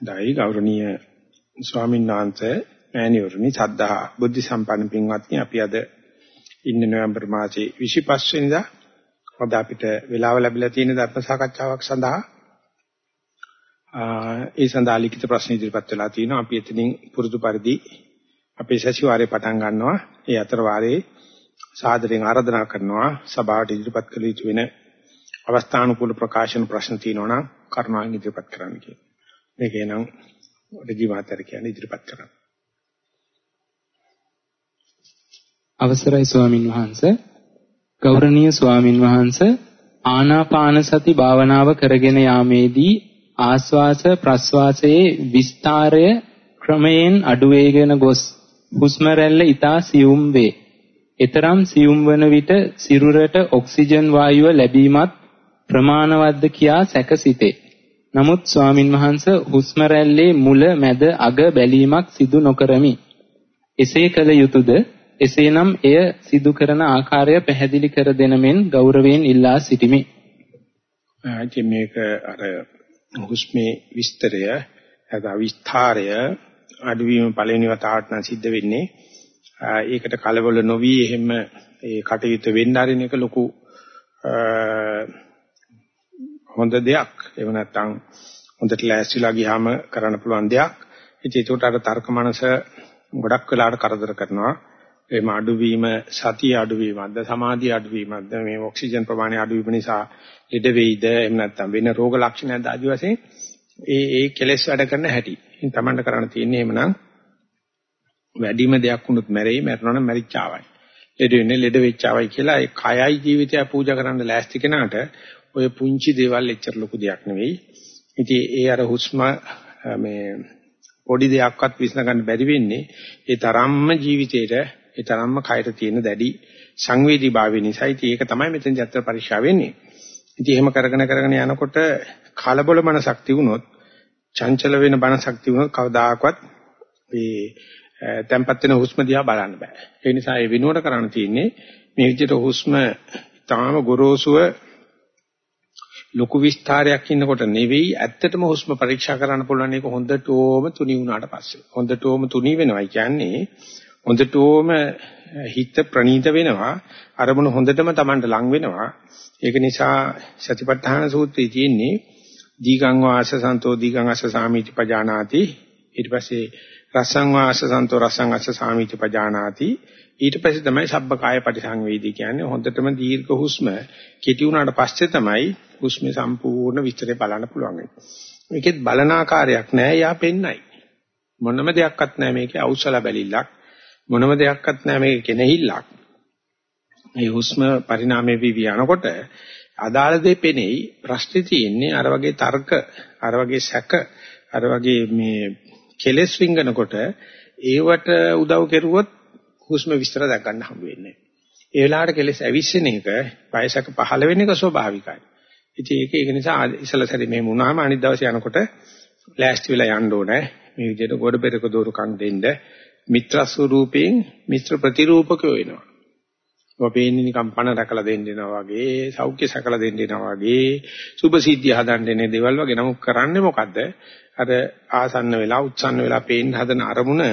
දෛ ගෞරවනීය ස්වාමීන් වහන්සේ මෑණිවරණි සද්ධා බුද්ධ සම්පන්න පින්වත්නි අපි අද ඉන්න නොවැම්බර් මාසයේ 25 වෙනිදා අද අපිට වෙලාව ලැබිලා තියෙන ධර්ම සාකච්ඡාවක් සඳහා. ඒ සඳහා ලිඛිත ප්‍රශ්න ඉදිරිපත් වෙලා තිනවා අපි එතනින් පුරුදු පරිදි අපේ සැසිවාරේ පටන් ගන්නවා. ඒ අතර වාරයේ සාදරයෙන් ආරාධනා කරනවා සභාවට ඉදිරිපත් කළ යුතු වෙන අවස්ථානුකූල ප්‍රකාශන ප්‍රශ්න තියෙනවා නම් කරුණාවෙන් ඉදිරිපත් කරන්න කියලා. මේකේ නම් ඔඩගි මාතර කියන්නේ ඉදිරිපත් කරන්න. අවසරයි ස්වාමින් වහන්සේ ගෞරවනීය ස්වාමින් වහන්සේ ආනාපාන සති භාවනාව කරගෙන යාමේදී ආස්වාස ප්‍රස්වාසයේ විස්තරය ක්‍රමයෙන් අඩු වේගෙන ගොස් හුස්ම රැල්ල ඊතා සියුම් වේ. ඊතරම් සියුම් වන විට සිරුරට ඔක්සිජන් වායුව ලැබීමත් ප්‍රමාණවත්ද කියා සැකසිතේ. නමුත් ස්වාමින් වහන්සේ හුස්ම රැල්ලේ මුල මැද අග බැලීමක් සිදු නොකරමි. එසේ කළ යුතුයද? එසේනම් එය සිදු කරන ආකාරය පැහැදිලි කර දෙන මෙන් ගෞරවයෙන් ඉල්ලා සිටිමි. ආයේ මේක අර හුස්මේ විස්තරය නැත්නම් විස්තරය අඩුවීම පළවෙනි වතාවට නම් සිද්ධ වෙන්නේ. ඒකට කලබල නොවි එහෙම ඒ කටයුතු වෙන්න ආරින එක ලොකු හොඳ දෙයක්. එහෙම නැත්නම් හොඳට ලෑස්තිලා ගියාම කරන්න පුළුවන් දෙයක්. ඉතින් ඒකට අර තර්ක මනස ගොඩක් වෙලාට කරදර කරනවා. එම අඩුවීම සතිය අඩුවීමක්ද සමාධිය අඩුවීමක්ද මේ ඔක්සිජන් ප්‍රමාණය අඩුවීම නිසා ලෙඩ වෙයිද එහෙම නැත්නම් වෙන රෝග ලක්ෂණයක්ද ආදි වශයෙන් ඒ ඒ කෙලෙස් වැඩ කරන හැටි. ඉතින් Tamanට කරන්න තියෙන්නේ එහෙමනම් වැඩිම දෙයක් වුණොත් මැරෙයි මැරෙනවා නම් මැරිච්චාවයි. ලෙඩ වෙන්නේ ලෙඩ වෙච්චාවයි කියලා ඒ කයයි ජීවිතය පූජා කරන්න ලෑස්ති කෙනාට ඔය පුංචි දේවල් එච්චර ලොකු දෙයක් නෙවෙයි. ඉතින් ඒ අර හුස්ම මේ පොඩි දෙයක්වත් විශ්න ගන්න බැරි වෙන්නේ ඒ තරම්ම ජීවිතේට ඒ තරම්ම කයට තියෙන දැඩි සංවේදී භාවය නිසා. ඉතින් ඒක තමයි මෙතෙන් ජත්‍ර පරික්ෂා වෙන්නේ. ඉතින් එහෙම කරගෙන කරගෙන යනකොට කලබල මනසක් තිබුණොත් චංචල වෙන මනසක් තිබුණොත් කවදාකවත් මේ tempat වෙන හුස්ම දිහා බලන්න බෑ. ඒ නිසා ඒ විනුවට කරන්න තියෙන්නේ මේ විදිහට හුස්ම තාම ගොරෝසුව ලොකු විස්තරයක් ඉන්නකොට නෙවෙයි ඇත්තටම හුස්ම පරීක්ෂා කරන්න පුළුවන් එක හොඳටම තුනි වුණාට පස්සේ. හොඳටම තුනි වෙනවා. කියන්නේ හොඳටම හිත ප්‍රණීත වෙනවා. අරමුණ හොඳටම Tamanට ලං වෙනවා. ඒක නිසා සතිපට්ඨාන සූත්‍රයේ තියෙන්නේ දීගං වාස සන්තෝ දීගං අස්ස සාමීති පජානාති. ඊට පස්සේ රසං වාස සන්තෝ රසං අස්ස සාමීති පජානාති. ඊට පස්සේ තමයි සබ්බකාය පරිසංවේදී කියන්නේ හොඳටම දීර්ඝ හුස්ම කෙටි වුණාට පස්සේ තමයි හුස්මේ සම්පූර්ණ විස්තරය බලන්න පුළුවන් වෙන්නේ. මේකෙත් බලන ආකාරයක් නෑ යා පෙන්නයි. මොනම දෙයක්වත් නෑ මේකේ අවසල බැලිල්ලක්. මොනම දෙයක්වත් නෑ මේකේ කෙනෙහිල්ලක්. මේ හුස්ම පරිණාමයේ වී යනකොට අදාළ දේ පෙනෙයි ප්‍රශ්නේ තියෙන්නේ අර වගේ තර්ක අර වගේ සැක අර වගේ මේ කෙලෙස් වින්ගනකොට ඒවට උදව් කෙරුවොත් හුස්ම විස්තර දැක් ගන්න හම්බ වෙන්නේ. ඒ වෙලාවට කෙලෙස් ඇවිස්සෙන එක, වයසක පහළ වෙන එක ස්වභාවිකයි. ඉතින් ඒක ඒක නිසා ඉසල සැරේ මේ වුණාම අනිත් දවසේ යනකොට ලෑස්ති වෙලා යන්න ඕනේ. මේ විදිහට ගොඩ පෙරක දෝරුකම් දෙන්න මිත්‍ර ස්වරූපයෙන් මිත්‍ර ප්‍රතිරූපකයෝ වෙනවා. ඔබේන්නේ නිකම් පණ රැකලා දෙන්න දෙනවා වගේ, සෞඛ්‍ය සැකලා දෙන්න දෙනවා වගේ, සුභ සිද්ධිය හදන්න දෙන දේවල් වගේ නමුත් කරන්නේ මොකද්ද? අර ආසන්න වෙලා උත්සන්න වෙලා පේන්න හදන අරමුණ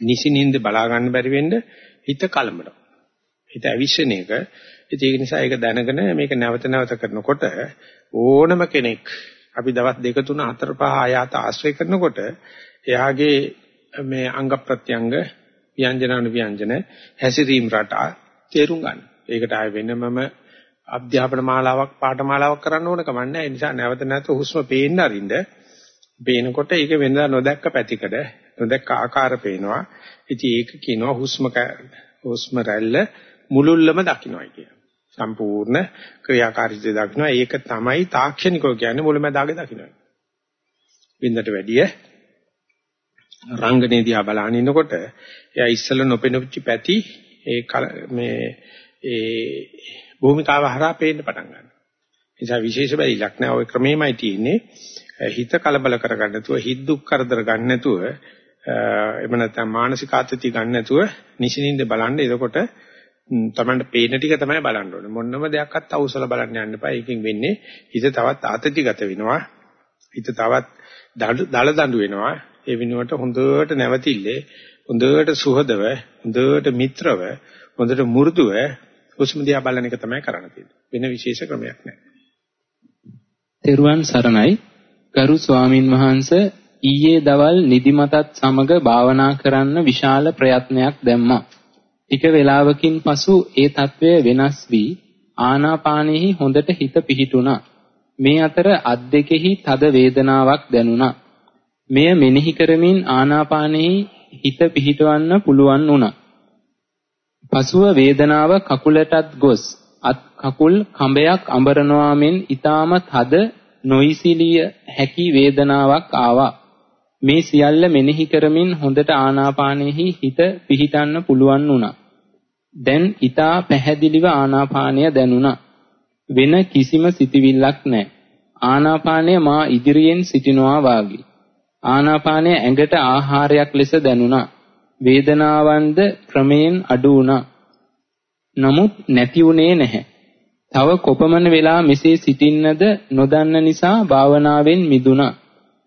නිසිනින්ද බලා ගන්න බැරි වෙන්න හිත කලබලනවා. හිත අවිශ්වෙන එක. ඒක නිසා ඒක දැනගෙන මේක නැවත නැවත කරනකොට ඕනම කෙනෙක් අපි දවස් දෙක තුන හතර පහ ආයත ආශ්‍රය කරනකොට එයාගේ මේ අංග ප්‍රත්‍යංග ව්‍යංජනානු ව්‍යංජන හැසිරීම රටා තේරුම් ගන්න. ඒකට ආය වෙනමම අධ්‍යාපන මාලාවක් පාඨමාලාවක් කරන්න ඕන කමක් නැහැ. ඒ නිසා නැවත නැවත හුස්ම පේන්න අරින්න. පේනකොට ඒක වෙනදා නොදැක්ක පැතිකඩ නොදැක්ක ආකාර පේනවා. ඉතින් ඒක කියනවා හුස්ම හුස්ම රැල්ල මුලුල්ලම දකින්නයි කියන. සම්පූර්ණ ක්‍රියාකාරීත්වය දකින්නවා. ඒක තමයි තාක්ෂණිකව කියන්නේ මුලමදාගේ දකින්නයි. වින්දට වැඩිය රංගනේ දිහා බලන ඉන්නකොට එයා ඉස්සල නොපෙනුච්ච පැති ඒ මේ ඒ භූමිකාව හරහා පේන්න පටන් ගන්නවා. නිසා විශේෂ බැරිලක් නෑ ওই ක්‍රමෙමයි තියෙන්නේ. හිත කලබල කරගන්න නැතුව හිත දුක් කරදර ගන්න නැතුව එහෙම නැත්නම් මානසික ආතතිය ගන්න නැතුව නිසින්ින්ද බලන්න. එතකොට තමන්ට පේන ටික තමයි බලන්න ඕනේ. මොනම දෙයක්වත් අවසල බලන්න යන්න එපා. ඒකෙන් වෙන්නේ හිත තවත් ආතතිගත වෙනවා. හිත තවත් දල දඬු වෙනවා. ඒ වෙනුවට හොඳට නැවතිල්ලේ හොඳට සුහදව හොඳට මිත්‍රව හොඳට මෘදුව හුස්ම දිහා බලන එක තමයි කරන්න තියෙන්නේ. වෙන විශේෂ ක්‍රමයක් නැහැ. තෙරුවන් සරණයි ගරු ස්වාමින් වහන්සේ ඊයේ දවල් නිදිමතත් සමග භාවනා කරන්න විශාල ප්‍රයත්නයක් දැම්මා. ටික වේලාවකින් පසු ඒ తත්වය වෙනස් වී ආනාපානෙහි හොඳට හිත පිහිටුණා. මේ අතර අත් දෙකෙහි තද වේදනාවක් දැනුණා. මෙය මෙනෙහි කරමින් ආනාපානෙහි හිත පිහිටවන්න පුළුවන් වුණා. පසුව වේදනාව කකුලටත් ගොස් අත් කකුල් කඹයක් අඹරනවා මෙන් ඊටම තද නොයිසිලිය හැකි වේදනාවක් ආවා. මේ සියල්ල මෙනෙහි කරමින් හොඳට ආනාපානෙහි හිත පිහිටන්න පුළුවන් වුණා. දැන් ඊටා පැහැදිලිව ආනාපානය දැනුණා. වෙන කිසිම සිතිවිල්ලක් නැහැ. ආනාපානය මා ඉදිරියෙන් සිටිනවා වාගේ. ආනාපානය ඇඟට ආහාරයක් ලෙස දැනුණා. වේදනාවන්ද ක්‍රමයෙන් අඩු වුණා. නමුත් නැති වුණේ නැහැ. තව කොපමණ වෙලා මෙසේ සිටින්නද නොදන්න නිසා භාවනාවෙන් මිදුණා.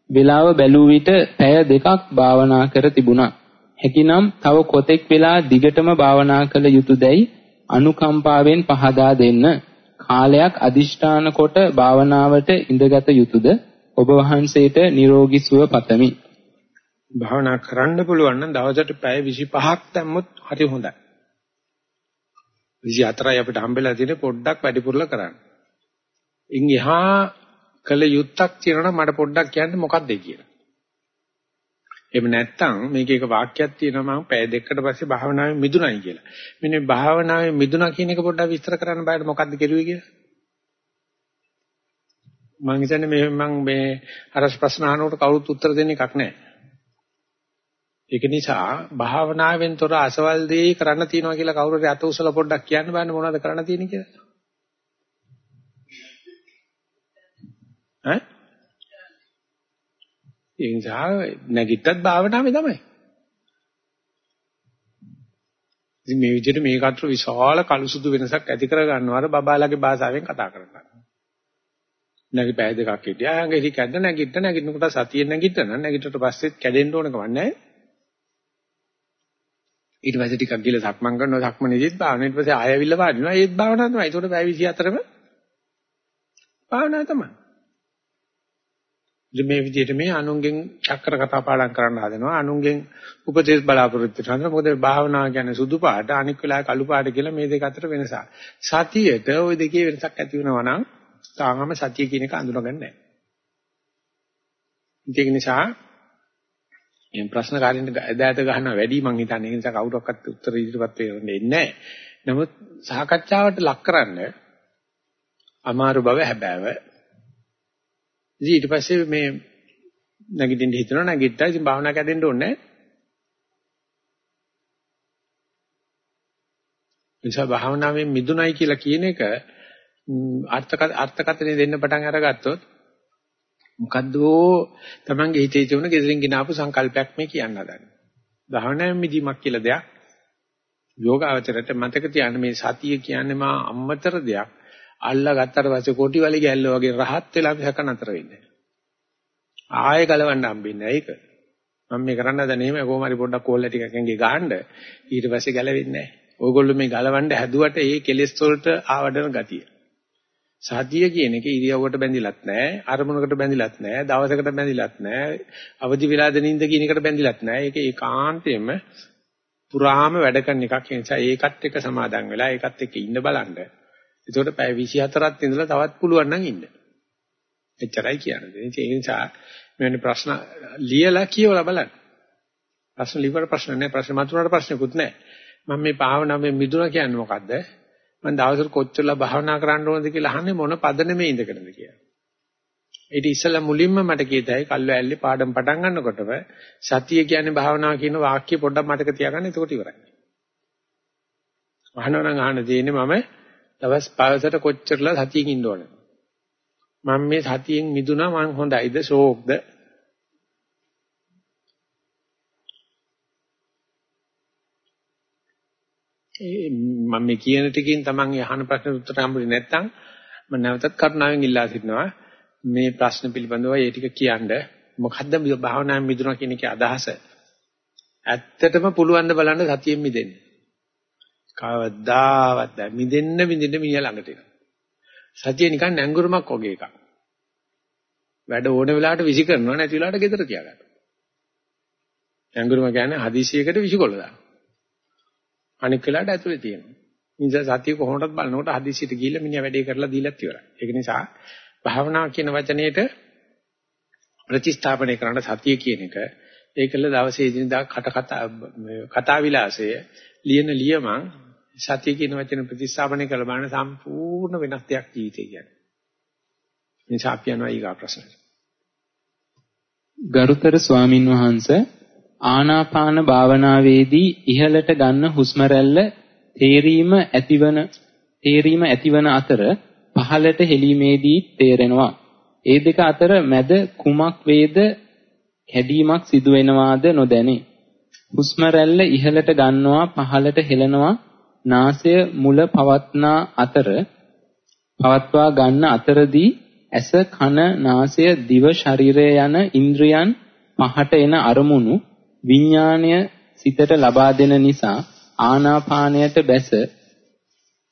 වේලාව බැලුව විට පැය දෙකක් භාවනා කර තිබුණා. හැකිනම් තව කොතෙක් වෙලා දිගටම භාවනා කළ යුතුයදයි අනුකම්පාවෙන් පහදා දෙන්න. කාලයක් අදිෂ්ඨාන කොට භාවනාවට ඉඳගත යුතුයද? ඔබ වහන්සේට නිරෝගී සුව පතමි. භාවනා කරන්න පුළුවන් නම් දවසට පැය 25ක් දැම්මොත් හරි හොඳයි. 24යි අපිට හම්බෙලා තියෙන්නේ පොඩ්ඩක් වැඩිපුරලා කරන්න. ඉන් එහා කළ යුත්තක් තියෙනවා මට පොඩ්ඩක් කියන්න මොකක්ද කියලා. එහෙම නැත්නම් මේක එක වාක්‍යයක් තියෙනවා මම පැය දෙකකට පස්සේ භාවනාවේ මිදුණයි කියලා. මෙන්න මේ භාවනාවේ මිදුණා කියන එක පොඩ්ඩක් විස්තර කරන්න බෑද මොකද්ද කෙරුවේ කියලා? මම හිතන්නේ මේ මම මේ අර ප්‍රශ්න අහනකොට කවුරුත් උත්තර දෙන්න එකක් නැහැ. ඒක නිසා භාවනාවෙන් තොර අසවල් දේ කරන්න තියෙනවා කියලා කවුරු හරි අත උසලා පොඩ්ඩක් කියන්න බෑනේ මොනවද කරන්න තියෙන්නේ කියලා. ඈ? ඒ නිසා නැගිට්ටත් භාවනාවේ තමයි. ඉතින් මේ විදිහට මේක අතර විශාල කලුසුදු වෙනසක් ඇති කර ගන්නවාර බබාලාගේ භාෂාවෙන් කතා කරනවා. නැගි පැය දෙකක් හිටියා. යාගේ ඉති කැඩ නැගිට නැගිටිනකොට සතිය නැගිටන නැගිටට පස්සෙත් කැඩෙන්න ඕන කම නැහැ. ඊට පස්සේ ටිකක් ගිහලා සක්මන් කරනවා සක්මනේදීත් භාවනා ඊට පස්සේ ආයෙ ඇවිල්ලා වාඩිනවා ඒත් භාවනා තමයි. ඒකට පැය 24ම භාවනා තමයි. ඉතින් මේ විදිහට මේ අනුන්ගෙන් චක්‍ර කතා පාඩම් කරන්න හදනවා. අනුන්ගෙන් උපදේශ බලාපොරොත්තු වෙනවා. මොකද භාවනාව කියන්නේ සුදු පාට අනික් වෙලාව කළු පාට කියලා මේ දෙක අතර වෙනසක්. සතියේට ওই දෙකේ වෙනසක් ඇති වෙනවා නම් තාමම සතිය කියන එක අඳුනගන්නේ නැහැ. ඒක නිසා මේ ප්‍රශ්න කාරින්න ඇදෑට ගන්න වැඩි මං හිතන්නේ. ඒ නිසා කවුරක්වත් උත්තර ඉදිරිපත් වෙන්නේ නැහැ. නමුත් සාකච්ඡාවට ලක් කරන්න අමාරු බව හැබෑව ඉතින් ඊට පස්සේ මේ නැගිටින්න හිතනවා නැගිට්ටා ඉතින් භාවනා කැඩෙන්න ඕනේ නිසා භාවනාවෙන් මිදුණයි කියලා කියන එක අර්ථක අර්ථකථනය දෙන්න පටන් අරගත්තොත් මොකද්ද තමන්ගේ හිතේ තියුණු gedirin ginapu සංකල්පයක් මේ කියන්න හදන්නේ. භාවනාවෙන් මිදීමක් කියලා දෙයක් යෝගාවචරයට මතක තියාගන්න මේ සතිය කියන්නේ මා අම්මතර දෙයක්. අල්ලා ගත්තට පස්සේ කොටි වලි ගැල්ල වගේ රහත් වෙලා මිසක නතර වෙන්නේ ආයෙ ගලවන්න හම්බෙන්නේ නැහැ ඒක. මම මේ කරන්න හදන එහෙම කොහොම හරි පොඩ්ඩක් කෝල්ල ටිකක් ඇඟේ ගහන්න ඊට පස්සේ ගැලවෙන්නේ නැහැ. ඕගොල්ලෝ මේ ගලවන්න හැදුවට ඒ කෙලෙස් වලට ආවඩන ගතිය. සතිය කියන එක ඉරියව්වට බැඳිලත් නැහැ, අරමුණකට බැඳිලත් නැහැ, දවසකට බැඳිලත් නැහැ, අවදි වෙලා දෙනින්ද කියන එකට බැඳිලත් නැහැ. ඒක ඒකාන්තයෙන්ම පුරාම වැඩ කරන එකක්. ඒ නිසා ඒකත් එක්ක සමාදන් වෙලා ඒකත් එක්ක ඉන්න බලන්න. එතකොට පැය 24ක් ඉඳලා තවත් පුළුවන් නම් ඉන්න. එච්චරයි කියන්නේ. ඒ නිසා මෙවැනි ප්‍රශ්න ලියලා කියවලා බලන්න. ප්‍රශ්න ලියවට ප්‍රශ්න නැහැ. ප්‍රශ්න මතුනට ප්‍රශ්නකුත් නැහැ. මම මේ භාවනාවේ මිදුණා කියන්නේ මොකද්ද? මම දවසට කොච්චරලා භාවනා කරන්න ඕනද කියලා අහන්නේ මොන පදනමේ ඉඳගෙනද කියලා. ඊට ඉස්සෙල්ලා මුලින්ම මට කියතයි කල්ව ඇල්ලේ පාඩම් පටන් ගන්නකොටම සතිය කියන්නේ භාවනාව කියන වාක්‍ය පොඩ්ඩක් මතක තියාගන්න එතකොට ඉවරයි. අහනවනම් අහන්න තියෙන්නේ මම දවස් පහකට කොච්චරලා සතියෙන් ඉන්න ඕනද? මම මේ සතියෙන් මිදුණා මං හොඳයිද ෂෝක්ද? ඒ මම මේ කියන ටිකෙන් Taman අහන ප්‍රශ්න උත්තර හම්බුනේ නැත්නම් මම නැවතත් කරුණාවෙන් ඉල්ලා සිටිනවා මේ ප්‍රශ්න පිළිබඳව ඒ ටික කියන්න මොකද්ද භාවනාවෙන් මිදුණා කියන එකේ අදහස? ඇත්තටම පුළුවන් ද බලන්න සතියෙන් මිදෙන්න. කවදාවත් බෑ. මිදෙන්න මිදෙන්න මිය ළඟට එනවා. සතිය නිකන් නැංගුරමක් වගේ එකක්. වැඩ ඕන වෙලාවට විසි කරනවා නැති වෙලාවට ගෙදර තියාගන්න. නැංගුරම කියන්නේ හදිසියකට විසිකොල්ල දාන. අනික් වෙලාවට ඇතුලේ තියෙනවා. නිසා සතිය කොහොමදත් බලනකොට හදිසියට ගිහිල්ලා මිනිහා වැඩේ කරලා දීලත් ඉවරයි. ඒක නිසා භාවනා කියන වචනේට ප්‍රතිස්ථාපනය කරන්න සතිය කියන එක ඒකල දවසේ එදිනදා කට කතා කතා විලාසය ලියන ලියමන් සතිය කියන වචන ප්‍රතිස්ථාපනය කරලා බලන සම්පූර්ණ වෙනස් දෙයක් ජීවිතේ කියන්නේ. නිසා අපි යනවා ඊගා ප්‍රශ්නට. ගරුතර ස්වාමින් වහන්සේ ආනාපාන භාවනාවේදී ඉහළට ගන්න හුස්ම රැල්ල තේරීම ඇතිවන තේරීම ඇතිවන අතර පහළට හෙලීමේදී තේරෙනවා. ඒ දෙක අතර මැද කුමක් වේද කැඩීමක් සිදු වෙනවාද නොදැනේ. හුස්ම රැල්ල ඉහළට ගන්නවා පහළට හෙලනවා නාසය මුල පවත්නා අතර පවත්වා ගන්න අතරදී ඇස කන නාසය දිව ශරීරය යන ඉන්ද්‍රියන් පහට එන අරමුණු විඥාණය සිතට ලබා දෙන නිසා ආනාපානයට බැස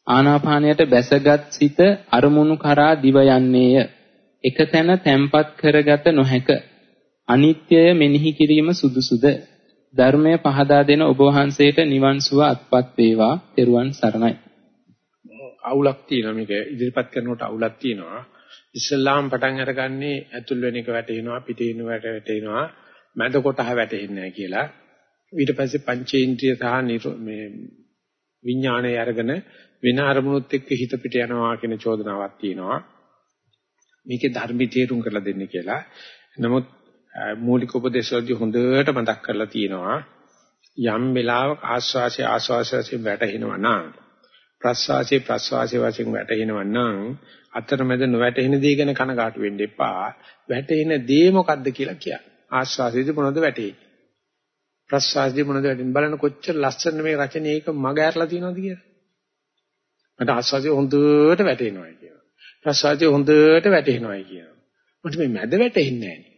ආනාපානයට බැසගත් සිත අරමුණු කරා දිව යන්නේය. එක තැන තැම්පත් කරගත නොහැක. අනිත්‍යය මෙනෙහි කිරීම සුදුසුද? ධර්මය පහදා දෙන ඔබ වහන්සේට නිවන් සුව අත්පත් වේවා. ත්වන් සරණයි. අවුලක් තියෙනවා මේක ඉදිරිපත් කරනකොට අවුලක් තියෙනවා. ඉස්ලාම් පටන් අරගන්නේ ඇතුල් වෙන එක වැටෙනවා පිටින් වැට වැටෙනවා මැද කොටහ වැටෙන්නේ නැහැ කියලා. ඊට පස්සේ පංචේන්ද්‍රිය සහ මේ විඥාණය අරගෙන වෙන අරමුණුත් එක්ක හිත පිට යනවා කියන චෝදනාවක් තියෙනවා. මේකේ ධර්මී තේරුම් කරලා දෙන්න කියලා. නමුත් මූලික උපදේශ වලදී හොඳට මතක් කරලා තියෙනවා. යම් වෙලාවක ආස්වාසය ආස්වාසයෙන් වැටෙනවා නම් ප්‍රස්වාසයේ ප්‍රස්වාසයේ වශයෙන් වැටෙනවා නම් අතරමැද නොවැටෙන දේ ගැන කනගාටු වෙන්න එපා. වැටෙන දේ මොකද්ද කියලා කියන්න. ආස්වාසයේදී මොනවද වැටෙන්නේ? ප්‍රස්වාසයේදී මොනවද වැටෙන්නේ? බලන්න කොච්චර ලස්සන මේ රචනයේ එක මග ඇරලා තියෙනවද කියලා. මට ආස්වාදයේ හොඳට වැටෙනවා කියනවා. ප්‍රසාදයේ හොඳට වැටෙනවා කියනවා. මට මේ මැද වැටෙන්නේ නැහැ.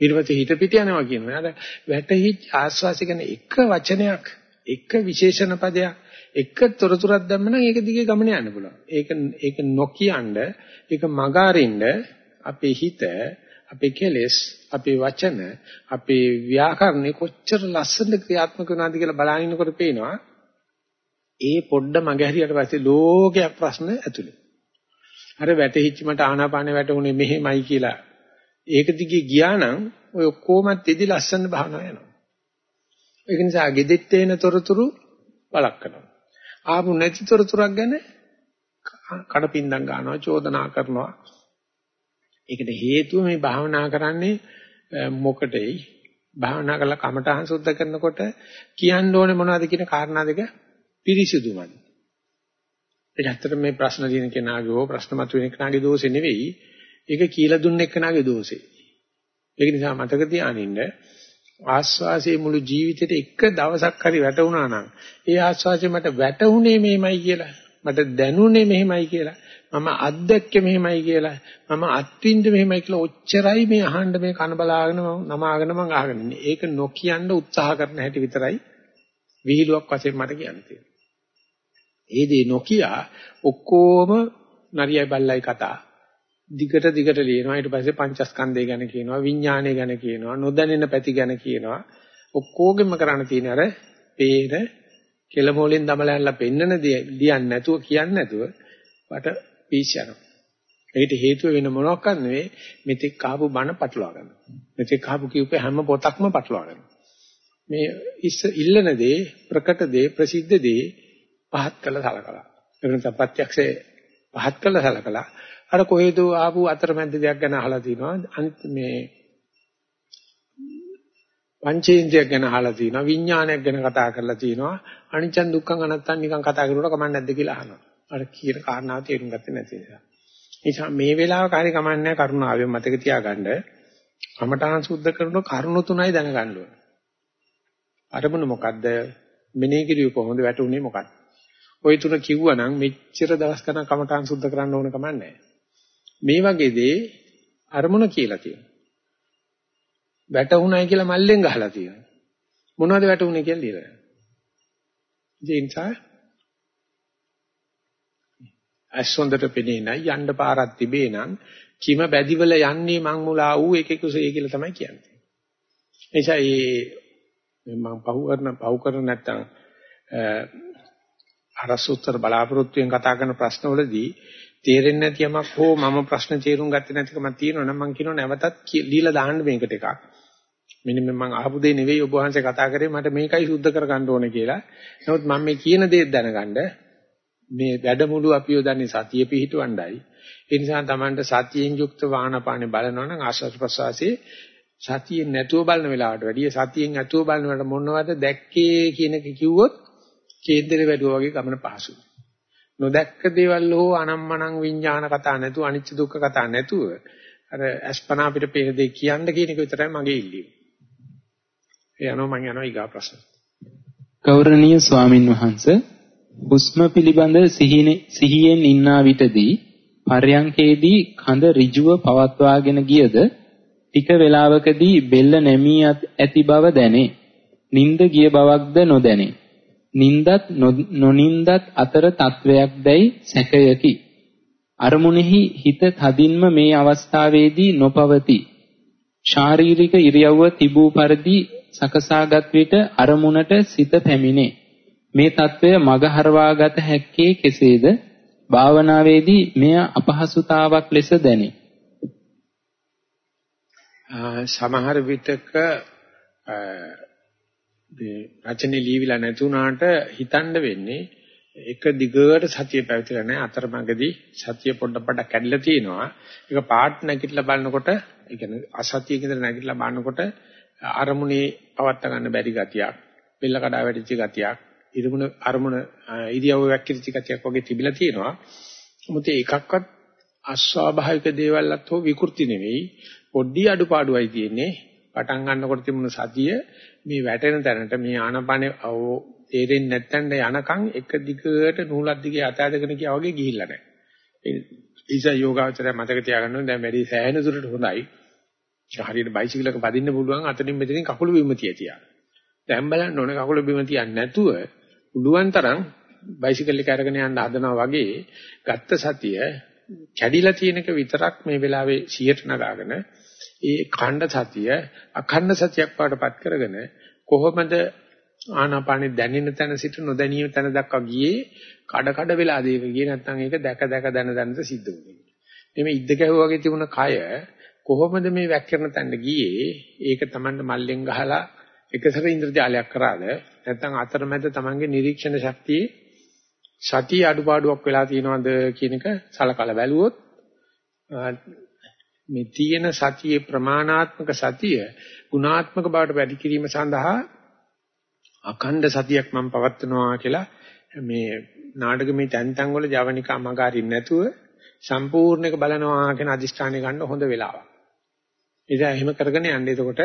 ඊට පස්සේ හිත පිට යනවා කියනවා. අර වැටහිච්ච ආස්වාසය ගැන එක වචනයක්, එක විශේෂණ පදයක්, එක තොරතුරක් දැම්ම නම් ඒක දිගේ ගමන යන්න පුළුවන්. ඒක ඒක නොකියනද, ඒක මගාරින්න අපේ හිත, අපේ කෙලෙස්, අපේ වචන, අපේ ව්‍යාකරණ කොච්චර ලස්සනට ක්‍රියාත්මක වෙනවද කියලා බලනිනකොට පේනවා. ඒ පොඩ්ඩ මගහැරියට පස්සේ ලෝකයක් ප්‍රශ්න ඇතුලේ. අර වැටහිච්ච මට ආනාපානෙ වැටුනේ මෙහෙමයි කියලා. ඒක දිගේ ගියා නම් ඔය ඔක්කොමත් එදි ලස්සන භාවනාව යනවා. ඒක නිසා gedette එන තොරතුරු බලක් කරනවා. ආපු නැති තොරතුරක් ගැන කඩපින්දම් ගන්නවා, චෝදනා කරනවා. ඒකට හේතුව මේ භාවනා කරන්නේ මොකටයි? භාවනා කරලා කමඨහං සුද්ධ කරනකොට කියන්න ඕනේ මොනවද කියන කාරණා දෙක පිරිසිදුමයි. ඒක ඇත්තට මේ ප්‍රශ්න දින කෙනාගේ හෝ ප්‍රශ්න මතුවෙන කෙනාගේ දෝෂේ නෙවෙයි. ඒක කියලා දුන්න කෙනාගේ දෝෂේ. ඒක නිසා මතක තියානින්න ආස්වාසියේ මුළු ජීවිතේට එක දවසක් හරි වැටුණා නම් ඒ ආස්වාසිය මට වැටුනේ මෙහෙමයි කියලා මට දැනුනේ මෙහෙමයි කියලා මම අත්දැක්කේ මෙහෙමයි කියලා මම අත්විඳ මෙහෙමයි කියලා ඔච්චරයි මේ අහන්න මේ කන බලාගෙන නමාගෙන මම අහගෙන ඉන්නේ. ඒක නොකියන්න උත්සාහ කරන හැටි විතරයි විහිළුවක් වශයෙන් මට කියන්න තියෙන්නේ. ඒ දේ නොකිය ඔක්කොම නරියයි බල්ලයි කතා. දිගට දිගට ලියනවා ඊට පස්සේ පංචස්කන්ධය ගැන කියනවා විඥානය ගැන කියනවා නොදැනෙන පැති ගැන කියනවා ඔක්කොගෙම කරන්න තියෙන අර පේන කෙලමෝලෙන් දමලැල්ලා පෙන්නන දේ ලියන්නේ නැතුව කියන්නේ නැතුව වට පීස් යනවා. ඒකට හේතුව වෙන මොනවාක්වත් නෙවෙයි මෙතෙක් කහපු බණ පටලවා ගන්න. මෙතෙක් කහපු කියූපේ හැම පොතක්ම පටලවා ගන්න. මේ ඉස්ස ඉල්ලන දේ ප්‍රකට දේ ප්‍රසිද්ධ දේ පහත් කළ සලකලා. ඒ නිසා ප්‍රත්‍යක්ෂේ පහත් කළ සලකලා අර කොහෙද ආපු අතරමැද දෙයක් ගැන අහලා තිනවා අනිත් මේ පංචේන්ද්‍රයක් ගැන අහලා තිනවා විඥානයක් ගැන කතා කරලා තිනවා අනිච්ච දුක්ඛං අනත්තං නිකන් කතා කරුණා කමක් නැද්ද කියලා අහනවා. අර කියන කාරණාව තේරුම් ගත්තේ නැති නිසා. නිසා මේ වෙලාවක හරි කමන්නේ කරුණාවෙන් මතක තියාගන්න. කමඨාන් සුද්ධ කරනකොට කරුණු තුනයි දැනගන්න ඕනේ. අරමුණ මොකද්ද? මෙනෙහි කිරිය කොහොමද වැටුනේ මොකක්ද? ওই තුන කිව්වනම් මෙච්චර දවස් ගණන් කමඨාන් සුද්ධ කරන්න ඕන කම නැහැ. මේ වගේ දේ අරමුණ කියලා තියෙනවා. වැටුණයි කියලා මල්ලෙන් ගහලා තියෙනවා. මොනවද වැටුනේ කියලා ලියලා. ඒ නිසා අසොන්දට පෙනේ නැයි යන්න පාරක් තිබේ නම් කිම බැදිවල යන්නේ මං මුලා ඌ එකෙකුසේ කියලා තමයි කියන්නේ. එනිසා මේ මං පහු කරන පහු කරන නැත්තම් අරසුත්තර බලාපොරොත්තුෙන් කතා කරන ප්‍රශ්නවලදී තේරෙන්නේ නැති යමක් හෝ මම ප්‍රශ්න තේරුම් ගත්තේ නැතිකමක් තියෙනවා නම් මං කියනවා නැවතත් লীලා දාන්න මේකට එකක්. මෙන්න මම අහපු දේ නෙවෙයි ඔබ වහන්සේ කතා කරේ මට මේකයි සුද්ධ කරගන්න ඕනේ කියලා. නමුත් මම මේ කියන දේ දැනගන්න මේ වැඩමුළු අපි යොදන්නේ සතිය පිහිටවණ්ඩයි. ඒ නිසා Tamanට සතියෙන් යුක්ත වාහනපානේ බලනවා නම් ආශ්වාස ප්‍රශ්වාසයේ සතියෙන් නැතුව බලන වෙලාවට වැඩිය සතියෙන් නැතුව බලන වෙලාවට මොනවද දැක්කේ කියන එක කිව්වොත් කේන්දරේ වැඩුවා වගේ ගමන පහසුයි. නොදැක්ක දේවල් හෝ අනම්මනම් විඥාන කතා නැතුව අනිච්ච දුක්ඛ කතා නැතුව අර අස්පනා අපිට පේන දේ කියන්න කියන එක විතරයි මගේ ඉල්ලීම. ඒ අනුව මම යනවා ඊගා ප්‍රශ්න. ගෞරවනීය ස්වාමින් වහන්සේ හුස්ම පිළිබඳ සිහියෙන් ඉන්නා විටදී පර්යංකේදී කඳ ඍජුව පවත්වාගෙන ගියද ටික වේලාවකදී බෙල්ල නැමී ඇති බව දැනේ. නිින්ද ගිය බවක්ද නොදැනේ. නින්දත් නොනින්දත් අතර තත්වයක් දැයි සැකයකි. අරමුණෙහි හිත තදින්ම මේ අවස්ථාවේදී නොපවති. ශාරීරික ඉරියව්ව තිබූ පරිදි සකසාගත් විට අරමුණට සිත පැමිණේ. මේ తත්වය මගහරවාගත හැක්කේ කෙසේද? භාවනාවේදී මෙය අපහසුතාවක් ලෙස දැනේ. සමහර විටක මේ රචනෙ ලියවිලා නැතුණාට හිතන්න වෙන්නේ එක දිගට සතිය පැවතිලා නැහැ. අතරමඟදී සතිය පොඩ පොඩ කැඩලා තියෙනවා. ඒක පාට නැගිටලා බලනකොට ඒ කියන්නේ අසතියක ඉඳලා නැගිටලා බලනකොට අරමුණේ පවත් ගන්න බැරි ගතියක් බෙල්ල කඩා වැටිච්ච ගතියක් ඉරමුණ අරමුණ ඉරියව්ව වැක්කිරිච්ච ගතියක් වගේ තිබිලා තියෙනවා. මොකද ඒකක්වත් අස්වාභාවික දේවල්වත් හෝ විකෘති නෙවෙයි. පොඩි අඩුපාඩුවයි තියෙන්නේ. පටන් ගන්නකොට තිබුණ සතිය මේ වැටෙන තැනට මේ ආනපනේ තේරෙන්නේ නැත්නම් යනකම් එක දිගට නූලක් දිගේ අත ඇදගෙන ගියා වගේ ගිහිල්ලා නැහැ. ඒ නිසා යෝගාචරය මතක තියාගන්න ඕනේ දැන් වැඩි සෑහෙන දුරට හොඳයි. හරියට බයිසිකලයක පදින්න පුළුවන් අතනින් මෙතනින් කකුල බිම තියතියා. දැන් බලන්න ඕනේ කකුල බිම තියන්නේ නැතුව පුළුවන් තරම් බයිසිකල් එක අරගෙන යන්න හදනවා වගේ ගත්ත සතිය කැඩිලා තියෙනක විතරක් මේ වෙලාවේ 100ට නගාගෙන ඒ ඛණ්ඩ සතිය අඛණ්ඩ සතියක් පාටපත් කරගෙන කොහොමද ආනාපානෙ දැනෙන තැන සිට නොදැනීම තැන දක්වා ගියේ කඩ කඩ වෙලා දේව ගියේ නැත්නම් ඒක දැක දැක දැන දැනට සිද්ධ වුණේ. මේ ඉද්ද ගැහුවා වගේ තිබුණ කය කොහොමද මේ වැක්කරන තැනට ගියේ? ඒක Tamanne මල්ලෙන් ගහලා එකසර ඉන්ද්‍රජාලයක් කරාද? නැත්නම් අතරමැද Tamanගේ නිරීක්ෂණ ශක්තියේ සතිය අඩුපාඩුවක් වෙලා තියෙනවද කියන එක සලකලා බැලුවොත් මේ තියෙන සතියේ ප්‍රමාණාත්මක සතිය ගුණාත්මක බවට වැඩි කිරීම සඳහා අඛණ්ඩ සතියක් මම පවත්වනවා කියලා මේ නාටකමේ තැන් තැන් වල ජවනිකා මගහරින්න නැතුව සම්පූර්ණක බලනවා කියන අදිෂ්ඨානය ගන්න හොඳ වෙලාවක්. ඉතින් එහෙම කරගෙන යන්න එතකොට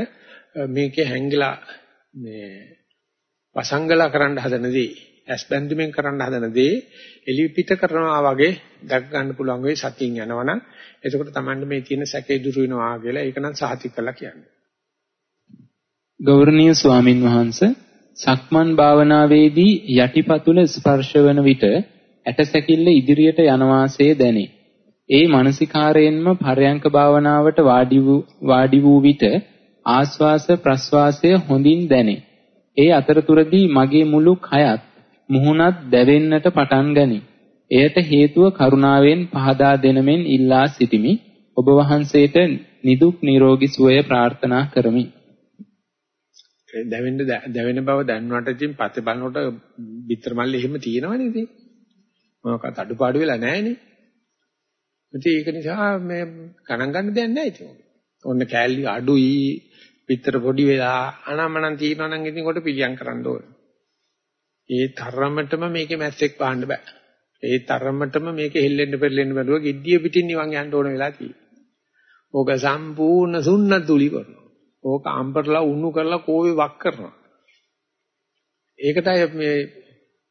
මේකේ හැංගිලා මේ වසංගලා කරන්න හදනදී ඇස් බැඳුමින් කරන්න හදන දේ එලි පිට කරනවා වගේ දැක් ගන්න පුළුවන් වෙයි සතියින් යනවනම් එතකොට Tamande මේ තියෙන සැකේ දුරු වෙනවා කියලා ඒක නම් සාහිතික කරලා කියන්නේ. ගෞරවනීය ස්වාමින් වහන්සේ සක්මන් භාවනාවේදී යටිපතුල ස්පර්ශ වන විට ඇටසැකිල්ල ඉදිරියට යන වාසේ දැනේ. ඒ මානසිකාරයෙන්ම පරයන්ක භාවනාවට වාඩි වූ වාඩි වූ විට ආස්වාස ප්‍රස්වාසය හොඳින් දැනේ. ඒ අතරතුරදී මගේ මුළු කයත් මුහුණත් දැවෙන්නට පටන් ගනී. එයට හේතුව කරුණාවෙන් පහදා දෙනමෙන් ඉල්ලා සිටිමි. ඔබ වහන්සේට නිදුක් නිරෝගී සුවය ප්‍රාර්ථනා කරමි. දැවෙන්න දැවෙන බව දැනුණාට ඉතින් පස්සේ බලනකොට පිටර මල්ලේ එහෙම තියෙනවනේ ඉතින්. මොනවාකට අඩුපාඩු වෙලා නැහැනේ. ඉතින් ඒක නිසා මේ ගණන් ගන්න දෙයක් නැහැ ඉතින්. ඔන්න කෑල්ලි අඩුයි පිටර පොඩි වෙලා අනම්මනම් තියෙනවා නම් ඉතින් කොට පිළියම් කරන්න ඕනේ. ඒ තරමටම මේකේ මැස්සෙක් පාන්න බෑ. ඒ තරමටම මේක හෙල්ලෙන්න පෙරලෙන්න බැලුව gediya පිටින් නිවන් යන්න ඕන වෙලා තියෙනවා. ඕක සම්පූර්ණ සුන්නතුලි කරනවා. ඕක අම්බරලා උණු කරලා කෝවේ වක් කරනවා. ඒකටයි මේ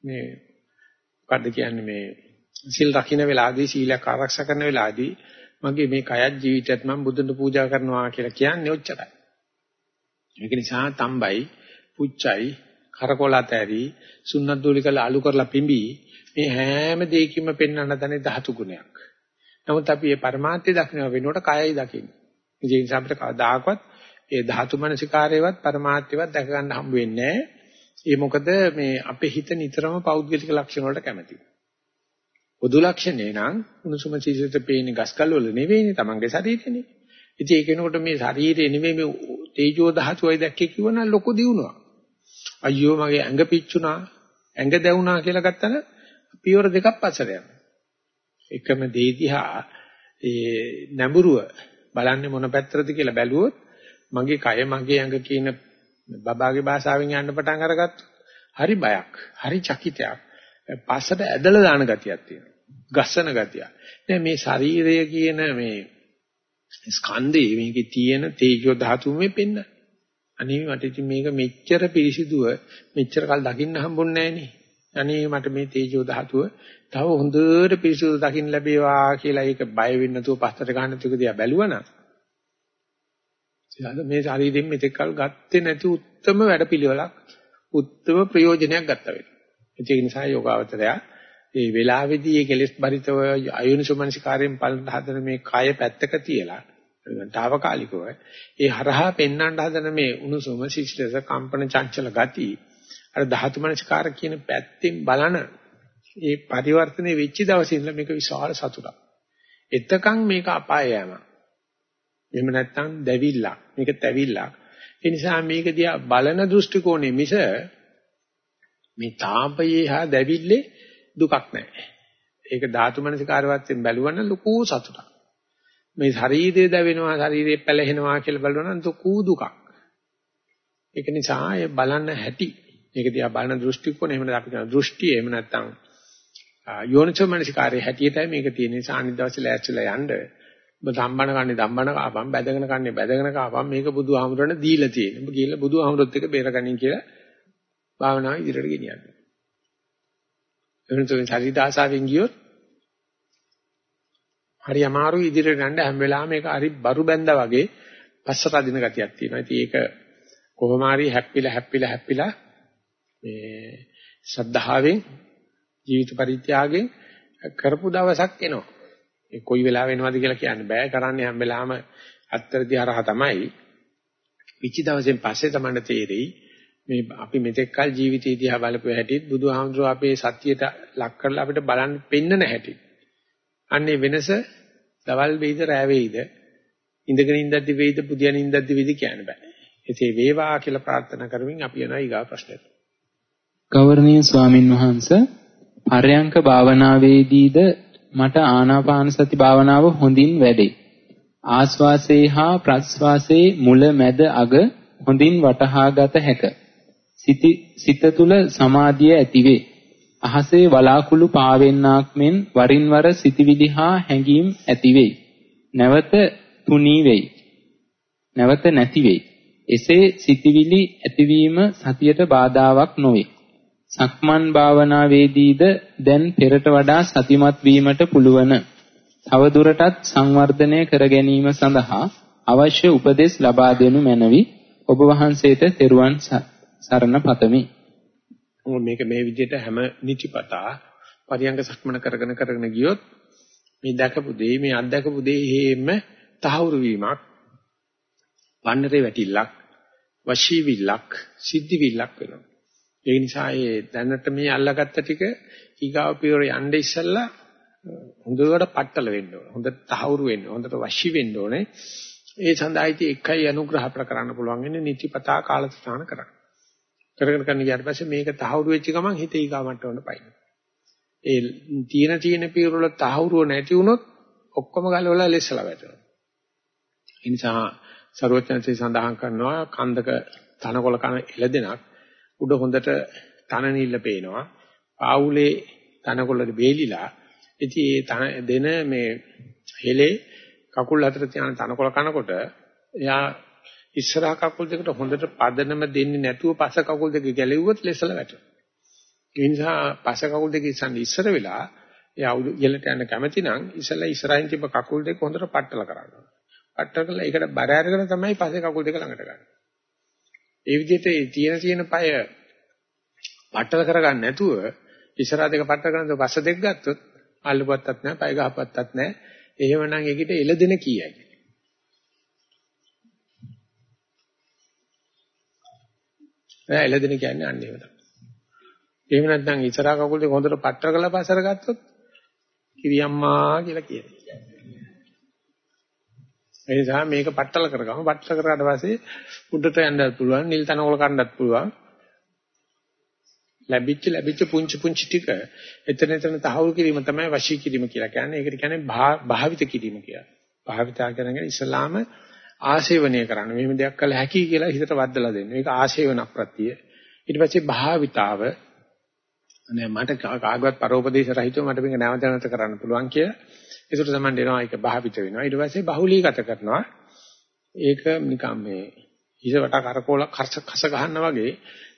මේ මොකද්ද කියන්නේ මේ සිල් රකින්න වෙලාවදී සීලයක් ආරක්ෂා කරන වෙලාවදී මගේ මේ කයත් ජීවිතයත් මම බුදුන්ට පූජා කරනවා කියලා කියන්නේ ඔච්චරයි. ඒක නිසා තම්බයි, පුච්චයි, කරකෝල ඇතැරි සුන්නත් දූලිකල අලු කරලා පිඹි මේ හැම දෙයකින්ම පෙන්වන්න තනේ ධාතු ගුණයක්. නමුත් අපි මේ પરමාර්ථය දක්නව වෙනකොට කයයි දකින්නේ. ඒ නිසා අපිට කවදාකවත් ඒ ධාතු මනසිකාරයවත් પરමාර්ථයවත් දැක ගන්න හම්බ වෙන්නේ නැහැ. ඒ මොකද මේ අපේ හිත නිතරම පෞද්ගලික ලක්ෂණ වලට කැමතියි. පොදු ලක්ෂණේ නම් උණුසුම සීසත පේන්නේ ගස්කල් වල නෙවෙයිනේ තමන්ගේ ශරීරෙනේ. ඉතින් ඒක වෙනකොට මේ ශරීරය නෙමෙයි මේ තේජෝ ධාතුවයි දැක්කේ කිව්වනම් ලොකු දියුණුවක්. අයියෝ මගේ ඇඟ පිච්චුණා, ඇඟ දැවුණා කියලා ගත්තම පියවර දෙකක් පස්සට යනවා. එකම දේ දිහා ඒ නැඹුරුව බලන්නේ මොන පැත්තටද කියලා බැලුවොත් මගේ කය මගේ ඇඟ කියන බබාගේ භාෂාවෙන් යන්න පටන් අරගත්තොත් හරි බයක්, හරි චකිතයක්. පස්සට ඇදලා දාන ගතියක් තියෙනවා. ගස්සන ගතිය. දැන් මේ ශරීරය කියන මේ ස්කන්ධේ මේකේ තියෙන තේජෝ ධාතුමේ පෙන්න. අනේ මට ඉතින් මේක මෙච්චර පිරිසිදුව මෙච්චර කල් දකින්න හම්බුන්නේ නැහනේ. අනේ මට මේ තේජෝ ධාතුව තව හොඳට පිරිසිදු දකින්න ලැබේවා කියලා ඒක බය වෙන්නේ නැතුව පස්සට ගන්න තුක දිහා බැලුවනම් සියල්ල මේ ශරීරයෙන් මෙතෙක් කල් ගත්තේ නැති උත්තරම වැඩපිළිවෙලක් උත්තරම ප්‍රයෝජනයක් ගත්තා වෙනවා. ඒක නිසා යෝගාවතරයා ඒ වෙලාවේදී මේ කෙලෙස් බරිතව අයෝනිසෝමනසිකාරයෙන් පලන හදන මේ කය පැත්තක තියලා තාවකාලිකව ඒ හරහා පෙන්වන්න හදන මේ උණුසුම සිසිලස කම්පන චංචල ගති අර ධාතු මනසිකාර කියන පැත්තෙන් බලන ඒ පරිවර්තනේ වෙච්ච දවසේ ඉඳලා මේක විශාල සතුටක්. එතකන් මේක අපාය යෑම. එහෙම නැත්නම් දැවිල්ලක්. මේක තැවිල්ලක්. ඒ නිසා මේක දිහා බලන දෘෂ්ටි කෝණය මිස මේ තාපයේ හා දැවිල්ලේ දුකක් නැහැ. ඒක ධාතු මනසිකාරවත්ෙන් බැලුවනම් ලොකු සතුටක්. මේ ශරීරය දැවෙනවා ශරීරය පැලහෙනවා කියලා බලනවා නම් ලොකු දුකක්. ඒක නිසා ඒ බලන්න හැටි මේක දිහා බලන දෘෂ්ටි කෝණය එහෙම නැත්නම් අපි කියන දෘෂ්ටි එහෙම නැත්නම් යෝනිසෝ මනසිකාරයේ හැටියටයි මේක තියෙන නිසා අනිත් දවසේ ලෑස්තිලා යන්න ඔබ ධම්බන කන්නේ ධම්බන කාපම් බැදගෙන කන්නේ බැදගෙන කාපම් මේක බුදුහාමුදුරනේ දීලා තියෙන. ඔබ කියලා බුදුහාමුදුරත් එක්ක බේරගනින් කියලා භාවනාව ඉදිරියට ගෙනියන්න. එවනතෝ ශරීර ආසාවෙන් ගියොත් හරි අමාරු ඉදිරියට යන්න හැම වෙලාවෙම මේක හරි බරු බැඳා වගේ පස්සට අදින ගතියක් තියෙනවා. ඉතින් ඒක කොහොම හරි හැප්පිලා හැප්පිලා හැප්පිලා මේ ශ්‍රද්ධාවෙන් ජීවිත පරිත්‍යාගයෙන් කරපු දවසක් එනවා. ඒ කොයි වෙලාව වෙනවද කියලා කියන්න බෑ. කරන්නේ හැම වෙලාවෙම අත්තරදී හරහා තමයි. විචි දවසෙන් පස්සේ තමයි තේරෙයි මේ අපි මෙතෙක් කල ජීවිතය දිහා බලපු හැටිත් බුදුහාමුදුරුව අපේ සත්‍යයට ලක් කරලා අපිට බලන්න පෙන්නන හැටි. අන්නේ වෙනස දවල් වේද රෑ වේද ඉඳගෙන ඉඳද්දි වේද පුදියන ඉඳද්දි වේද කියන්න බෑ. එසේ වේවා කියලා ප්‍රාර්ථනා කරමින් අපි යනවා ඊගා ප්‍රශ්නෙට. ගෞරවනීය ස්වාමින් වහන්සේ පරයන්ක භාවනාවේදීද මට ආනාපාන සති භාවනාව හොඳින් වැඩේ. ආස්වාසේ හා ප්‍රස්වාසයේ මුල මැද අග හොඳින් වටහාගත හැකිය. සිත තුල සමාධිය ඇතිවේ. අහසේ වලාකුළු පාවෙන්නාක් මෙන් වරින් වර සිටිවිලි හා හැඟීම් ඇතිවේ. නැවත තුනී වෙයි. නැවත නැති වෙයි. එසේ සිටිවිලි ඇතිවීම සතියට බාධාවක් නොවේ. සක්මන් භාවනාවේදීද දැන් පෙරට වඩා සතිමත් වීමට පුළුවන්. තව දුරටත් සංවර්ධනය කර ගැනීම සඳහා අවශ්‍ය උපදෙස් ලබා දෙනු මැනවි. ඔබ වහන්සේට තෙරුවන් සරණ පතමි. මේක මේ විදිහට හැම නිතිපතා පරියංග සක්මන කරගෙන කරගෙන ගියොත් මේ දැකපු දේ මේ අත්දකපු දේ හේම තහවුරු වීමක් වන්නරේ වැටිල්ලක් වශීවිල්ලක් සිද්ධිවිල්ලක් වෙනවා. ඒ නිසා ඒ දැනට මේ අල්ලගත්ත ටික ඊගාව පියවර යන්න ඉස්සෙල්ලා හොඳට පట్టල වෙන්න ඕන. හොඳට තහවුරු වෙන්න ඕන. හොඳට වශී වෙන්න ඕනේ. ඒ සඳහා ඉතින් එකයි අනුග්‍රහ කරන්න පුළුවන් වෙන්නේ නිතිපතා කාලසටහන කරන්න. කරගෙන කරන ඊට පස්සේ මේක තහවුරු වෙච්ච ගමන් හිත ඊගා මට්ටමට පයින්. ඒ තීන තීන පිරුවල තහවුරුව නැති වුණොත් ඔක්කොම ගලවලා ලෙස්සලා වැටෙනවා. ඒ නිසා ਸਰවඥන්සේ සඳහන් කරනවා කන්දක තනකොළ කන එළදෙනක් උඩ හොඳට තන නිල්ල පේනවා. ආවුලේ තනකොළද බේලිලා. ඉතින් ඒ තන දෙන මේ හෙලේ කකුල් අතර තියන තනකොළ කනකොට එයා ඉස්සරහා කකුල් දෙකට හොඳට පදනම දෙන්නේ නැතුව පස කකුල් දෙක ගැලෙව්වොත් ලෙසල වැටෙනවා. ඒ නිසා පස කකුල් දෙක ඉස්සන් ඉස්සර වෙලා එයා ඉහළට යන්න කැමති නම් ඉස්සලා ඉස්සරහින් තිබ්බ කකුල් දෙක හොඳට පట్టල කරනවා. පట్టල කරලා ඒකට බර අරගෙන තමයි පසේ කකුල් දෙක ළඟට ගන්න. ඒ විදිහට ඒ තියෙන තියෙන পায় පట్టල කරගන්න නැතුව ඉස්සරහ දෙක පట్టල කරනකොට පස දෙක ගත්තොත් අල්ලපත්තත් නැහැ, পায় ගහපත්තත් නැහැ. එහෙමනම් ඒකිට එළදෙන කීයයි. නෑ එළදෙන කියන්නේ අන්න එහෙම තමයි. එහෙම නැත්නම් ඉස්සරහා කකුල් දෙක හොඳට පට්ටර කරලා පස්සර ගත්තොත් කිරියම්මා කියලා කියනවා. ඒ නිසා මේක පට්ටල කරගම පට්ටල කරාට පස්සේ උඩට යන්නත් පුළුවන් නිල් තනකොළ කන්නත් පුළුවන්. ලැබිච්ච ලැබිච්ච පුංචි පුංචි ටික එතන එතන තහවුරු කිරීම තමයි වශී කිරීම කියලා කියන්නේ. ඒකට කියන්නේ භාවිත කිරීම කියලා. භාවිතා කරන එක ඉස්ලාම ආශේවනය කරන්න. මෙහෙම දෙයක් කළ හැකි කියලා හිතට වද්දලා දෙන්න. මේක ආශේවන ප්‍රත්‍ය. ඊට පස්සේ භාවිතාව අනේ මට කාගවත් පරෝපදේශ රහිතව මට මේක නැවත නැවත කරන්න පුළුවන් කියලා. ඒකට තමයි දෙනවා ඒක භාවිත වෙනවා. ඊට පස්සේ බහුලීගත කරනවා. ඒක නිකම් මේ ඉස වට කරකෝල කස කස ගහනවා වගේ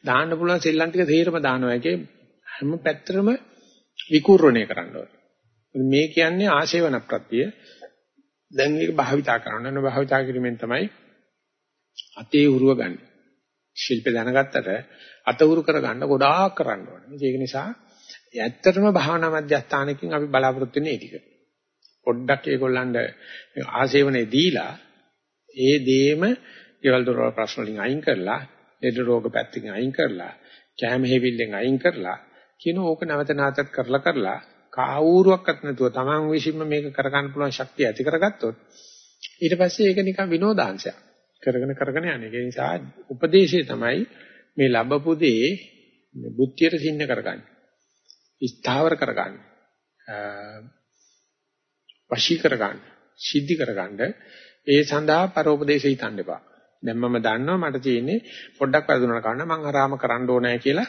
දාන්න පුළුවන් සෙල්ලම් ටික තේරම දානවා. ඒකේ හැම පැත්තටම විකූර්ණය කරන්න ඕනේ. මේ කියන්නේ ආශේවන ප්‍රත්‍ය. දැන් මේක භාවිතා කරන්න ඕන. භාවිතා කිරීමෙන් තමයි අතේ උරුව ගන්න. ශිල්ප දැනගත්තට අතහුරු කරගන්න ගොඩාක් කරන්න ඕනේ. ඒක නිසා ඇත්තටම භාවනා මධ්‍යස්ථානකින් අපි බලාපොරොත්තු වෙන්නේ ඒ ටික. පොඩ්ඩක් ඒගොල්ලන්ට ආශේවනේ දීලා ඒ දේම ඊවල දොර ප්‍රශ්න වලින් අයින් කරලා, ලෙඩ රෝග පැත්තකින් අයින් කරලා, කැම හේවිල්ලෙන් අයින් කරලා කියන ඕක නැවත නැවතත් කරලා කරලා කාවුරුවක්වත් නැතුව Taman විසින්ම මේක කරගන්න පුළුවන් ශක්තිය ඇති කරගත්තොත් ඊට පස්සේ ඒක නිකන් විනෝදාංශයක්. කරගෙන කරගෙන යන්නේ. ඒ නිසා උපදේශය තමයි මේ ලැබපු දේ බුද්ධියට සින්න කරගන්න. ස්ථාවර කරගන්න. වශී කරගන්න. සිද්ධි කරගන්න. ඒ සඳහා පරෝපදේශය හිතන්න එපා. දැන් මම දන්නවා මට තියෙන්නේ පොඩ්ඩක් වැරදුනා කන්න මං අරාම කරන්න ඕනෑ කියලා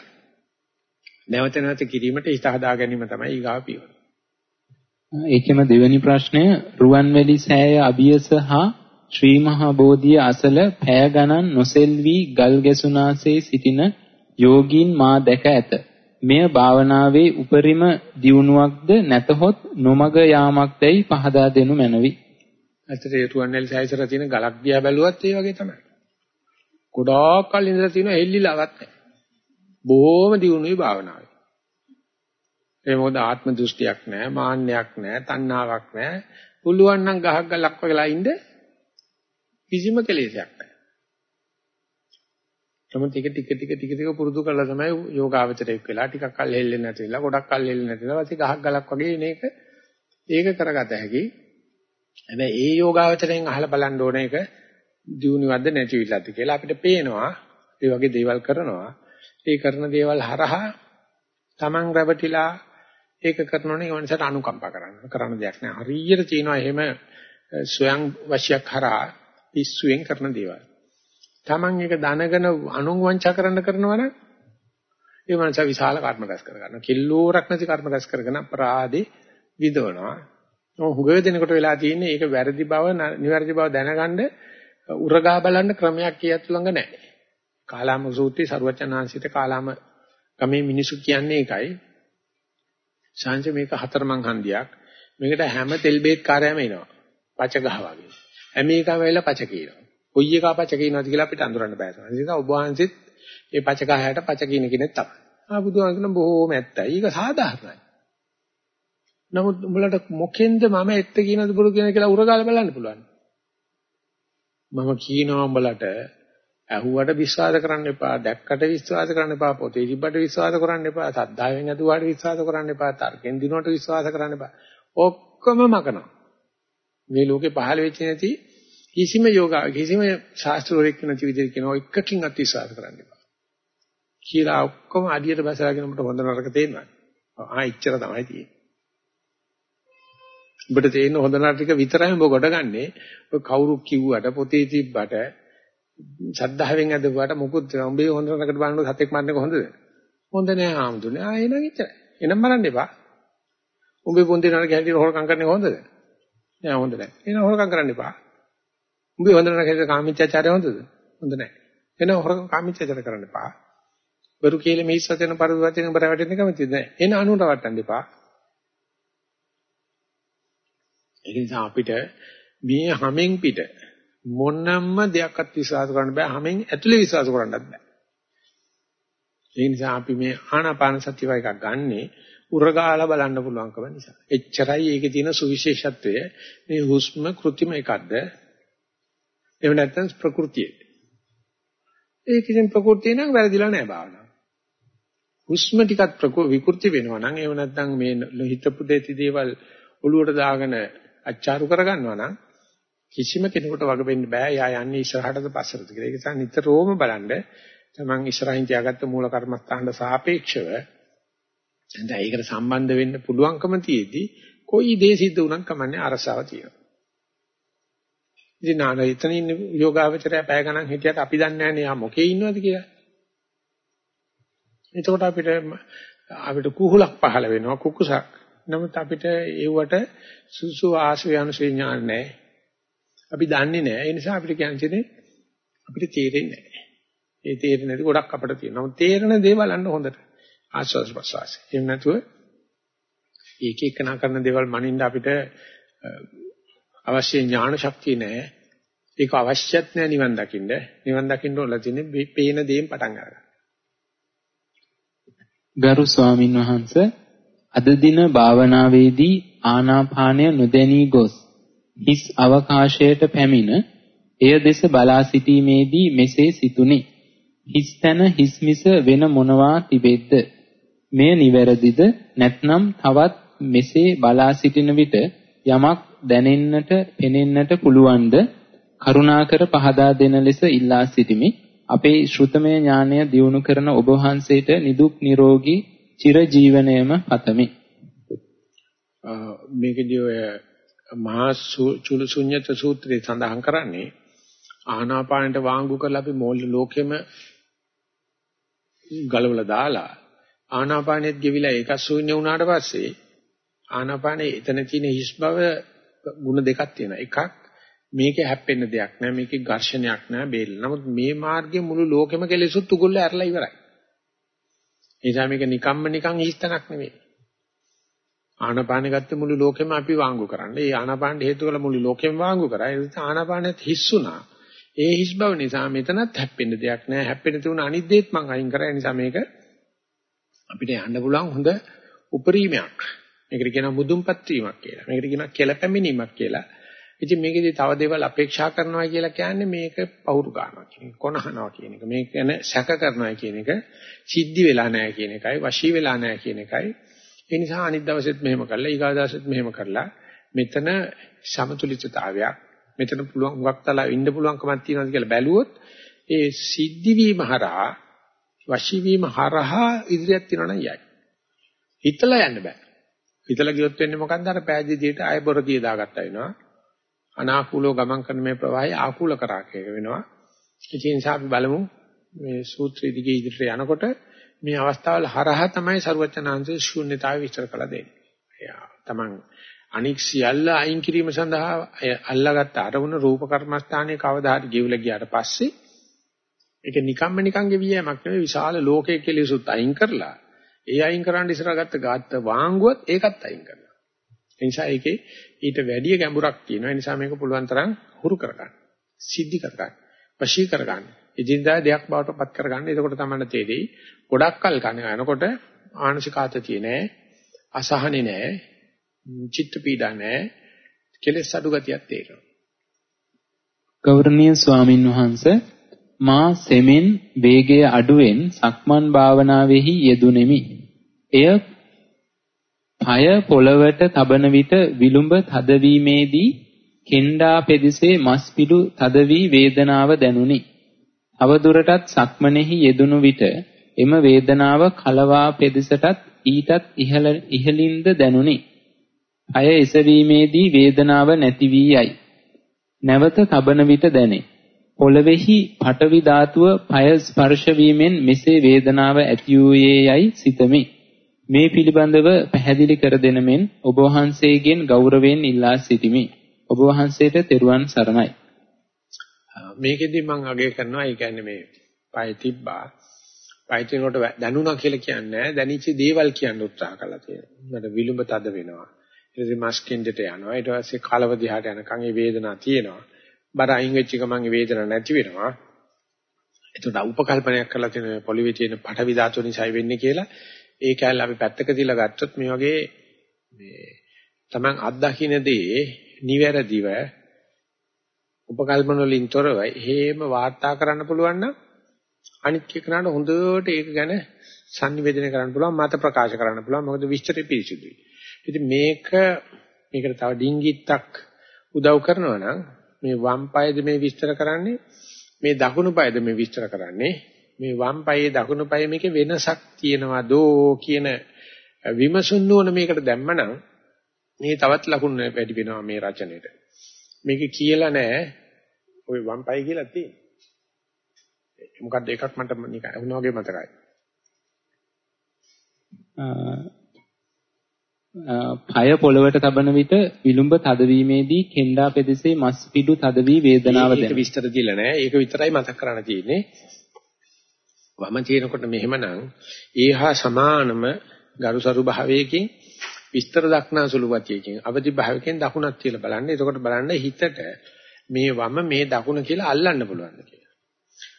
නැවත නැවත කිරීමට හිත හදා ගැනීම තමයි ඊගාව පියවර. ඒකෙම දෙවෙනි ප්‍රශ්නය රුවන්වැලි සෑය අභියස හා ශ්‍රී මහා බෝධිය අසල පෑ ගණන් නොසෙල්වි ගල් ගැසුනාසේ සිටින යෝගීන් මා දැක ඇත. මෙය භාවනාවේ උපරිම දියුණුවක්ද නැතහොත් නොමග යාමක්දයි පහදා දෙනු මැනවි. ඇත්තට ඒ රුවන්වැලි සෑයසර තියෙන ගලක් දිහා බැලුවත් ඒ වගේ තමයි. ගොඩාක් කල් ඉඳලා තියෙන හෙල්ලිලාවක් නැහැ. බොහොම දියුණුවේ භාවනාවේ. ඒ මොකද ආත්ම දෘෂ්ටියක් නැහැ, මාන්නයක් නැහැ, තණ්හාවක් නැහැ. පුළුවන් නම් ගහක් ගලක් වගේලා ඉන්න කිසිම කෙලෙසයක් නැහැ. නමුත් ටික ටික ටික ටික ටික පුරුදු කරලා තමයි යෝගාවචරයක් වෙලා ටිකක් කල් හෙල්ලෙන්නේ නැති වෙලා ගොඩක් කල් හෙල්ලෙන්නේ නැති වෙලා ඊට ගහක් ගලක් වගේ මේක ඒක කරගත හැකි. හැබැයි ඒ යෝගාවචරයෙන් අහලා බලන්න ඕන එක දියුණුවක්ද නැතිවිලාද කියලා අපිට පේනවා. ඒ වගේ දේවල් කරනවා. ඒ කරන දේවල් හරහා Taman රැවටිලා ඒක කරනෝනේ යෝනිසට අනුකම්පා කරන්න. කරන්න දෙයක් නෑ. හරියට තියෙනවා එහෙම ස්වයං වශයක් හරහා පිස්සුවෙන් කරන දේවල්. Taman එක දැනගෙන අනුන් වංචා කරන්න කරනවා නම් ඒ මනස විශාල කර්ම රැස් කර ගන්නවා. කිල්ලෝරක් නැති කර්ම රැස් කරගෙන අපරාධේ විදවනවා. හුඟ දෙනකොට වෙලා තියෙන්නේ ඒක වැරදි බව නිවැරදි බව දැනගන්න උරගා බලන්න ක්‍රමයක් කියත් ළඟ නැහැ. කාලාම සූත්‍රයේ සරුවචනාංශිත කාලාම ගමේ මිනිසු කියන්නේ ඒකයි. ශාංශ මේක හතරමං හන්දියක්. මේකට හැම තෙල් බේත් කාර්යයම එනවා. පච ගහ වගේ. හැම එකම වෙලා පච කියනවා. කොයි එක පච කියනවාද කියලා අපිට අඳුරන්න බෑ. ඒ නිසා ඔබ වහන්සේත් මේ පච ගහයට පච කියන කෙනෙක් තමයි. ආ බුදුහාමුදුරන් බොහෝම ඇත්තයි. ඒක සාධාරණයි. නමුත් උඹලට මොකෙන්ද මම ඇත්ත කියනද බොරු කියන කියලා උරගාලා බලන්න පුළුවන්. මම කියනවා උඹලට ඇහුවට විශ්වාස කරන්න එපා, දැක්කට විශ්වාස කරන්න එපා, පොතේ තිබ්බට විශ්වාස කරන්න එපා, සද්ධායෙන් ඇදුවාට විශ්වාස කරන්න එපා, තර්කෙන් දිනුවට විශ්වාස කරන්න එපා. ඔක්කොම මකනවා. මේ ලෝකේ පහළ වෙච්ච නැති කිසිම යෝගා කිසිම ශාස්ත්‍රවරයෙක් නැති විදිහට කියනවා එකකින්වත් විශ්වාස කරන්න එපා. කියලා ඔක්කොම අඩියට බසලාගෙන උඹට හොඳ නරක තේරෙනවා. ආ ඉච්චර තමයි තියෙන්නේ. උඹට තේරෙන හොඳ නරක ටික විතරයි උඹ ගොඩගන්නේ. ඔය කවුරු කිව්වට පොතේ තිබ්බට ශද්ධාවෙන් ඇදුවාට මොකුත් උඹේ හොඳ නරකට බලනකොට සතෙක් මරන එක හොඳද? හොඳ නෑ ආම්දුනේ. ආ එනං ඉච්චරයි. එනම් මරන්න එපා. උඹේ පොන්දේ නරක හැටියට හොරකම් කරන එක හොඳද? නෑ හොඳ නෑ. එන හොරකම් කරන්න එපා. උඹේ හොඳ නරක හැටියට කාමීච්ඡාචාරය හොඳද? හොඳ නෑ. එන හොරකම් කාමීච්ඡාචාර කරන්න එපා. බරු කීලේ මිස් වචන පරිවර්තන බර වැටෙන්න කැමතිද නෑ. එන අනුර වටන්න එපා. ඒ නිසා අපිට මේ හැමෙන් පිට මොනම දෙයක්වත් විශ්වාස කරන්න බෑ. හැමෙන් ඇතුලේ විශ්වාස කරන්නත් බෑ. ඒ නිසා අපි මේ ආනාපාන සතිය වගේ එකක් ගන්නෙ උරගාලා බලන්න පුළුවන්කම නිසා. එච්චරයි ඒකේ තියෙන සුවිශේෂත්වය. මේ හුස්ම કૃතිම එකක්ද? එහෙම නැත්නම් ප්‍රകൃතියේ. ඒකෙන් ප්‍රകൃතිය නම් වැරදිලා නෑ භාවනාව. හුස්ම ටිකක් විකෘති වෙනවා නම් එහෙම නැත්නම් මේ හිතපු දෙති දේවල් ඔලුවට දාගෙන අච්චාරු කරගන්නවා නම් කිසිම කෙනෙකුට වග වෙන්න බෑ. යා යන්නේ ඉස්සරහටද පස්සටද කියලා. ඒක නිසා නිතරම බලන්න තමන් ඉස්සරහින් තියාගත්ත මූල කර්මස්ථානට සාපේක්ෂව දැන් ඒකට සම්බන්ධ වෙන්න පුළුවන්කම තියේදී කොයි දේ සිද්ධ වුණත් කමන්නේ අරසාව තියෙනවා. ඉතින් නාන එතන ඉන්න යෝගාවචරය පැය ගණන් හිටියට අපි දන්නේ නැහැ නේ ආ මොකේ ඉන්නවද කියලා. එතකොට අපිට අපිට කුහුලක් පහළ වෙනවා කුකුසක්. නමුත් අපිට ඒවට සුසු ආශ්‍රය අනුසය ඥාන නැහැ. අපි දන්නේ නැහැ. ඒ නිසා අපිට කියන්නේ අපිට තේරෙන්නේ නැහැ. ඒ තේරෙන්නේ නැති ගොඩක් අපිට තියෙනවා. නමුත් තේරෙන දේ බලන්න හොඳට. ආස්වාද ප්‍රසවාස. එහෙම නැතුව ඒක එක්කන කරන දේවල් මනින්න අපිට අවශ්‍ය ඥාන ශක්තිය නැහැ. ඒක අවශ්‍යත් නැහැ නිවන් දකින්න. නිවන් දකින්න ඕන තියෙන්නේ පේන දේෙන් පටන් ගන්න. ගරු ස්වාමින් වහන්සේ අද දින භාවනාවේදී ආනාපානය නොදැනී ගොස් හිස් අවකාශයට පැමිණ එය දෙස බලා සිටීමේදී මෙසේ සිතුනි. හිස් තැන හිස්මිස වෙන මොනවා තිබෙද්ද? මෙය නිවැරදිද නැත්නම් තවත් මෙසේ බලා සිටින විට යමක් දැනෙන්නට පෙනෙන්නට පුළුවන්ද කරුණාකර පහදා දෙන ලෙස ඉල්ලා සිටිමි අපේ ශ්‍රුතමය ඥානය දියුණු කරන ඔබ වහන්සේට නිදුක් නිරෝගී චිර ජීවනයේම පතමි මේකදී ඔය මහා චුල ශුන්්‍යත සූත්‍රයේ සඳහන් කරන්නේ ආනාපානට වාංගු කරලා අපි මෝල් ලෝකෙම ගලවලා දාලා ආනාපානෙත් ගෙවිලා ඒක ශූන්‍ය වුණාට පස්සේ ආනාපානේ එතන තියෙන හිස් බව ಗುಣ දෙකක් තියෙනවා. එකක් මේකේ හැප්පෙන්න දෙයක් නෑ මේකේ ඝර්ෂණයක් නෑ බේල්. නමුත් මේ මාර්ගයේ මුළු ලෝකෙම කෙලෙසුත් උගුල්ල ඇරලා ඉවරයි. ඒ නිසා මේක නිකම්ම නිකන් හිස්තනක් නෙවෙයි. ආනාපානෙ ගත්ත මුළු ලෝකෙම අපි වාංගු කරන්නේ. ඒ ආනාපානෙ හේතු කරලා මුළු ලෝකෙම වාංගු කරා. ඒ නිසා ආනාපානෙත් හිස්සුණා. ඒ හිස් බව නිසා මෙතනත් හැප්පෙන්න දෙයක් නෑ. හැප්පෙන්න තියුණ අනිත් දේත් මං අයින් කරා. ඒ නිසා මේක අපිට යන්න පුළුවන් හොඳ උපරිමයක්. මේකට කියනවා මුදුන්පත් වීමක් කියලා. මේකට කියනවා කෙලපැමිණීමක් කියලා. ඉතින් මේකෙදි තව දේවල් අපේක්ෂා කරනවා කියලා කියන්නේ මේක පවුරු ගන්නවා කියන එක. කොනහනවා කියන එක. මේක ගැන සැක කරනවා කියන එක. සිද්ධි වෙලා නැහැ කියන එකයි, වශී වෙලා නැහැ කියන එකයි. ඒ නිසා අනිත් දවසෙත් මෙහෙම කරලා, ඊගා දවසෙත් මෙහෙම කරලා මෙතන සමතුලිතතාවයක් මෙතන පුළුවන් හුඟක් තලා ඉන්න පුළුවන්කමක් තියෙනවද කියලා බැලුවොත් ඒ සිද්ධි වීම හරහා වශී වීම හරහා ඉදිරියක් තියනවා නම් යයි. හිතලා යන්න බෑ. හිතලා ගියොත් වෙන්නේ මොකන්ද අර පෑදීදියට ආය බොරදිය දාගත්තා වෙනවා. අනාකූලව ගමන් කරන මේ ප්‍රවාහය ආකූල කරා කියලා වෙනවා. ඒ නිසා අපි බලමු මේ සූත්‍රය දිගේ ඉදිරියට යනකොට මේ අවස්ථාවල හරහා තමයි සරුවචනාංශයේ ශූන්‍යතාවය විස්තර කළ දෙන්නේ. එයා තමන් අනික් සියල්ල අයින් කිරීම සඳහා අල්ලාගත්ත අරමුණ රූප කර්මස්ථානයේ කවදා හරි ගෙවිලා ගියාට පස්සේ ඒක නිකම්ම නිකං ගෙවියමක් නෙවෙයි විශාල ලෝකයේ කෙලෙසුත් අයින් කරලා ඒ අයින් කරන්න ඉස්සරහ ගත්ත ගාත්ත වාංගුවත් ඒකත් අයින් කරනවා. ඒ නිසා ඒකේ ඊට වැඩි ගැඹුරක් තියෙනවා. ඒ නිසා මේක පුළුවන් තරම් හුරු කරගන්න. සිද්ධි කරගන්න. වශී කරගන්න. එදිනදා දෙයක් බවට පත් කරගන්න. එතකොට තමයි තේරෙයි. ගොඩක් කල් කන යනකොට ආනසික ආතතිය නෑ. අසහනෙ නෑ. චිත්ත පීඩා නෑ. කෙලෙස් අඩු ගතියක් තේරෙනවා. ගෞරවනීය ස්වාමින් වහන්සේ මා සෙමෙන් වේගය අඩුවෙන් සක්මන් භාවනාවෙහි යෙදුණෙමි. එය পায় පොළවට තබන විට විලුඹ තදවීමේදී කෙන්ඩා පෙදෙසේ මස් පිඩු තද වී වේදනාව දැනුනි. අවදුරටත් සක්මනේහි යෙදුණු විට එම වේදනාව කලවා පෙදෙසටත් ඊටත් ඉහළ ඉහළින්ද දැනුනි. අය එසවීමේදී වේදනාව නැති වී යයි. නැවත තබන විට දැනේ. පොළවේහි පටවි ධාතුව පය ස්පර්ශ වීමෙන් මෙසේ වේදනාව ඇති වූයේ යයි සිතමි. මේ පිළිබඳව පැහැදිලි කර දෙන මෙන් ඔබ වහන්සේගෙන් ගෞරවයෙන් ඉල්ලා සිටිමි. ඔබ වහන්සේට තෙරුවන් සරණයි. මේකෙදි මම අගය කරනවා ඒ කියන්නේ මේ පය තිබ්බා. පය තිනකොට දැනුණා කියලා කියන්නේ දැනිච්ච දේවල් කියන්න උත්සාහ කළා තියෙනවා. මට විලුඹ තද වෙනවා. ඊට මස්කින්දට යනවා. ඊට පස්සේ කලව දිහාට යනකම් ඒ වේදනාව තියෙනවා. බර අයින් වෙච්ච ගමන් ඒ වේදනාව නැති වෙනවා. එතකොට උපකල්පනයක් කරලා තියෙන පොලිවේ තියෙන පටවි ධාතු නිසායි වෙන්නේ කියලා ඒ කැලේ අපි පැත්තක තියලා ගත්තොත් මේ වගේ මේ Taman අත්දකින්න දේ නිවැරදිව උපකල්පන වලින් තොරව හේම වාර්තා කරන්න පුළුවන් නම් අනිත් කෙනාට හොඳට ඒක ගැන sannivedana කරන්න පුළුවන් මත ප්‍රකාශ කරන්න පුළුවන් මොකද විස්තරය පිරිසිදුයි. ඉතින් මේක මේකට තව ඩිංගිත්තක් උදව් කරනවා නම් මේ වම් පායද මේ විස්තර කරන්නේ මේ දකුණු පායද මේ විස්තර කරන්නේ මේ වම් පායේ දකුණු පායේ මේකේ වෙනසක් තියෙනවදෝ කියන විමසුන් නුවණ මේකට දැම්මනම් මේ තවත් ලකුණු වැඩි වෙනවා මේ රචනෙට. මේක කියලා නෑ ওই වම් පාය කියලා තියෙනවා. මොකද්ද එකක් මට නිකන් වුණා වගේ මතකයි. පය පොළවට තබන විට විලුඹ තදවීමේදී කෙන්ඩා පෙදෙසේ මස් පිඩු තද වී වේදනාව දැනෙනවා. ඒක විස්තර දීලා නැහැ. ඒක විතරයි මතක් කරන්න තියෙන්නේ. වම තියෙනකොට මෙහෙමනම් ඒහා සමානම ගරුසරු භාවයකින් විස්තර දක්නා සුළු ගතියකින් අවදි භාවයකින් දකුණක් කියලා බලන්න. එතකොට බලන්න හිතට මේ වම මේ දකුණ කියලා අල්ලන්න පුළුවන්ද කියලා.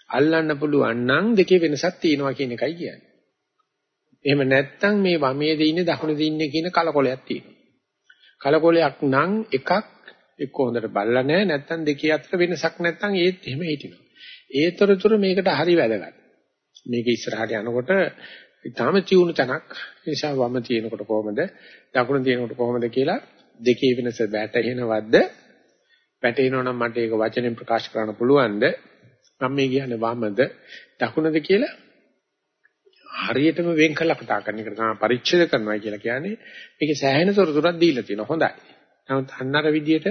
අල්ලන්න පුළුවන් නම් දෙකේ වෙනසක් තියෙනවා කියන එකයි කියන්නේ. එහෙම නැත්නම් මේ වමේද ඉන්නේ දකුණේද ඉන්නේ කියන කලකොලයක් තියෙනවා. කලකොලයක් නම් එකක් එක්ක හොඳට බලලා නැහැ නැත්නම් දෙකේ අතර වෙනසක් නැත්නම් ඒත් එහෙම හිටිනවා. ඒතරතුර මේකට හරි වැදගත්. මේක ඉස්සරහට යනකොට ඊටාම චිවුණු තැනක් නිසා වම තියෙනකොට කොහොමද දකුණ තියෙනකොට කොහොමද කියලා දෙකේ වෙනස වැටහෙනවද වැටෙනවනම් මට ඒක වචනෙන් ප්‍රකාශ කරන්න පුළුවන්ද මම මේ කියන්නේ වමද දකුණද කියලා හරියටම වෙන් කළා කතා කරන එකට තමයි පරිච්ඡේද කරනවා කියලා කියන්නේ. මේකේ සෑහෙන තොරතුරක් දීලා තියෙනවා. හොඳයි. නමුත් අන්නර විදියට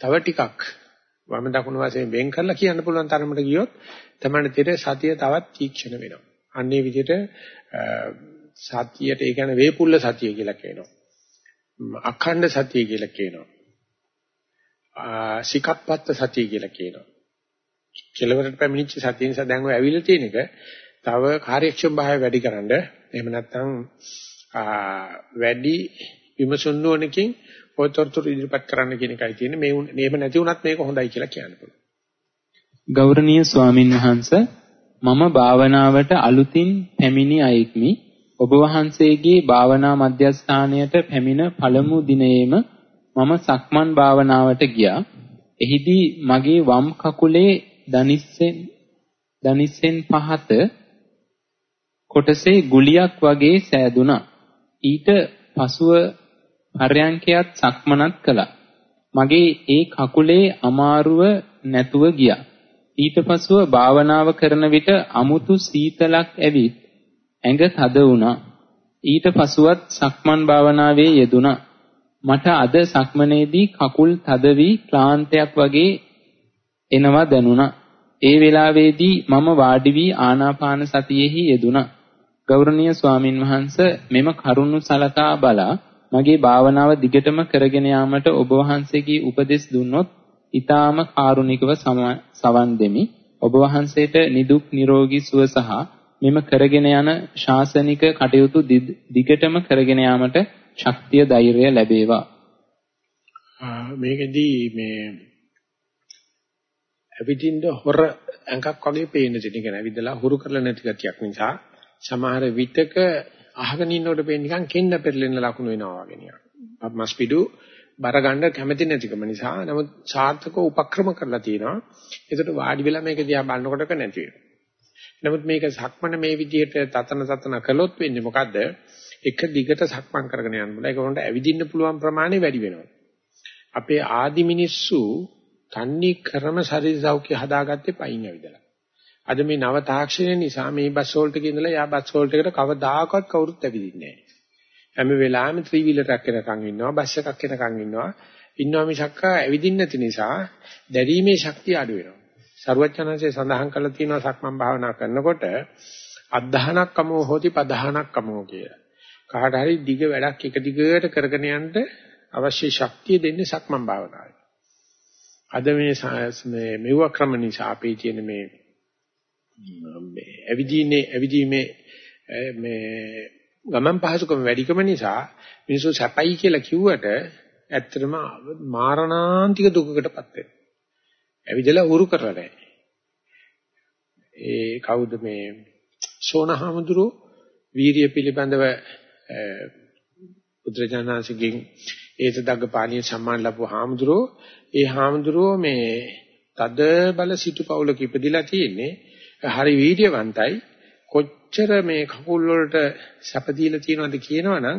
තව ටිකක් වම දකුණු වශයෙන් වෙන් කරලා කියන්න පුළුවන් තරමට ගියොත් තමයි තේර සතිය තවත් තීක්ෂණ වෙනවා. අන්නේ විදියට සතියට ඒ කියන්නේ වේපුල්ල සතිය කියලා කියනවා. අඛණ්ඩ සතිය කියලා කියනවා. සිකප්පත්ත සතිය කියලා කියනවා. කෙලවරට පැමිණිච්ච සතිය නිසා දැන් ඔය ඇවිල්ලා තියෙන එක තව කාර්යක්ෂම භාවය වැඩි කරන්න එහෙම නැත්නම් වැඩි විමසුන් නුවණකින් පොතොර්තුරු ඉදිරිපත් කරන්න කියන එකයි තියෙන්නේ මේ මේව නැති වුණත් මේක හොඳයි කියලා කියන්න පුළුවන් ගෞරවනීය ස්වාමින් වහන්සේ මම භාවනාවට අලුතින් පැමිණි අයෙක්මි ඔබ වහන්සේගේ භාවනා මධ්‍යස්ථානයට පැමිණ පළමු දිනයේම මම සක්මන් භාවනාවට ගියා එහිදී මගේ වම් කකුලේ දනිස්සෙන් දනිස්සෙන් පහත කොටසේ ගුලියක් වගේ සෑදුනා. ඊට පසුව පර්යංකයත් සක්මනත් කළා. මගේ ඒ කකුලේ අමාරුව නැතුව ගියා. ඊට පසුව භාවනාව කරන විට අමුතු සීතලක් ඇවිත් ඇඟ තද වුණා. ඊට පසුවත් සක්මන් භාවනාවේ යෙදුණා. මට අද සක්මනේදී කකුල් තද වී ක්ලාන්තයක් වගේ එනවා දැනුණා. ඒ වෙලාවේදී මම වාඩි වී ආනාපාන සතියෙහි යෙදුණා. ගෞරවනීය ස්වාමින් වහන්සේ මෙම කරුණු සලකා බලා මගේ භාවනාව දිගටම කරගෙන යාමට ඔබ වහන්සේගේ උපදෙස් දුන්නොත් ඊටාම කාරුණිකව සවන් දෙමි. ඔබ වහන්සේට නිදුක් නිරෝගී සුව සහ මෙම කරගෙන යන ශාසනික කටයුතු දිගටම කරගෙන යාමට ශක්තිය ධෛර්යය ලැබේවා. මේකෙදී මේ ඇවිදින්න හොර ඇඟක් වගේ පේන දෙයක් නේද? ඇවිදලා හුරු කරලා නැති ගතියක් නිසා සමහර විටක අහගෙන ඉන්නකොට පේන්නේ නිකන් කෙන්න පෙරලෙන ලකුණු වෙනවා වගේ නිකන්. මස්පිඩු බර ගන්න කැමති නැතිකම නිසා නමුත් සාර්ථකව උපක්‍රම කරලා තියෙනවා. ඒකට වාඩි වෙලා මේක දිහා බලනකොටක නැති වෙනවා. නමුත් මේක සක්මන මේ විදිහට තතන තතන කළොත් වෙන්නේ මොකද්ද? එක දිගට සක්මන් කරගෙන යන්න බෑ. ඒක උන්ට ඇවිදින්න පුළුවන් ප්‍රමාණය වැඩි වෙනවා. අපේ ආදි මිනිස්සු තන්නේ ක්‍රම ශරීර සෞඛ්‍ය හදාගත්තේ පයින් ඇවිදලා. අද මේ නව තාක්ෂණය නිසා මේ බස් වෝල්ට් එකේ ඉඳලා යා බස් වෝල්ට් එකට කවදාකවත් කවුරුත් ඇවිදින්නේ නැහැ. හැම වෙලාවෙම ත්‍රී වීලර් එකක් එනකන් ඉන්නවා, බස් එකක් එනකන් ඉන්නවා. ඉන්නවා මිසක් ඇවිදින්න නැති නිසා දැරීමේ ශක්තිය අඩු වෙනවා. සරුවචනanse සඳහන් කරලා තියෙනවා සක්මන් භාවනා කරනකොට අද්ධානක් කමෝ හෝති පධානක් කමෝ කියලා. කාට හරි දිග වැඩක් එක දිගට කරගෙන යන්න අවශ්‍ය ශක්තිය දෙන්නේ සක්මන් භාවනාවයි. අද මේ මේ මෙව ක්‍රම නිසා අපේ තියෙන මේ මේ ඇවිදීනේ ඇවිදීමේ මේ ගමන් පහසුකම වැඩිකම නිසා මිනිස්සු සැපයි කියලා කිව්වට ඇත්තටම මාරණාන්තික දුකකටපත් වෙනවා. ඇවිදලා උරු කරලා නැහැ. ඒ කවුද මේ සෝනහමඳුරෝ වීරිය පිළිබඳව බුද්ධජනනාංශගෙන් ඒත දග්ග පාණිය සම්මාන ලැබුව හාමුදුරෝ ඒ හාමුදුරෝ මේ තද බල සිටු පවුලක ඉපදිලා තියෙන්නේ හරි වීර්යවන්තයි කොච්චර මේ කකුල් වලට සැප දීලා තියෙනවද කියනවනම්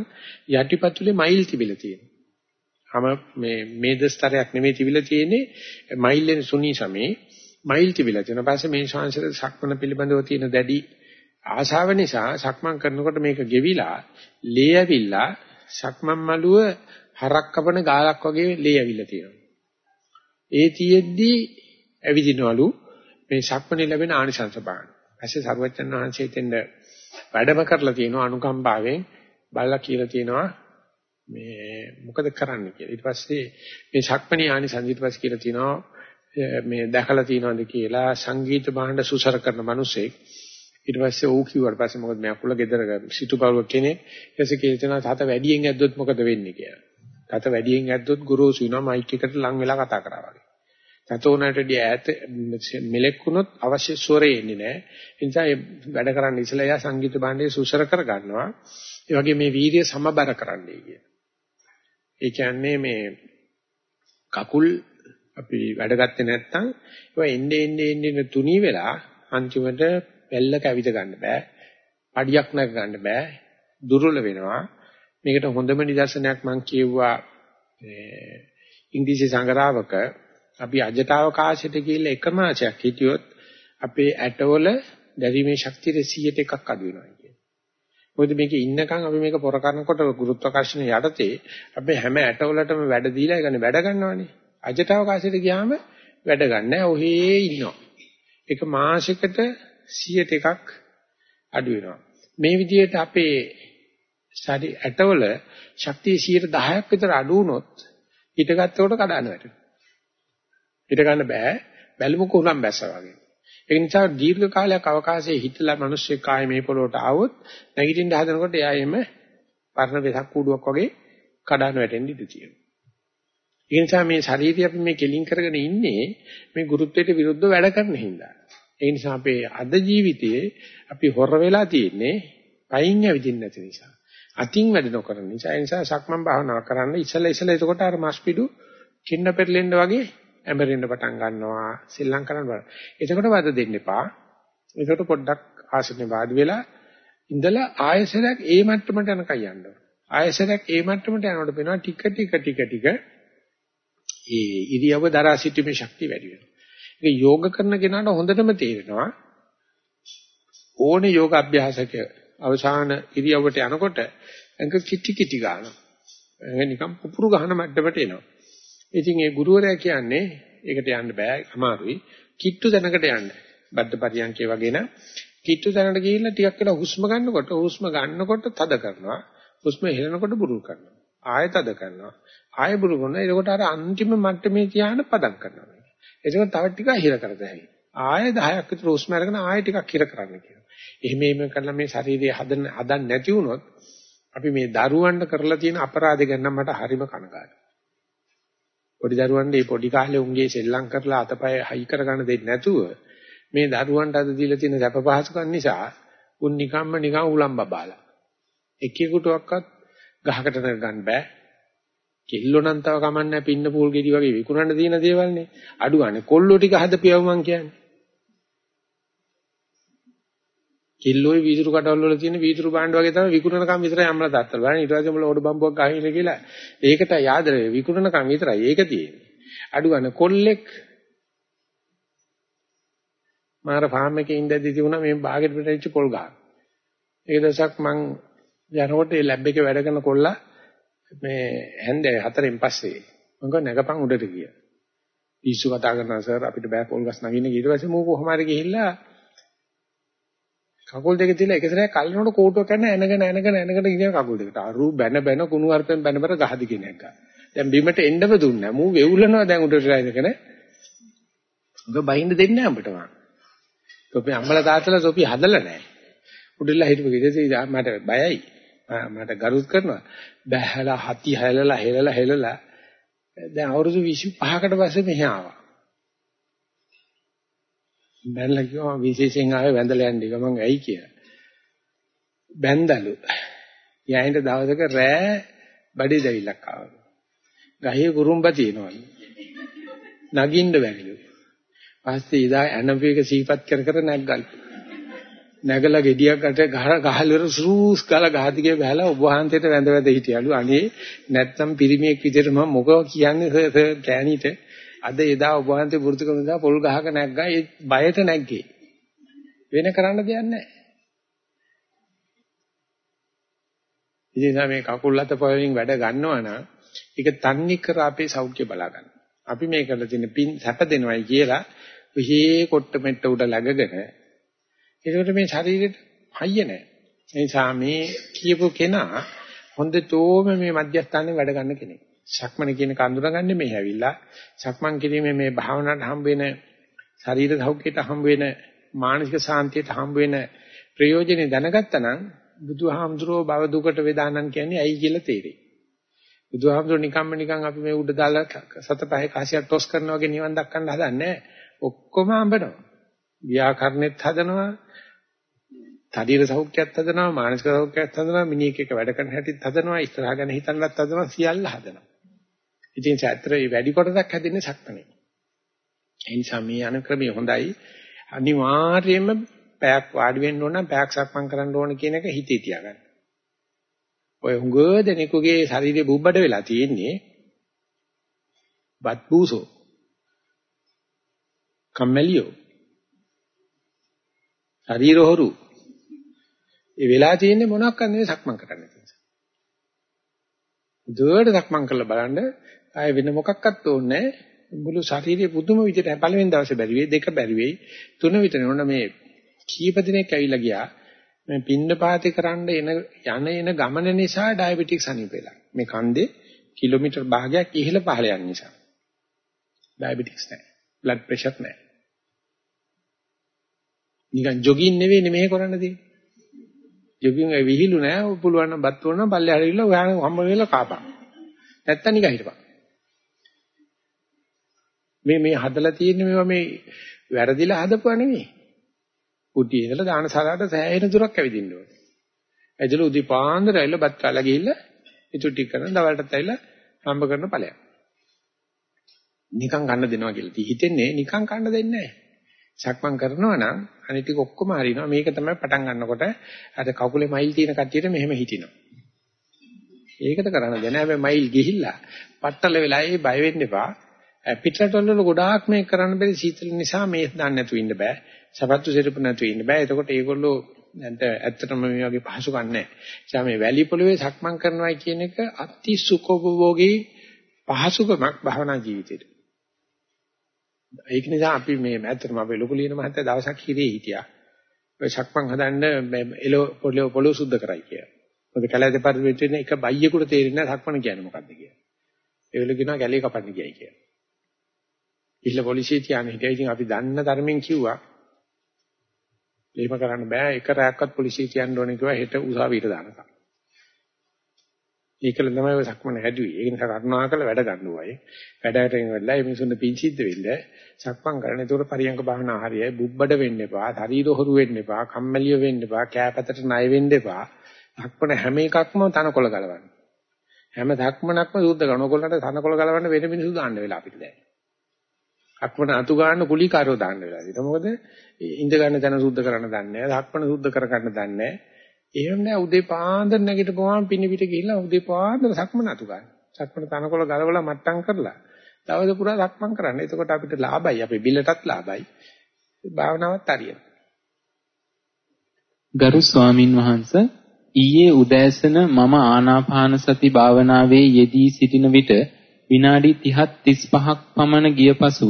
යටිපතුලේ මයිල් තිබිලා තියෙනවා. හැම මේ මේදස්තරයක් නෙමෙයි තිබිලා තියෙන්නේ මයිල් සුනී සමේ මයිල් තිබිලා තියෙනවා. ඊපස්සේ මේ ශාංශර සක්මන පිළිබඳව තියෙන දැඩි ආශාව නිසා සක්මන් කරනකොට මේක ගෙවිලා ලේ ඇවිල්ලා සක්මන් මළුව හරක් කපන ගාලක් වගේ ලේ ඇවිල්ලා තියෙනවා. ඒ තියෙද්දි ඇවිදිනවලු මේ සක්මනේ ලැබෙන ආනිසංස බාන. පස්සේ සරුවච්චන් වහන්සේ දෙන්න වැඩම කරලා තියෙනවා අනුකම්පාවෙන් බලලා කියලා තියෙනවා මේ මොකද කරන්න කියලා. ඊට පස්සේ මේ සක්මනේ ආනිසංස ඊට පස්සේ කියලා තියෙනවා මේ දැකලා තියෙනවද කියලා සංගීත භාණ්ඩ සුසර කරන මිනිසෙක් ඊට පස්සේ ඌ කිව්වට පස්සේ මොකද මේ අකුල ගෙදර සිටුපරුව කෙනෙක් ඊටසේ කියලා තියෙනවා තාත වැඩියෙන් ඇද්දොත් මොකද වෙන්නේ කියලා. තාත වැඩියෙන් ඇද්දොත් ගුරුසු වෙනවා මයික් එකට ලං වෙලා කතා කරා වගේ. තතෝනටදී ඈත මෙලෙක් වුණොත් අවශ්‍ය ස්වරේ එන්නේ නැහැ. ඒ නිසා වැඩ කරන්න ඉස්සලා එයා සංගීත භාණ්ඩයේ සුසර කර ගන්නවා. ඒ වගේ මේ වීර්ය සමබර කරන්නයි කියන. ඒ කියන්නේ මේ කකුල් අපි වැඩ ගත්තේ නැත්නම් ඒවා එන්නේ එන්නේ එන්නේ තුනී වෙලා අන්තිමට බැල්ල කැවිද ගන්න බෑ. පඩියක් නැග ගන්න බෑ. දුර්වල වෙනවා. මේකට හොඳම නිදර්ශනයක් මම කියුවා ඉංග්‍රීසි සංග්‍රහවක අපි අජටවකාශයට ගිහිල්ලා එක මාසයක් හිටියොත් අපේ ඇටවල දැරීමේ ශක්තිය 100ට එකක් අඩු වෙනවා කියන්නේ. මොකද මේකේ ඉන්නකම් අපි මේක පොර කරනකොට ගුරුත්වාකර්ෂණ යටතේ අපි හැම ඇටවලටම වැඩ දීලා ඒගොල්ලෝ වැඩ ගන්නවානේ. අජටවකාශයට ගියාම වැඩ ගන්න නැහැ. ඔහේ ඉන්නවා. එක මාසයකට 100ට එකක් අඩු වෙනවා. මේ විදිහට අපේ ශරි ඇටවල ශක්තිය 10%ක් විතර අඩු වුණොත් හිටගත්තකොට කඩන වැටෙනවා. හිට ගන්න බෑ. බැලුම කුලම් බැස්සා වගේ. ඒ නිසා දීර්ඝ කාලයක් අවකාශයේ හිටලා මිනිස්සෙක් ආයේ මේ පොළොවට ආවොත් නැගිටින්න හදනකොට එයා එම පරණ වෙසක් කූඩුවක් වගේ කඩන වැටෙන්න ඉඩ තියෙනවා. ඒ නිසා මේ ශරීරය අපි මේ කෙලින් කරගෙන ඉන්නේ මේ ගුරුත්වයට විරුද්ධව වැඩ කරන හින්දා. ඒ නිසා අපේ අද ජීවිතයේ අපි හොර වෙලා තියෙන්නේ පයින් ඇවිදින්න නැති නිසා. අතින් වැඩ නොකරන නිසා. ඒ නිසා සක්මන් භාවනාව කරන්න ඉස්සලා ඉස්සලා එතකොට අර මස්පිඩු කින්න පෙරලෙන්න වගේ ඇඹරෙන්න පටන් ගන්නවා. ශ්‍රී ලංකරන් වල. එතකොට වද දෙන්න එපා. එතකොට පොඩ්ඩක් ආසනේ වාඩි වෙලා ඉඳලා ආයසරයක් ඒ මට්ටමට යනකම් යන්න ඕන. ආයසරයක් ඒ මට්ටමට යනකොට වෙනවා ටික ටික ටික ටික ඒ ඉරියව්ව දරා සිටීමේ ශක්තිය වැඩි වෙනවා. ඒක යෝග කරන කෙනාට හොඳටම තේරෙනවා. ඕනේ යෝග අභ්‍යාසක අවසාන ඉරියව්වට යනකොට ඒක කිටි කිටි ගන්නවා. ඒක නිකන් පුපුරු ගහන මට්ටමට එනවා. ඉතින් ඒ ගුරුවරයා කියන්නේ ඒකට යන්න බෑ අමාරුයි. කිට්ටු තැනකට යන්න. බද්ද පරියන්කේ වගේ න කිට්ටු තැනකට ගිහිල්ලා ටිකක් වෙලා හුස්ම ගන්නකොට හුස්ම ගන්නකොට තද කරනවා. හුස්ම හෙලනකොට බුරුල් කරනවා. ආයෙ තද කරනවා. ආයෙ බුරුල් කරනවා. එතකොට අර අන්තිම මට්ටමේ තියාන පදම් කරනවා. එතකොට තව ටිකක් හිර කරදැයි. ආයෙ 10ක් විතර හුස්ම අරගෙන ආයෙ ටිකක් හිර කරන්න කියනවා. එහෙම එහෙම කරලා මේ ශරීරය හදන්න හදන්න නැති වුණොත් අපි මේ දරුවන්ට කරලා තියෙන අපරාධ ගැන මට හරිම කනගාටුයි. පොඩි දරුවන්ට මේ පොඩි කාලේ උන්ගේ සෙල්ලම් කරලා අතපය හයි කරගන්න දෙන්නේ නැතුව මේ දරුවන්ට අද දීලා තියෙන සැප පහසුකම් නිසා උන් නිකම්ම නිකන් උලම් බබාලා. එකෙකුටවත් ගහකට ගන්න බෑ. කිල්ලෝ නම් තව කමන්නේ පින්න පූල් ගෙඩි වගේ විකුණන්න තියෙන දේවල්නේ. අඩු ගන්න කොල්ලෝ ටික හදපියව මං කියන්නේ. කිල්ලෝයි වීදුරු කටවල වල තියෙන වීදුරු භාණ්ඩ වගේ තමයි විකුණනකම් විතරයි අම්මලා තාත්තලා බලන්නේ. ඊට පස්සේ උඹලා ඕඩ බම්බුවක් ගහින්න කියලා. ඒකට යාද විකුණනකම් විතරයි ඒක තියෙන්නේ. අඩු ගන්න කොල්ලෙක් මාර ෆාම් එකේ ඉඳද්දි තිබුණා මේ බාගෙට පිටිච්ච පොල් ගහ. ඒ දවසක් මං යනකොට ඒ ලැබ් එකේ වැඩ කරන කොල්ලා මේ හැන්දේ හතරෙන් පස්සේ මම ගා නැගපන් උඩට ගියා. පිස්සු කතා කරනවා සර් අපිට බෑ පොල් ගස් නගින්න ඊට පස්සේ මම කොහොම හරි ගිහිල්ලා කකුල් දෙක තියලා එක සැරයක් කල්නකොට කෝටුව කරන ඇනගෙන ඇනගෙන ඇනගෙන ගියා කකුල් දෙකට. අරු බැන බැන කුණු අර්පෙන් බැන බර ගහදි කෙනෙක් ගා. දැන් බිමට එන්නම දුන්නේ නැහැ. මූ වෙවුලනවා දැන් උඩට ඉඳගෙන. ඔබ බහින්න දෙන්නේ නැහැ උඹට මං. තොපි අම්මලා තාත්තලා තොපි හදලා නැහැ. උඩilla හිටපු ගෙදර මට බයයි. මට ගරුත් කරනවා. බැහැලා හති හැලලා හෙලලා හෙලලා දැන් අවුරුදු 25කට පස්සේ මෙහි ආවා. බැලලා කිව්වා විශේෂයෙන් ආවේ වැඳලා යන්න එක මං ඇයි කියලා. බැන්දලු. යයින්ට දවසක රෑ බඩේ දැවිල්ලක් ආවලු. ගහේ කුරුම්බ තියෙනවලු. නගින්න බැරිලු. පස්සේ ඉදා ඇනපේක සීපත් කර කර නැග්ගලු. නැගලා ගෙඩියක් අට ගහ ගහලවර සූස් ගාලා ගහදිගේ බහලා ඔබ වහන්සේට වැඳ වැඳ හිටියලු. අනේ නැත්තම් පිරිමියෙක් විදිහට මම මොකව කියන්නේ සර් ගෑණිට අද එදා ඔබ වහන්සේ පුරුදු කරන දා පොල් ගහක නැග්ගා ඒ බයට නැග්ගේ. වෙන කරන්න දෙයක් නැහැ. ඉතින් මේ කකුල් අත පොයෙන් වැඩ ගන්නවා නම් ඒක තන්නේ කර අපේ සෞඛ්‍ය බලා ගන්න. අපි මේ කරලා තියෙන පින් සැප දෙනවයි කියලා විහේ කොට්ට මෙට්ට උඩ läගගෙන ඒකට මේ ශරීරෙට හයිය නැහැ. ඒ නිසා මේ කියපු කෙනා හොඳටම මේ මධ්‍යස්ථානයේ වැඩ ගන්න කෙනෙක්. සක්මන කියන කඳුරගන්නේ මේ ඇවිල්ලා සක්මන් කිරීමේ මේ භාවනාවට හම්බ වෙන ශරීර සෞඛ්‍යයට හම්බ වෙන මානසික සාන්තියට හම්බ වෙන ප්‍රයෝජනේ දැනගත්තා නම් බුදුහාමුදුරෝ භව දුකට වේදානන් කියන්නේ ඇයි කියලා තේරෙයි. බුදුහාමුදුරෝ නිකම්ම නිකන් අපි මේ උඩ දාලා සත පහේ කාසියක් ටොස් කරනවා වගේ නිවන් දක්වන්න හදන්නේ ඔක්කොම හම්බනවා. ව්‍යාකරණෙත් හදනවා. ශරීර සෞඛ්‍යයත් හදනවා මානසික සෞඛ්‍යයත් හදනවා මිනිහෙක් එක වැඩ කරන හැටිත් හදනවා ඉස්සරහ ගැන හිතන්නත් හදනවා සියල්ල හදනවා. ඉතින් සත්‍තර මේ වැඩි කොටසක් හැදෙන්නේ සක්මනේ. ඒ නිසා මේ අනුක්‍රමය හොඳයි. අනිවාර්යයෙන්ම පැයක් වාඩි වෙන්න ඕන නම් පැයක් සක්මන් කරන්න ඕන කියන එක හිතේ තියාගන්න. ඔය හුඟ දෙනෙකුගේ ශරීරේ බුබ්බඩ වෙලා තියෙන්නේ බත් බූසෝ කම්මැලියෝ ශරීර හොරු ඒ වෙලා තියෙන්නේ මොනක් කරන්නේ සක්මන් කරන්න නිසා. දුවට සක්මන් කරලා බලන්න ආය වෙන මොකක්වත් ඕනේ මුළු ශරීරයේ පුදුම විදිහට පළවෙනි දවසේ බැරි වෙයි දෙක බැරි වෙයි තුන විතර නෝන මේ කීප දිනක් ඇවිල්ලා ගියා. මේ පින්න පාති කරන්න එන යන එන ගමන නිසා ඩයබටික්ස් අනිප වෙලා මේ කන්දේ කිලෝමීටර් භාගයක් ඉහළ පහළ යන නිසා. ඩයබටික්ස් නැහැ. බ්ලඩ් ප්‍රෙෂර් නැහැ. නිකන් ජොගින් නෙවෙයි මේ කරන්න තියෙන්නේ. ජොගින් ඒ විහිළු නැහැ පුළුවන් නම් බත් වුණා පල්ලේ හරිවිලා ඔයාලා හම්බ වෙලා කාපන්. නැත්තම් නිකන් හිටපන්. මේ මේ හදලා තියෙන්නේ මේවා මේ වැරදිලා හදපුවා නෙවෙයි කුටි ඉඳලා දානශාලාවට සෑහෙන දුරක් ඇවිදින්න ඕනේ. ඇදලා උදේ පාන්දර ඇවිල්ලා බත් කාලා ගිහිල්ලා ඉතු ටික කරන දවල්ටත් ඇවිල්ලා හම්බ කරන ඵලයක්. නිකන් ගන්න දෙනවා කියලා හිතෙන්නේ නිකන් කන්න දෙන්නේ නැහැ. සක්මන් කරනවා නම් අනිත් ටික ඔක්කොම හරිනවා. මේක තමයි පටන් ගන්නකොට අර කකුලේ මයිල් තියෙන කට්ටියට මෙහෙම හිටිනවා. ඒකද කරන්න දෙන්නේ. හැබැයි මයිල් ගිහිල්ලා පట్టල වෙලා ඒ බය වෙන්න එපා. පිටරටවල වල ගොඩාක් මේක කරන්න බැරි සීතල නිසා මේ දන්නේ නැතුව ඉන්න බෑ. සපත්තු සිරපු නැතුව ඉන්න බෑ. එතකොට ඒගොල්ලෝ නැන්ට ඇත්තටම මේ වගේ පහසුකම් නැහැ. ඒ මේ වැලි පොළවේ සක්මන් කරනවා කියන එක අති සුඛෝපභෝගී පහසුකමක් භවනා ජීවිතේට. ඒක නිසා අපි මේ ඇත්තටම අපේ ලොකු ලියන මහත්තයා දවසක් හිරේ හිටියා. ඔය සක්මන් හදන්න එලෝ පොළොව පොළොව සුද්ධ කරයි කියලා. මොකද කැලේ දෙපාර්තමේන්තුවේ වෙන එක බයියෙකුට තේරෙන්නේ නැහැ සක්මන් කියන්නේ මොකක්ද කියලා. ඒගොල්ලෝ කියනවා කැලේ කපන්න ගියයි කියලා. ඉහළ පොලිසිය තියාගෙන හිටියා. ඉතින් අපි දන්න ධර්මෙන් කිව්වා එහෙම කරන්න බෑ එක රැයක්වත් පොලිසිය කියන්න ඕනේ කිව්වා හෙට උසාවියට දානකම්. ඒකල තමයි ඔය සක්මන හැදුවේ. ඒ නිසා කරුණාකර වැඩ ගන්නවා. වැඩට වෙලා මේ මිනිසුන්ට පිං සිද්ධ වෙන්න සක්මන් කරන. ඒකට පරියංග භාවනා හරියයි. බුබ්බඩ වෙන්න එපා. ශරීර හොරු වෙන්න එපා. කම්මැලිය වෙන්න එපා. කෑපතට ණය වෙන්න එපා. සක්මන හැම එකක්ම තනකොළ ගලවන්න. හැම සක්මනක්ම සූද්ධ කරන. ඔයගොල්ලන්ට තනකොළ ගලවන්න වෙන මිනිස්සු දාන්න වෙලා අපිට දැන්. අක්මන අතු ගන්න කුලිකාරෝ දාන්න වෙලා තියෙනවා. මොකද ඉඳ ගන්න තැන සුද්ධ කරන්න දන්නේ නැහැ. ධක්මන සුද්ධ කර ගන්න දන්නේ නැහැ. එහෙම නෑ උදේ පාන්දර නැගිටපුවාම පිනි පිට ගිහිල්ලා උදේ පාන්දර සක්මන අතු ගන්න. සක්මන තනකොළ ගලවලා මට්ටම් කරලා දවස පුරා සක්මන් කරන්න. එතකොට අපිට ලාභයි. අපේ බිල්ලටත් ලාභයි. භාවනාවත් හරියට. ගරු ස්වාමින් වහන්සේ ඊයේ උදෑසන මම ආනාපාන සති භාවනාවේ යෙදී සිටින විට විනාඩි 30 35ක් පමණ ගිය පසු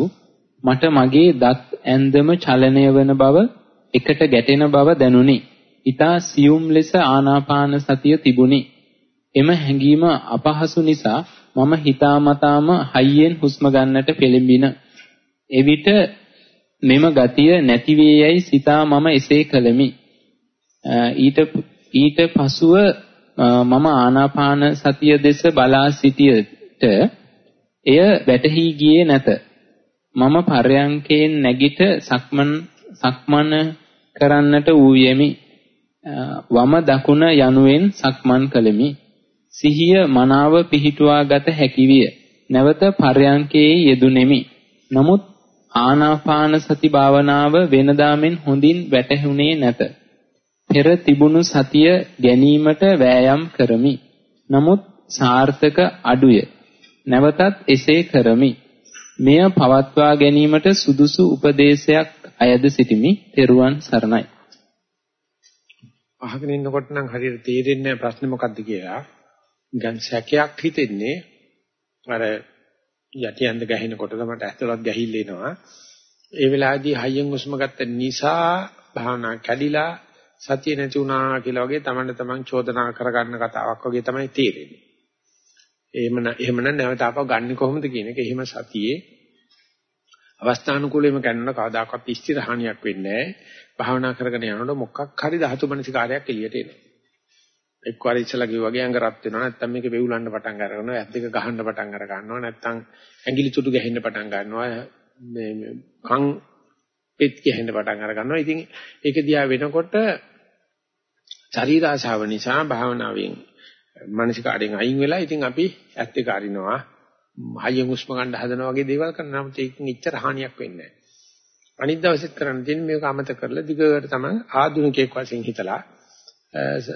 මට මගේ දත් ඇන්දම චලනය වන බව එකට ගැටෙන බව දැනුනි. ඊතා සියුම් ලෙස ආනාපාන සතිය තිබුණි. එම හැඟීම අපහසු නිසා මම හිතාමතාම හයියෙන් හුස්ම ගන්නට පෙළඹින. එවිට මෙම ගතිය නැති වේයයි සිතා මම එසේ කළෙමි. ඊට ඊට පසුව මම ආනාපාන සතිය දෙස බලා සිටියට එය වැටහි ගියේ නැත. මම පරයන්කයෙන් නැගිට සක්මන් සක්මන කරන්නට ඌයෙමි. වම දකුණ යනුවෙන් සක්මන් කළෙමි. සිහිය මනාව පිහිටුවා ගත හැකි විය. නැවත පරයන්කේ යෙදුණෙමි. නමුත් ආනාපාන සති භාවනාව වෙනදාමෙන් හොඳින් වැටහුනේ නැත. පෙර තිබුණු සතිය ගැනීමට වෑයම් කරමි. නමුත් සාර්ථක අඩුය. නැවතත් එසේ කරමි. මෙය පවත්වා ගැනීමට සුදුසු උපදේශයක් අයද සිටිමි. තෙරුවන් සරණයි. අහගෙන ඉන්නකොට නම් හරියට තේරෙන්නේ නැහැ ප්‍රශ්නේ මොකක්ද කියලා. නිකන් සැකයක් හිතෙන්නේ අර යටියන්ද ගහිනකොට තමයි ඇතුළත් ගහිල්ල එනවා. ඒ වෙලාවේදී හයියෙන් හුස්ම ගත්ත නිසා භාවනා කැඩිලා සතිය නැති වුණා කියලා වගේ තමන්ට තමන් චෝදනා කරගන්න කතාවක් වගේ තමයි තේරෙන්නේ. එහෙම එහෙමනම් නැවත ආපහු ගන්න කොහොමද කියන එක. එහෙම සතියේ අවස්ථානුකූලව කරන කවදාකවත් ස්ථිර හානියක් වෙන්නේ නැහැ. භාවනා කරගෙන යනකොට මොකක් හරි ධාතු මනසිකාරයක් එළියට එනවා. එක්වර ඉස්සලා කිව්වා වගේ අඟ රත් වෙනවා. නැත්නම් මේක වෙවුලන්න පටන් අර ගන්නවා ඇස් දෙක ගහන්න පටන් අර ගන්නවා. නැත්නම් ඇඟිලි තුඩු ගැහෙන්න පටන් ගන්නවා. මේ කන් පෙත් ගැහෙන්න පටන් අර ගන්නවා. ඉතින් ඒක දිහා වෙනකොට ශරීර ආශාව නිසා භාවනාවෙන් මානසික අඩෙන් අයින් වෙලා ඉතින් අපි ඇස් දෙක අරිනවා හයියෙන් හුස්ම ගන්න හදනවා වගේ දේවල් කරනවා නම් ඒකෙන් ඉච්චර හානියක් වෙන්නේ නැහැ අනිත් දවසෙත් කරන්න තියෙන්නේ මේක අමතක කරලා දිගට තමයි ආධුනිකයෙක් වශයෙන් හිතලා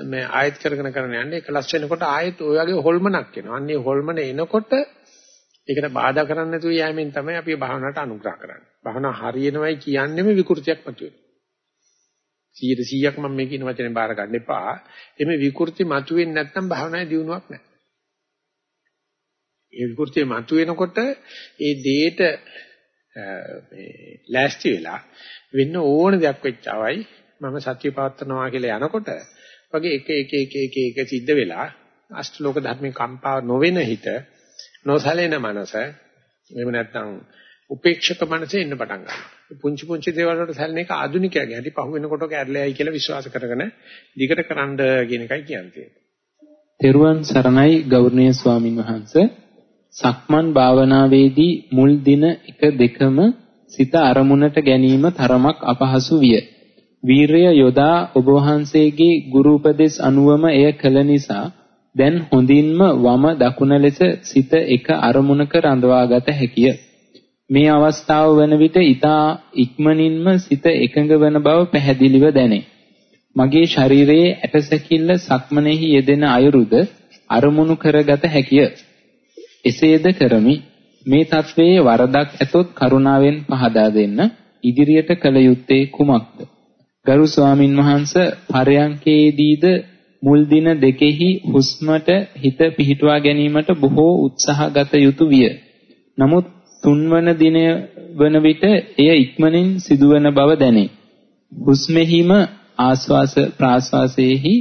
මේ ආයත් කරගෙන කරගෙන යන්නේ එකලස් වෙනකොට ආයත් ඔය වගේ හොල්මනක් එනවා. අන්නේ හොල්මන එනකොට ඒකට බාධා කරන්නේ නැතුව යෑමෙන් තමයි අපි භාවනාවට අනුග්‍රහ කරන්නේ. භාවනා හරියනවයි කියන්නේම විකෘතියක් මතුවේ. 100%ක් මම මේ කියන වචනේ බාර ගන්න එපා. එමේ විකෘති මතුවෙන්නේ නැත්නම් භාවනාවේ දියුණුවක් නැහැ. ඒ විකෘතිය මතුවෙනකොට ඒ දේට මේ ලෑස්ති වෙලා වෙන්න ඕන දෙයක් වෙච්චවයි මම සත්‍ය පවත්නවා කියලා යනකොට වගේ එක එක එක එක එක සිද්ධ වෙලා අෂ්ටලෝක ධර්මේ කම්පා නොවෙන හිත නොසලෙන මනස එහෙම නැත්නම් උපේක්ෂක මනසේ ඉන්න පටන් ගන්නවා. පුංචි පුංචි දේවල් වලට සැලෙන එක ආධුනිකයාගේ හැටි පහු වෙනකොට කැඩලයි කියලා විශ්වාස කරගෙන දිගට කරන්න කියන එකයි කියන්නේ. තෙරුවන් සරණයි ගෞරවනීය ස්වාමින් වහන්සේ සක්මන් භාවනාවේදී මුල් දින 1 දෙකම සිත අරමුණට ගැනීම තරමක් අපහසු විය. වීරය යොදා ඔබ වහන්සේගේ ගුරු උපදෙස් අනුවම එය කළ නිසා දැන් හොඳින්ම වම දකුණ ලෙස සිත එක අරමුණක රඳවාගත හැකිය. මේ අවස්ථාව වන විට ඊතා ඉක්මනින්ම සිත එකඟ වන බව පැහැදිලිව දැනේ. මගේ ශරීරයේ ඇටසැකිල්ල සක්මනේහි යෙදෙන අයුරුද අරමුණු කරගත හැකිය. එසේද කරමි. මේ තත්වයේ වරදක් ඇතොත් කරුණාවෙන් පහදා දෙන්න. ඉදිරියට කළ යුත්තේ කුමක්ද? ගරු ස්වාමින් වහන්සේ පරයන්කේදීද මුල් දින දෙකෙහි හුස්මට හිත පිහිටුවා ගැනීමට බොහෝ උත්සාහගත යුතු විය. නමුත් තුන්වන දිනය වන විට එය ඉක්මනින් සිදුවන බව දැනේ. හුස්මෙහිම ආස්වාස ප්‍රාස්වාසයේහි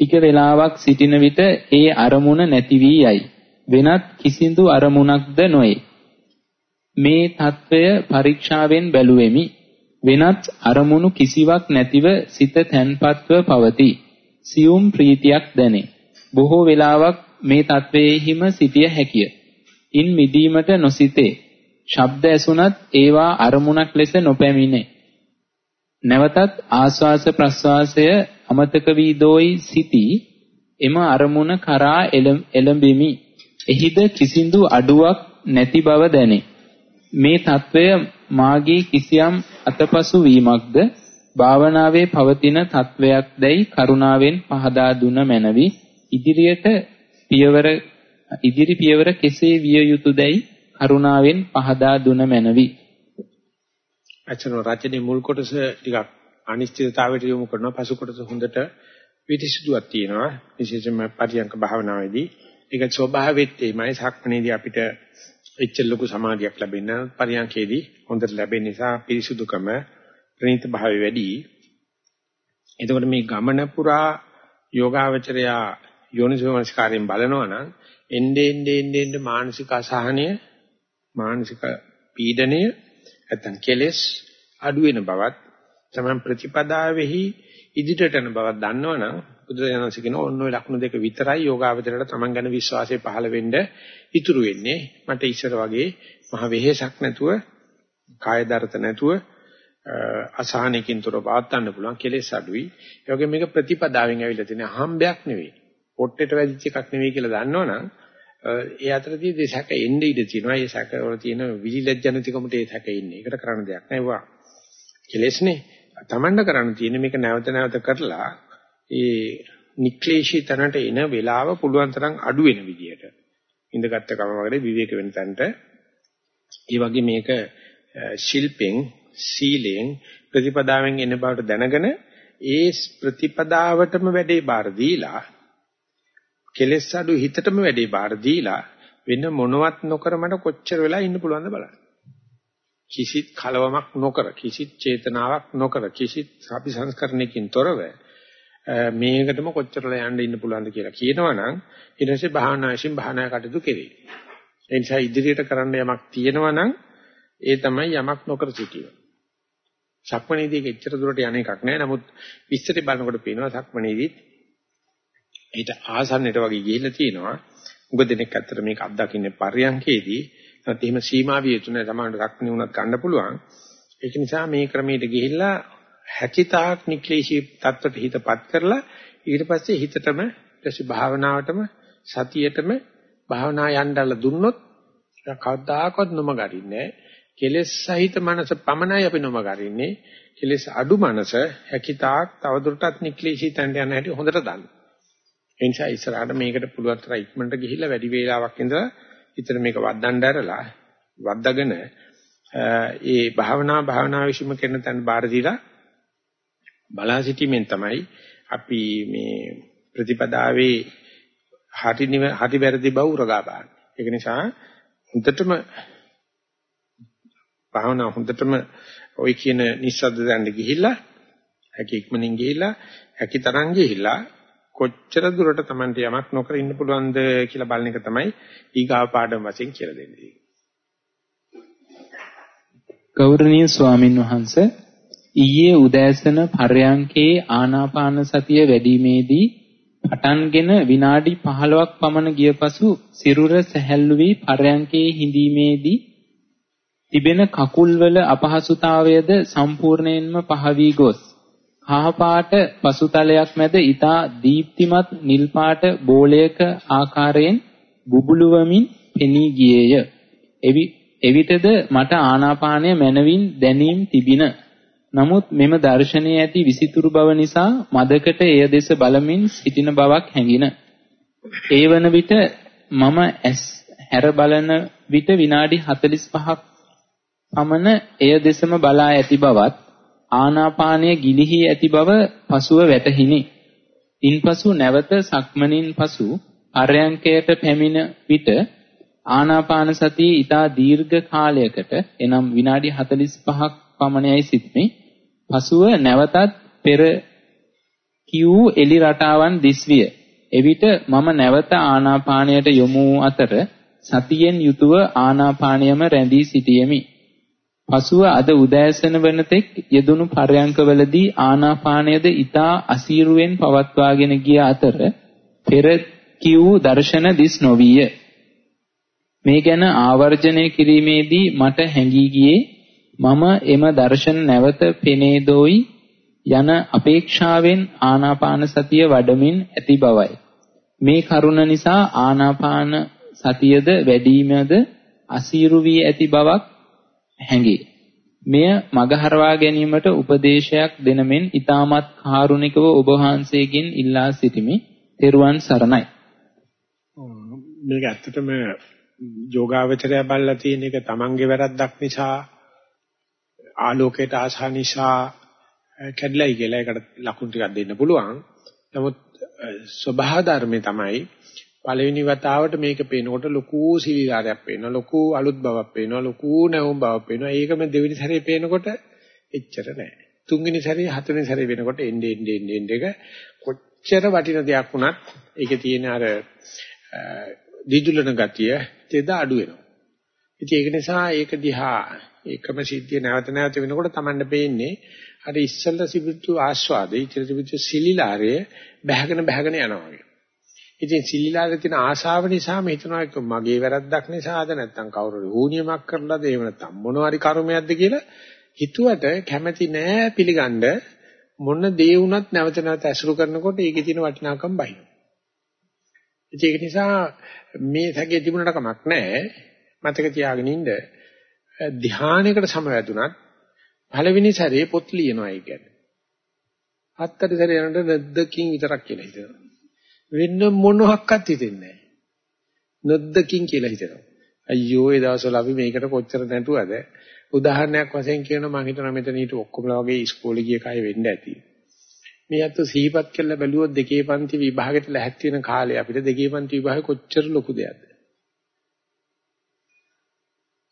ටික වේලාවක් සිටින විට ඒ අරමුණ නැති වී යයි. වෙනත් කිසිදු අරමුණක්ද නොවේ. මේ తත්වය පරීක්ෂාවෙන් බැලුවෙමි. වෙනත් අරමුණු කිසිවක් නැතිව සිත තැන්පත්ව පවති. සියුම් ප්‍රීතියක් දැනේ. බොහෝ වේලාවක් මේ తත්වයේහිම සිටිය හැකිය. ඉන් මිදීමට නොසිතේ. ශබ්ද ඇසුණත් ඒවා අරමුණක් ලෙස නොපැමිණේ. නැවතත් ආස්වාස ප්‍රස්වාසය අමතක වී දෝයි සිටි එම අරමුණ කරා එළඹෙමි. එහිද කිසිඳු අඩුවක් නැති බව දැනේ. මේ తත්වය මාගේ කිසියම් අතපසු වීමක්ද භාවනාවේ පවතින తත්වයක් දැයි කරුණාවෙන් පහදා දුන මැනවි ඉදිරියට පියවර ඉදිරි පියවර කෙසේ විය යුතුයදයි කරුණාවෙන් පහදා දුන මැනවි. අචන රචනයේ මුල් කොටස ටිකක් අනිශ්චිතතාවයට යොමු කරනවා. පසු කොටස හොඳට පිටිසුදුවක් තියෙනවා. විශේෂයෙන්ම පරියංක භාවනාවේදී. ඒක ස්වභාවෙත් එයිමයි සක්මණේදී අපිට එච්චර ලොකු සමාධියක් ලැබෙන්න පරියන්කේදී හොඳට ලැබෙන නිසා පිරිසුදුකම ප්‍රණීත භාවය වැඩි. එතකොට මේ ගමන පුරා යෝගාවචරයා යෝනිසෝමනස්කාරයෙන් බලනවා නම් එන්නේ එන්නේ එන්නේ මානසික අසහනය මානසික පීඩනය නැත්නම් කෙලෙස් අඩු වෙන බවත් තමයි ප්‍රතිපදාවෙහි ඉදිරියට යන බවක් දන්නවනම් බුදුරජාණන්සේ කියන ඔන්න ඔය ලක්ෂණ දෙක විතරයි යෝගාවචරයට Taman ගැන විශ්වාසය පහළ වෙන්න ඉතුරු වෙන්නේ. මට ඉස්සර වගේ මහ වෙහෙසක් නැතුව, කාය දරත නැතුව අසහනකින් තොර වාත්තන්න පුළුවන් කෙලෙස් අඩුයි. ඒ වගේ මේක ප්‍රතිපදාවෙන් ඇවිල්ලා තියෙන අහම්බයක් නෙවෙයි. පොට්ටේට වැදිච්ච එකක් නෙවෙයි කියලා දන්නවනම් ඒ අතරදී මේ සැක එන්නේ ඉඳ තියෙනවා. ඒ සැක වල තියෙන විලිලැජ්ජනතිකමට ඒ සැක ඉන්නේ. ඒකට කරන්න දෙයක් නැහැ වා. කෙලෙස්නේ. තමන්ට කරන්න තියෙන්නේ මේක නැවත නැවත කරලා ඒ නික්ලේශී තැනට එන වෙලාව පුළුවන් තරම් අඩු වෙන විදියට. ඉඳගත්ත කම වගේ විවේක වෙන තැනට ඒ වගේ මේක ශිල්පෙන් සීලෙන් ප්‍රතිපදාවෙන් එන බවට දැනගෙන ඒ ප්‍රතිපදාවටම වැඩේ බාර දීලා කෙලෙස් අඩු හිතටම වැඩේ බාර දීලා වෙන මොනවත් නොකර මට කොච්චර වෙලා ඉන්න පුළුවන්ද බලන්න. කිසිත් කලවමක් නොකර කිසිත් චේතනාවක් නොකර කිසිත් අපි සංස්කරණයකින් තොරව මේකටම කොච්චරලා යන්න ඉන්න පුළුවන්ද කියලා කියනවනම් ඊට පස්සේ භාවනාවකින් භාවනා කටයුතු කෙරේ. ඒ නිසා ඉදිරියට කරන්න යමක් තියෙනවා නම් ඒ තමයි යමක් නොකර සිටීම. සක්මණේදී එච්චර දුරට යන එකක් නෑ. නමුත් විස්තරي බලනකොට පේනවා සක්මණේදී ඊට ආසන්නයට වගේ ගිහිල්ලා තියෙනවා. උග දෙනෙක් අතර මේක අත්දකින්නේ පරියන්කේදී. නැත්නම් එහෙම සීමා විය යුතු නෑ. සමහරවිට සක්මණේ වුණත් ගන්න පුළුවන්. ඒක නිසා මේ ක්‍රමයට ගිහිල්ලා හැකිතාක් නික්ලේශී தත්වට හිතපත් කරලා ඊට පස්සේ හිතටම ඊටසේ භාවනාවටම සතියටම භාවනා යන්නදලා දුන්නොත් කවදාකවත් නොම ගරින්නේ කෙලෙස් සහිත මනස පමණයි අපි නොම ගරින්නේ කෙලෙස් අඩු මනස හැකිතාක් තවදුරටත් නික්ලේශී තැන්ට යන හැටි හොඳට දන්න. ඒ නිසා ඉස්සරහට මේකට පුළුවන් තරම් ඉක්මනට ගිහිල්ලා වැඩි වේලාවක් ඉඳලා ඉතින් මේක වද්දන්න ඇරලා වද්දාගෙන ඒ භාවනා භාවනා විශ්ීම කරන තැන බාර දීලා බලා සිටීමෙන් තමයි අපි මේ ප්‍රතිපදාවේ හරි හරි වැරදි බව උරගා බලන්නේ. ඒක නිසා හොඳටම භාවනා හොඳටම ওই කියන නිස්සද්ද දැන්න ගිහිල්ලා හැකි ඉක්මනින් ගිහිල්ලා හැකි තරම් ගිහිල්ලා කොච්චර දුරට Tamante යමක් නොකර ඉන්න පුළුවන්ද කියලා බලන එක තමයි ඊගාව පාඩම වශයෙන් කියලා දෙන්නේ. ගෞරවනීය ස්වාමින් වහන්සේ ඊයේ උදෑසන පර්යංකේ ආනාපාන සතිය වැඩිීමේදී පටන්ගෙන විනාඩි 15ක් පමණ ගිය පසු සිරුර සැහැල්ලු වී පර්යංකේ හිඳීමේදී තිබෙන කකුල්වල අපහසුතාවයද සම්පූර්ණයෙන්ම පහ වී ගොස් කහ පාට පසුතලයක් මැද ඊතා දීප්තිමත් නිල් පාට බෝලයක ආකාරයෙන් බුබුලුවමින් පෙනී ගියේය. එවිටද මට ආනාපානය මනවින් දැනීම තිබින නමුත් මෙම දර්ශනයේ ඇති විසිතුරු බව නිසා මදකට එය දෙස බලමින් සිටින බවක් හැඟින. ඒ වන විට මම ඇස් හැර බලන විට විනාඩි 45ක් පමණ එය දෙසම බලා ඇති බවත් ආනාපානය ගිලිහි ඇති බව පසුව වැටහිනි. ඉන්පසු නැවත සක්මනින් පසු අරයන්කයට පැමිණ විට ආනාපාන සතිය ඊතා දීර්ඝ කාලයකට එනම් විනාඩි 45ක් පමණයි සිටිනේ පසුව නැවතත් පෙර කිව් එලි රටාවන් දිස්විය. එවිට මම නැවත ආනාපානයට යොමු අතර සතියෙන් යුතුව ආනාපානයම රැඳී සිටියෙමි. පසුව අද උදෑසන වනතෙක් යෙදුණු පරයන්කවලදී ආනාපානයද ඊතා අසීරුවෙන් පවත්වාගෙන ගිය අතර පෙර කිව් දර්ශන දිස් නොවිය. මේ ගැන ආවර්ජනය කිරීමේදී මට හැඟී ගියේ මම එම දර්ශන නැවත පෙනේදෝයි යන අපේක්ෂාවෙන් ආනාපාන සතිය වඩමින් ඇති බවයි. මේ කරුණ නිසා ආනාපාන සතියද වැඩිමද අසීරු වී ඇති බවක් හැඟේ. මෙය මගහරවා ගැනීමට උපදේශයක් දෙනමෙන් ඊටමත් කාරුණිකව ඔබ වහන්සේගෙන් ඉල්ලා සිටිමි. තෙරුවන් සරණයි. මේක ඇත්තටම යෝගාවචරය බල්ලා තියෙන එක තමන්ගේ වැරද්දක් නිසා ආලෝකයට ආසා නිසා කැඩලයි කියලා ඒකට ලකුණු ටිකක් දෙන්න පුළුවන්. නමුත් ස්වභාව ධර්මයේ තමයි පළවෙනි වතාවට මේක පේනකොට ලොකු සිවිලාරයක් පේනවා ලොකු අලුත් බවක් පේනවා ලොකු නැවුම් බවක් පේනවා. ඒකම දෙවෙනි සැරේ පේනකොට එච්චර නෑ. තුන්වෙනි සැරේ හතරවෙනි සැරේ වෙනකොට එන්නේ එන්නේ එන්නේ එක. කොච්චර වටින දෙයක් වුණත් ඒකේ තියෙන අර දිදුලන ගතිය තෙද අඩු වෙනවා. ඉතින් ඒක නිසා ඒක දිහා ඒකම සිද්ධිය නැවත නැවත වෙනකොට Tamanne පේන්නේ අර ඉස්සල්ලා සිබිතු ආස්වාදේ ඉතින් සිබිතු සිලිලාරේ බහගෙන බහගෙන යනවා වගේ. ඉතින් සිලිලාරේ තියෙන ආශාව නිසා මේ හිතනවා මගේ වැරද්දක් නිසාද නැත්නම් කවුරු හුනියමක් කරලාද එහෙම නැත්නම් මොනවාරි කර්මයක්ද කියලා හිතුවට කැමැති නෑ පිළිගන්න මොන දේ වුණත් නැවත නැවත ඇසුරු කරනකොට ඒකේ තියෙන වටිනාකම බයි. ඒක නිසා මේ සැකේ තිබුණට කමක් නෑ මතක තියාගෙන ඉන්න ධානයකට සමවැදුනත් පළවෙනි සැරේ පොත් ලියනවා ඒ කියන්නේ. හත්තර සැරේ යනකොට නැද්දකින් විතරක් කියලා හිතනවා. වෙන මොනවත් හිතෙන්නේ නැහැ. නොද්දකින් කියලා හිතනවා. අයියෝ ඒ දවස්වල අපි මේකට කොච්චර නැටුවද? උදාහරණයක් වශයෙන් කියනවා මම හිතනවා මෙතන ඊට ඔක්කොමලා වගේ ඉස්කෝලේ ගිය කය වෙන්න ඇති. මේ අත සිහිපත් කළ බැලුවොත් දෙකේ පන්ති විභාගෙට ලැහැත් වෙන කාලේ අපිට දෙකේ පන්ති විභාගෙ කොච්චර ලොකු දෙයක්ද?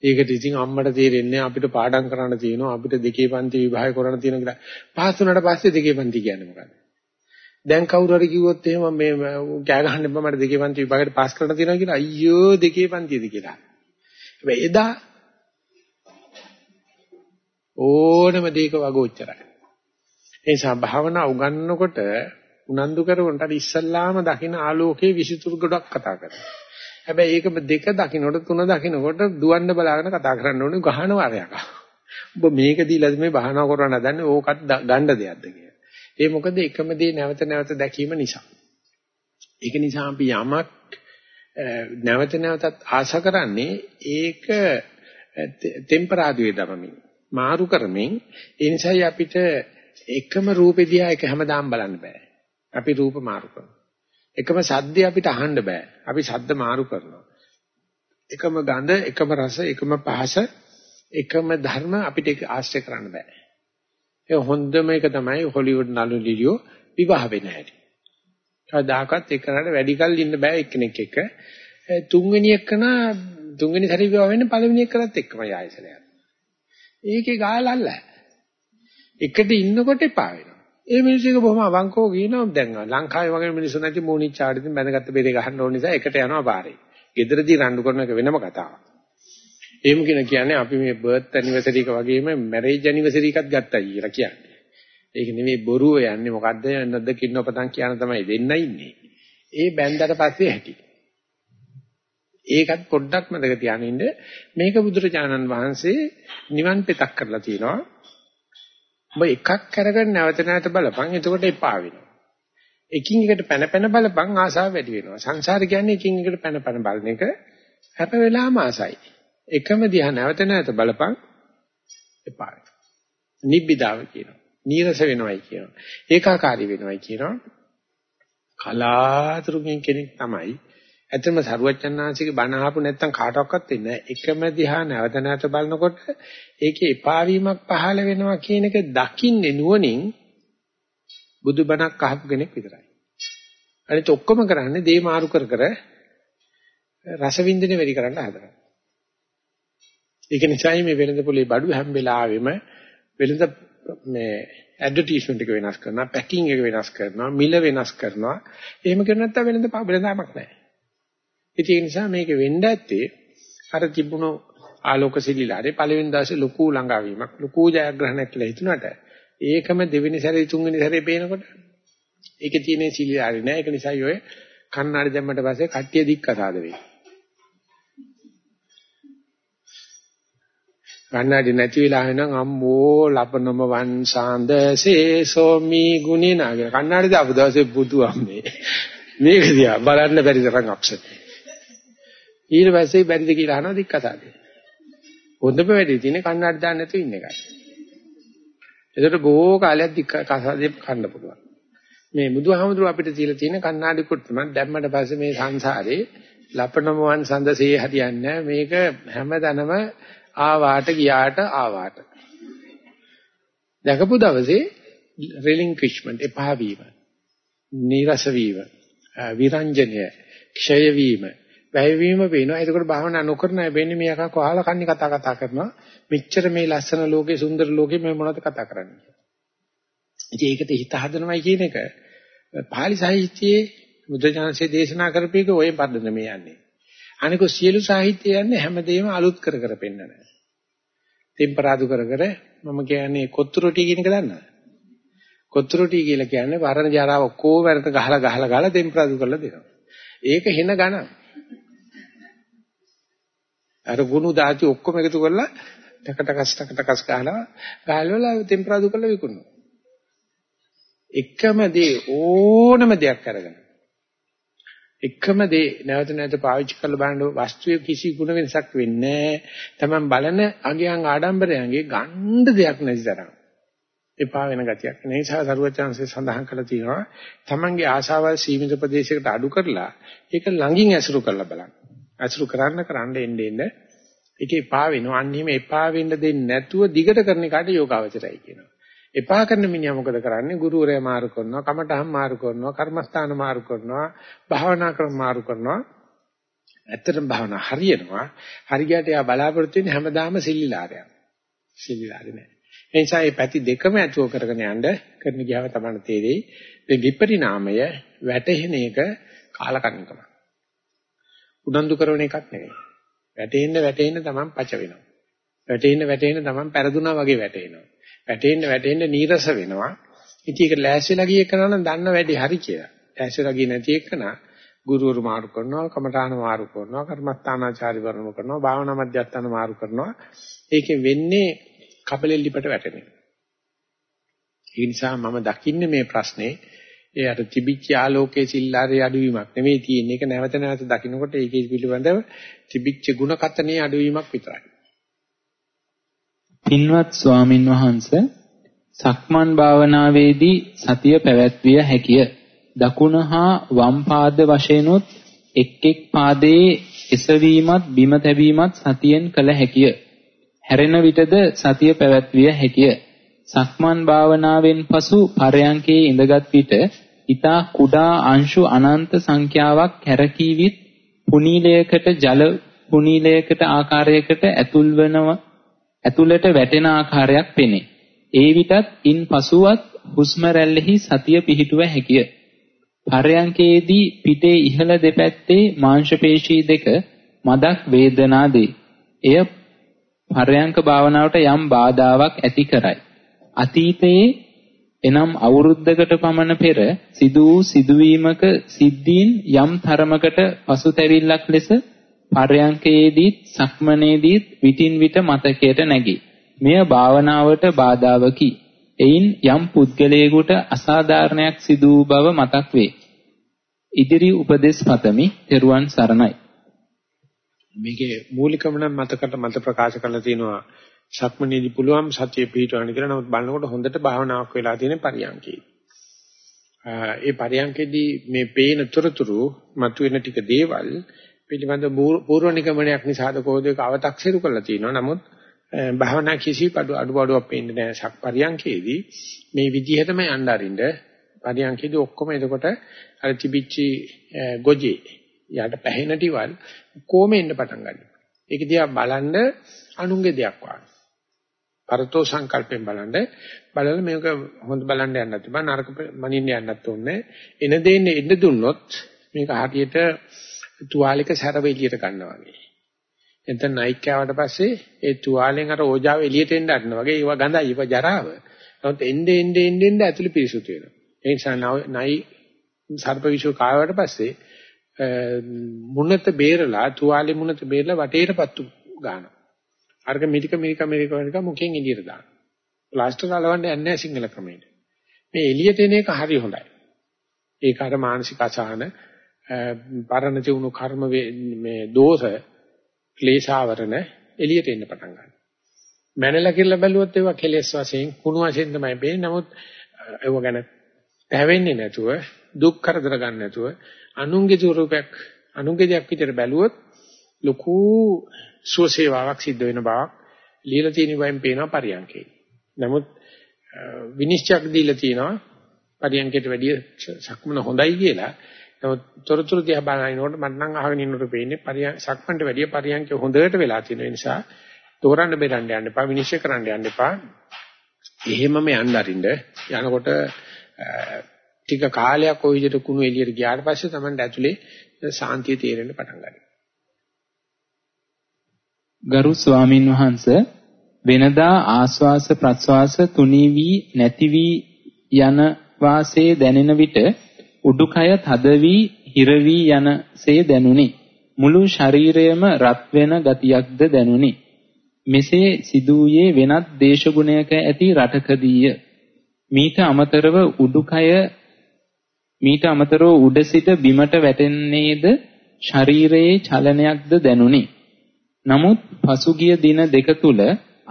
ඒකට ඉතින් අම්මට තේරෙන්නේ අපිට පාඩම් කරන්න තියෙනවා අපිට දෙකේ පන්ති විභාගය කරන්න තියෙනවා කියලා. පාස් වුණාට පස්සේ දෙකේ පන්ති කියන්නේ මොකද්ද? දැන් කවුරු හරි කිව්වොත් එහෙම මේ කෑ ගහන්න එපා මට දෙකේ පන්ති විභාගයට පාස් කරන්න තියෙනවා කියලා අයියෝ දෙකේ පන්තියද කියලා. හැබැයි එදා ඕනම දෙයක වගෝච්චරයි. ඒ නිසා භාවනා උගන්වනකොට උනන්දු කරවන්නට ඉස්සල්ලාම දකින්න ආලෝකයේ විසිතුරු ගොඩක් කතා කරනවා. හැබැයි ඒක දෙක දකින්නකොට තුන දකින්නකොට දුවන්න බලාගෙන කතා කරන්න ඕනේ ගහන වාරයක්. ඔබ මේක දීලාද මේ භාවනා කරන්න හදන්නේ ඕකත් ගණ්ඩ දෙයක්ද කියලා. ඒ මොකද එකම දේ නැවත නැවත දැකීම නිසා. ඒක නිසා අපි යමක් නැවත නැවතත් ආශා කරන්නේ ඒක ටෙම්පරාදුවේ ධර්මමින් මාරු කරමින් ඒ නිසායි අපිට එකම රූපෙ දිහා එක හැමදාම බලන්න බෑ. අපි රූප මාරු කරනවා. එකම සද්දේ අපිට අහන්න බෑ. අපි ශබ්ද මාරු කරනවා. එකම ගඳ, එකම රස, එකම පහස, එකම ධර්ම අපිට ආශ්‍රය කරන්න බෑ. ඒ හොඳම එක තමයි හොලිවුඩ් නළු ලිලියෝ විවාහ වෙන හැටි. කවදාකවත් එකනට වැඩි කල් ඉන්න බෑ එක්කෙනෙක් එක්ක. තුන්වෙනි එකන තුන්වෙනි සැරේ විවාහ වෙන්නේ පළවෙනි එකකටත් එක්කමයි ආයසරයක්. ඒකේ ගාලල්ල. එකට ඉන්නකොට එපා වෙනවා. ඒ මිනිස්සු එක බොහොම අවංකව කියනවා දැන් ලංකාවේ වගේ මිනිස්සු නැති මෝනිච්චාඩින් බැඳගත්ත බෙරේ ගහන්න ඕන නිසා එකට යනවා පාරේ. ගෙදරදී රණ්ඩු කරන එක වෙනම කතාවක්. එහෙම කියන කියන්නේ අපි මේ බර්ත් ඇනිවර්සරි එක වගේම මැරේජ් ඇනිවර්සරි එකක් ගත්තයි කියලා කියන්නේ. ඒක නෙමෙයි බොරුව යන්නේ මොකද්ද නැද්ද කින්නපතන් කියන තමයි දෙන්න ඉන්නේ. ඒ බැඳලා පස්සේ ඇති. ඒකත් පොඩ්ඩක් මතක තියාගෙන ඉන්න මේක බුදුරජාණන් වහන්සේ නිවන් පෙතක් කරලා තියෙනවා. ඔබ එකක් අරගෙන නැවත නැවත බලපන් එතකොට එපා වෙනවා. එකින් එකට පැන පැන බලපන් ආසාව වැඩි වෙනවා. සංසාර කියන්නේ එකින් එකට පැන පැන බලන එක හැප වෙලාම ආසයි. එකම දිහා නැවත නැවත බලපන් එපා වෙනවා. නිබ්බිදාව කියනවා. නීරස වෙනවයි කියනවා. ඒකාකාරී වෙනවයි කියනවා. කලාතුරකින් කෙනෙක් තමයි ඇත්තම සරුවච්චන්හන්සේගේ බණ අහපු නැත්තම් කාටවත් වෙන්නේ එකම දිහා නැවත නැවත බලනකොට ඒකේ එපා වීමක් පහළ වෙනවා කියන එක දකින්නේ නුවණින් බුදුබණක් අහපු කෙනෙක් විතරයි. අනිත ඔක්කොම කරන්නේ දේ මාරු කර කර රස වින්දනය වැඩි කරන්න හදනවා. ඒක නිසායි මේ වෙළඳ පොලේ බඩු හැම වෙලාවෙම වෙළඳ මේ ඇඩ්වර්ටයිස්මන්ට් එක වෙනස් කරනවා, පැකිං එක වෙනස් කරනවා, මිල වෙනස් කරනවා. එහෙම කර නැත්නම් වෙළඳ වෙළඳාමක් නැහැ. ඉතින් ඒ නිසා මේක වෙන්න ඇත්තේ අර තිබුණු ආලෝක සිලිලාරේ පළවෙනි දවසේ ලොකු ළඟාවීමක් ලොකු ජයග්‍රහණයක් කියලා හිතුණාට ඒකම දෙවෙනි සැරේ තුන්වෙනි සැරේ පේනකොට ඒකේ තියෙන සිලිලාරේ නෑ ඒක නිසා ඔය කන්නාඩි දැම්මට පස්සේ කට්ටිය දික් කතාද වෙයි. කන්නාඩි නැති වෙලා වෙනම් අම්මෝ ලපනම වංශාන්දසේ සෝමි ගුණිනාග කන්නාඩි දාපු දවසේ බුදු අම්මේ මේක දිහා බලන්න බැරි තරම් අප්සෙට්. ඊට පස්සේ බැරිද කියලා අහනවා දික්කසාවේ. හොඳම වැඩි තියෙන්නේ කන්නඩ දාන්න නැතුව ඉන්න එකයි. ඒකට බොහෝ කාලයක් දික්කසාවේ කන්න පුළුවන්. මේ බුදුහාමුදුරුව අපිට තියලා තියෙන කන්නාඩි කුට්ටම දැම්මට පස්සේ මේ සංසාරේ ලපනමවන් සඳසේ හරියන්නේ මේක හැමදැනම ආවාට ගියාට ආවාට. දැකපු දවසේ රිලින්ක්විෂ්මන්ට් එපා වීම, නිරස වීම, විරංජනය, ක්ෂය වීම වැයවීම පේනවා. එතකොට භාවනා නොකරන අය වෙන්නේ මේ යකා කොහාලා කන්නේ කතා කතා කරනවා. මෙච්චර මේ ලස්සන ලෝකේ සුන්දර ලෝකේ මේ මොනවද කතා කරන්නේ. ඉතින් ඒකට හිත හදනවයි කියන එක පාලි සාහිත්‍යයේ බුද්ධ දේශනා කරපේක ඔය පදන මේ යන්නේ. අනික සියලු සාහිත්‍ය යන්නේ හැමදේම අලුත් කර කර පෙන්නන. ටෙම්පරාදු කර කර මම කියන්නේ කොත්තු රොටි කියන එක දන්නවද? කොත්තු රොටි කියලා කියන්නේ වරණ ජරාව ඔක්කොම වැරට ගහලා ගහලා ගහලා ටෙම්පරාදු කරලා දෙනවා. ඒක හෙන ගණන්. අර ගුණ දාති ඔක්කොම එකතු කරලා ටකටකස් ටකටකස් ගහලා ගහලා ටෙම්පරාදු කරලා විකුණනවා. එකම දේ ඕනම දෙයක් අරගෙන එකම දේ නැවත නැවත පාවිච්චි කරලා බලන වස්තුවේ කිසි ගුණ වෙනසක් වෙන්නේ නැහැ. Taman බලන අගයන් ආඩම්බරයන්ගේ ගණ්ඩ දෙයක් නැති තරම්. එපා වෙන ගතියක්. ඒ නිසා සරුවචාන්සේ සඳහන් කරලා තියෙනවා Tamanගේ ආශාවල් සීමිත ප්‍රදේශයකට අඩු කරලා ඒක ළඟින් ඇසුරු කරලා බලන්න. ඇසුරු කරන්න කරන්න එන්නේ එන්නේ ඒකේ එපා වෙනවා. අන්න එහෙම එපා වෙන්න දෙන්නේ නැතුව දිගට කරන එකට යෝගාවචරයි කියනවා. එපා කරන මිනිහා මොකද කරන්නේ? ගුරුවරයා මාරු කරනවා, කමටහන් මාරු කරනවා, කර්මස්ථාන මාරු කරනවා, භාවනා ක්‍රම මාරු කරනවා. ඇත්තටම භාවනා හරියනවා. හරියට එයා බලාපොරොත්තු වෙන්නේ හැමදාම සිල්ලිලාරයක්. සිල්ලිලාරේ නෑ. ඒ නිසා මේ පැති දෙකම ඇතුව කරගෙන යන්න කරන ගියාම තමයි තේරෙයි. මේ විපරිණාමය වැටහෙන එක කාලකන්නිකම. උනන්දු කරන එකක් නෙවෙයි. වැටෙන්න වැටෙන්න තමන් පච වෙනවා. වැටෙන්න වැටෙන්න තමන් පෙරදුනා වගේ වැටෙනවා. වැටෙන්න වැටෙන්න නීරස වෙනවා. ඉතින් ඒක ලෑස්තිලා ගිය එකන නම් දන්න වැඩි හරි කියලා. ලෑස්තිලා ගියේ නැති එකන ගුරුවරු මාරු කරනවා, කමඨාන මාරු කරනවා, කර්මස්ථානාචාරි වර්ණම කරනවා, භාවනා මධ්‍යස්ථාන මාරු කරනවා. ඒකෙන් වෙන්නේ කබලෙල්ලිපට වැටෙන එක. ඒ නිසා මම දකින්නේ මේ ප්‍රශ්නේ ඒ අර තිබිච්ච ආලෝකයේ සිල්ලාරේ අඩුවීමක් නෙවෙයි තියෙන්නේ. ඒක නැවත නැවත දකින්නකොට ඒකේ පිළිබඳව තිබිච්ච ಗುಣ කතනේ අඩුවීමක් විතරයි. පින්වත් ස්වාමින් වහන්සේ සක්මන් භාවනාවේදී සතිය පැවැත්විය හැකිය. දකුණ හා වම් පාද වශයෙන්ුත් එක් එක් පාදයේ එසවීමත් බිම තැබීමත් සතියෙන් කළ හැකිය. හැරෙන විටද සතිය පැවැත්විය හැකිය. සක්මන් භාවනාවෙන් පසු පරයන්කේ ඉඳගත් විට ඊතා කුඩා අංශු අනන්ත සංඛ්‍යාවක් කැරකීවිත් පුනීලයකට ජල පුනීලයකට ආකාරයකට ඇතුල් වෙනවා ඇතුළට වැටෙන ආකාරයක් පෙනේ. ඒ විටත් ඉන් පසුවත් හුස්ම රැල්ලෙහි සතිය පිහිටුව හැකිය. පරයන්කේදී පිටේ ඉහළ දෙපැත්තේ මාංශ පේශී දෙක මදක් වේදනා දේ. එය පරයන්ක භාවනාවට යම් බාධාවක් ඇති කරයි. අතීතයේ එනම් අවුරුද්දකට පමණ පෙර සිදු වූ සිදුවීමක සිද්ධීන් යම් තරමකට පසුතැවිල්ලක් ලෙස පරයන්කයේදීත් සක්මනේදීත් විටින් විට මතකයට නැගී. මෙය භාවනාවට බාධාවකි. එයින් යම් පුද්ගලයෙකුට අසාධාරණයක් සිදු වූ බව මතක් වේ. ඉදිරි උපදේශ පතමි. ත්වන් සරණයි. මේකේ මූලිකම නම් මතකට මත ප්‍රකාශ කරලා තියෙනවා සක්මනේදී පුළුවන් සතිය පිහිටවන්න කියලා. නමුත් බලනකොට හොඳට භාවනාවක් වෙලා තියෙන පරියන්කේ. ඒ පරියන්කේදී මේ පේන තොරතුරු මතුවෙන ටික දේවල් පිළිබඳ පූර්ව නිගමනයක් නිසාද කෝදයක අව탁සිරු කරලා තියෙනවා. නමුත් භාවනා කිසි අඩු අඩුවක් පේන්නේ නැහැ සක් පරියන්කේදී මේ විදිහටම යන්න අරින්න පරියන්කේදී ඔක්කොම එතකොට අර තිබිච්චි ගොජේ යට පැහැෙන ටිවල් කොහොම එන්න පටන් ගන්නවා. ඒක දිහා බලන්න අනුන්ගේ දෙයක් වගේ. පරතෝ සංකල්පයෙන් බලන්න බලලා මේක හොඳ බලන්න යන්නත් බෑ නරක මනින්න යන්නත් ඕනේ. එන දෙන්නේ එන්න දුන්නොත් මේක හරියට තුවාලයක සැරව එළියට ගන්නවා වගේ. එතන නයික් කෑවට පස්සේ ඒ තුවාලෙන් අර ඕජාව එළියට එන්න ගන්න වගේ ඒවා ගඳයි ඒවා ජරාව. නමුත් එන්නේ එන්නේ එන්නේ එන්නේ ඇතුළේ පිරිසුදු වෙනවා. ඒ නිසා නයි සර්ප විෂු කාවට පස්සේ මුණත බේරලා තුවාලේ මුණත බේරලා වටේට පත්තු ගන්නවා. අර්ග මිරික මිරික මිරික මිරික මුඛෙන් එළියට දානවා. ප්ලාස්ටර් අලවන්න යන්නේ නැහැ සිංගල ක්‍රමයට. මේ එළියට එන එක හරි හොඳයි. ඒක අර මානසික අසහන පරණ තියුණු කර්ම මේ දෝෂ ක්ලේශාවරණ එළියට එන්න පටන් ගන්නවා. මැනලා කියලා බැලුවොත් ඒවා කෙලෙස් වශයෙන් කුණු වශයෙන් තමයි පේන්නේ. නමුත් ඒව ගැන පැවෙන්නේ නැතුව දුක් කරදර ගන්න නැතුව අනුන්ගේ ස්වරූපයක් අනුන්ගේ දෙයක් විතර බැලුවොත් ලොකු සුවසේවාවක් සිද්ධ වෙන බවක් লীලා තියෙන බයෙන් පේනවා පරියන්කේ. නමුත් විනිශ්චයක් දීලා තියෙනවා පරියන්කේට වැඩිය සක්මන හොඳයි කියලා. නමුත් තොරතුරු දිහා බලනකොට මට නම් අහගෙන ඉන්නකොට පේන්නේ පරියන් සක්මන්ට වැඩිය පරියන්කේ හොඳට වෙලා තියෙන නිසා තෝරන්න බෙරන්න යන්න එපා විනිශ්චය කරන්න යන්න එපා. එහෙමම යන්න අරින්න යනකොට ටික කාලයක් ওই විදිහට කුණු එළියට ගියාට පස්සේ තමයි ඇතුලේ සාන්තිය තේරෙන්න පටන් ගන්නේ. ගරු ස්වාමින් වහන්සේ වෙනදා ආස්වාස ප්‍රස්වාස තුනී වී නැති වී යන වාසේ දැනෙන විට උඩුකය තද වී හිර වී යනසේ දැනුනි. මුළු ශරීරයම රත් වෙන ගතියක්ද දැනුනි. මෙසේ සිදුවේ වෙනත් දේශගුණයක ඇති රටකදීය. මීට අමතරව උඩුකය මීට අමතරව උඩ සිට බිමට වැටෙන්නේද ශරීරයේ චලනයක්ද දැනුනි. නමුත් පසුගිය දින දෙක තුල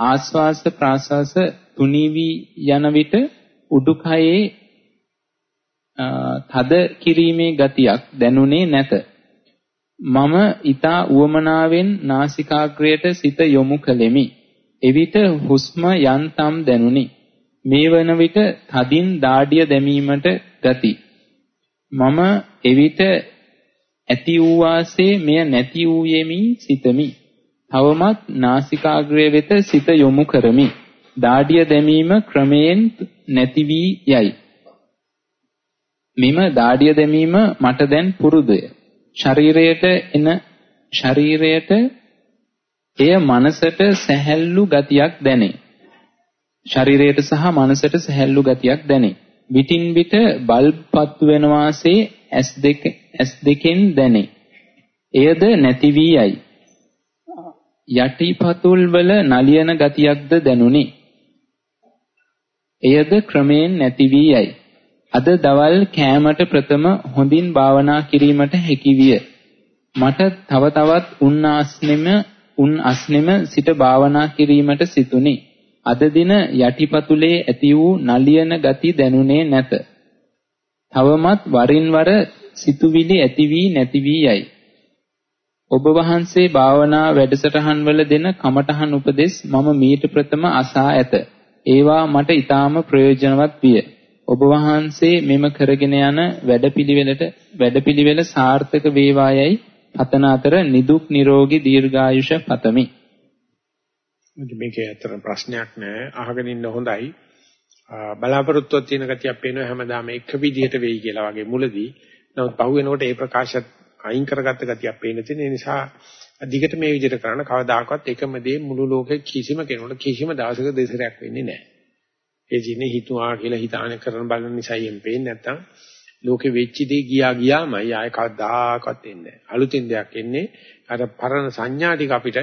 ආස්වාස ප්‍රාස්වාස තුනී වී යන විට උඩුකයේ තද කිරීමේ ගතියක් දැනුනේ නැත. මම ඊතා උවමනාවෙන් නාසිකාග්‍රයට සිත යොමු කළෙමි. එවිට හුස්ම යන්තම් දැනුනි. මේ වන විට තදින් දාඩිය දැමීමට ගති. මම එවිට ඇති වූ වාසේ මෙය නැති වූ යෙමි සිතමි. තවමත් නාසිකාග්‍රය වෙත සිත යොමු කරමි. දාඩිය දැමීම ක්‍රමයෙන් නැති වී යයි. මෙම දාඩිය දැමීම මට දැන් පුරුදුය. ශරීරයට එන ශරීරයට එය මනසට සැහැල්ලු ගතියක් දැනේ. ශරීරයට සහ මනසට සැහැල්ලු ගතියක් දැනේ. විටින් විට බල්පත් වෙන වාසේ S2 S2කින් දැනේ. එයද නැති වී යයි. යටිපතුල් වල නලියන ගතියක්ද දැනුනි. එයද ක්‍රමයෙන් නැති වී යයි. අද දවල් කෑමට ප්‍රථම හොඳින් භාවනා කිරීමට හැකි විය. මට තව තවත් උන් ආස්නෙම උන් අස්නෙම සිට භාවනා කිරීමට සිතුනි. අද දින යටිපතුලේ ඇති වූ නලියන ගති දැනුනේ නැත. තවමත් වරින් වර සිතුවිලි ඇති වී නැති වී යයි. ඔබ වහන්සේ භාවනා වැඩසටහන් වල දෙන කමඨහන් උපදෙස් මම මීට ප්‍රථම අසා ඇත. ඒවා මට ඊටාම ප්‍රයෝජනවත් විය. ඔබ වහන්සේ මෙම කරගෙන යන වැඩපිළිවෙලට වැඩපිළිවෙල සාර්ථක වේවායයි පතන අතර නිදුක් නිරෝගී දීර්ඝායුෂ පතමි. මේකේ අතර ප්‍රශ්නයක් නෑ අහගෙන ඉන්න හොඳයි. බලාපොරොත්තුවක් තියෙන ගතියක් පේනවා හැමදාම එක විදිහට වෙයි කියලා වගේ මුලදී. නමුත් පහු වෙනකොට ඒ ප්‍රකාශයත් අයින් කරගත්ත ගතියක් පේන තියෙන නිසා දිගට මේ විදිහට කරන කවදාකවත් එකම දේ මුළු ලෝකෙ කිසිම කෙනෙකුට කිසිම දවසක දෙසරයක් වෙන්නේ නැහැ. ඒ කියන්නේ හිතුවා කියලා හිතාන කරන බලන නිසායි එම් පේන්නේ නැත්තම් ලෝකෙ වෙච්ච දේ ගියා ගියාමයි ආය කවදාකවත් එන්නේ නැහැ. අලුතින් දෙයක් එන්නේ අර පරණ සංඥා ටික අපිට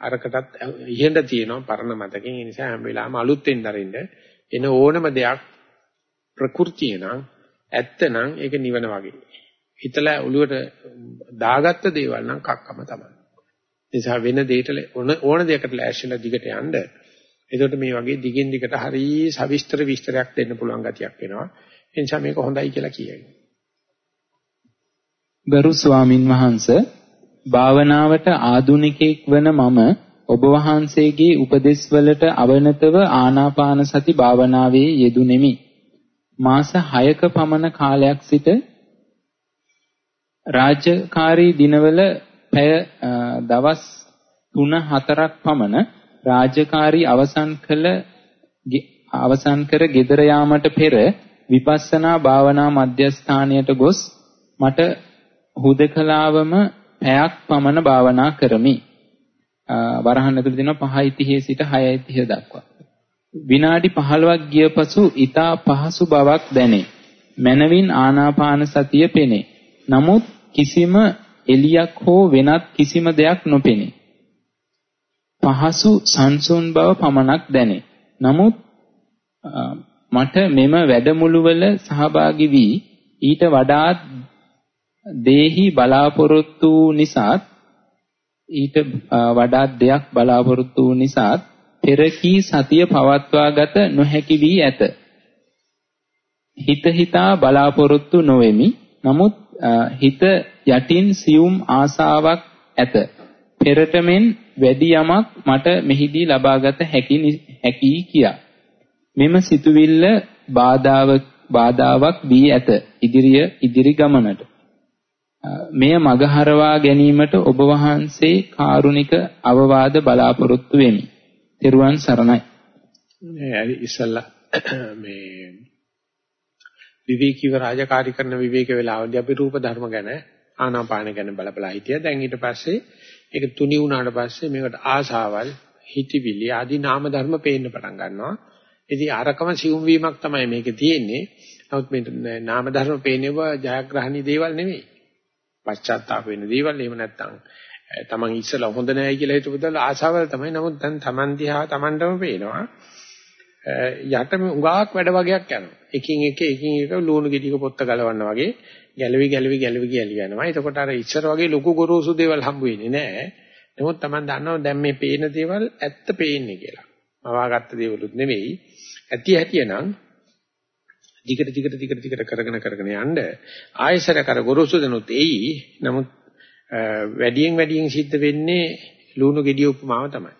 අරකටත් ඉහෙඳ තියෙනවා පරණ මතකෙන්. ඒ නිසා හැම වෙලාවෙම අලුත්ෙන් දරින්න එන ඕනම දෙයක් ප්‍රകൃතිය නම් ඇත්ත නම් ඒක නිවන වගේ. හිතලා ඔළුවට දාගත්ත දේවල් නම් කක්කම තමයි. නිසා වෙන දෙයකට ඕන දෙයකට ලෑස්තිලා දිගට යන්න. එතකොට මේ වගේ දිගින් දිගට හරි සවිස්තර විස්තරයක් දෙන්න පුළුවන් ගතියක් එනවා. ඒ නිසා මේක හොඳයි කියලා කියයි. ගරු ස්වාමින් වහන්සේ භාවනාවට ආධුනිකෙක් වන මම ඔබ වහන්සේගේ උපදෙස් වලට අවනතව ආනාපාන සති භාවනාවේ යෙදුණෙමි. මාස 6ක පමණ කාලයක් සිට රාජකාරී දිනවල පැය දවස් 3-4ක් පමණ රාජකාරී අවසන් කළ අවසන් කර ගෙදර යාමට පෙර විපස්සනා භාවනා මධ්‍යස්ථානයට ගොස් මට හුදකලාවම පැයක් පමණ භාවනා කරමි. වරහන් ඇතුළේ දින 5:30 සිට 6:30 දක්වා. විනාඩි 15ක් ගිය පසු ඊතා පහසු බවක් දැනේ. මනවින් ආනාපාන සතිය පෙනේ. නමුත් කිසිම එලියක් හෝ වෙනත් කිසිම දෙයක් නොපෙනේ. පහසු සංසුන් බව පමණක් දැනේ. නමුත් මට මෙම වැඩමුළුවල සහභාගී වී ඊට වඩාත් දේහි බලාපොරොත්තු නිසාත් ඊට වඩාත් දෙයක් බලාපොරොත්තු නිසාත් පෙරකී සතිය පවත්වාගත නොහැකි වී ඇත. හිත හිතා බලාපොරොත්තු නොවෙමි. නමුත් හිත යටින් සියුම් ආසාවක් ඇත. පෙරටමෙන් වැඩි යමක් මට මෙහිදී ලබාගත හැකි හැකි කියා. මෙම සිතුවිල්ල බාධාවක් බාධාවක් වී ඇත ඉදිරිය ඉදිරි ගමනට. මෙය මගහරවා ගැනීමට ඔබ වහන්සේ කාරුණික අවවාද බලාපොරොත්තු වෙමි. තෙරුවන් සරණයි. මේ ඉස්සල්ලා මේ විවේකීව රාජකාරී කරන විවේක වේලාවදී අපි රූප ධර්ම ගැන ආනාපාන ගැන බලබලා හිටියා. දැන් ඊට පස්සේ ඒක තුනි වුණාට පස්සේ මේකට ආසාවල් හිතවිලි ආදී නාම ධර්ම පේන්න පටන් ගන්නවා. ඉතින් අරකම සිවුම් වීමක් තමයි මේකේ තියෙන්නේ. නමුත් මේ නාම ධර්ම පේනේවා ජයග්‍රහණී දේවල් නෙමෙයි. පශ්චාත්තාප වෙන දේවල් එහෙම නැත්නම් තමන් ඉස්සලා හොඳ නැහැ කියලා හිතපදල ආශාවල් තමයි. නමුත් දැන් තමන් දිහා තමන්ටම පේනවා. යටම උගාක් වැඩ වගේක් යනවා. එකින් එක එකින් එක ලුණු ගෙඩියක පොත්ත ගලවනවා වගේ ගැලවි ගැලවි ගැලවි ගැලවි යනවා. එතකොට අර ඉස්සර වගේ ලොකු ගොරෝසු දේවල් හම්බ වෙන්නේ නැහැ. නමුත් තමන් දන්නවා දැන් මේ පේන දේවල් ඇත්ත පේන්නේ කියලා. මවාගත්ත දේවලුත් නෙවෙයි. ඇති හැටියනම් දිගට දිගට දිගට දිගට කරගෙන කරගෙන යන්න ආයසර කර ගොරෝසු දෙනුත් එයි. නමුත් වැඩියෙන් වැඩියෙන් සිද්ධ වෙන්නේ ලුණු ගෙඩිය උපමාව තමයි.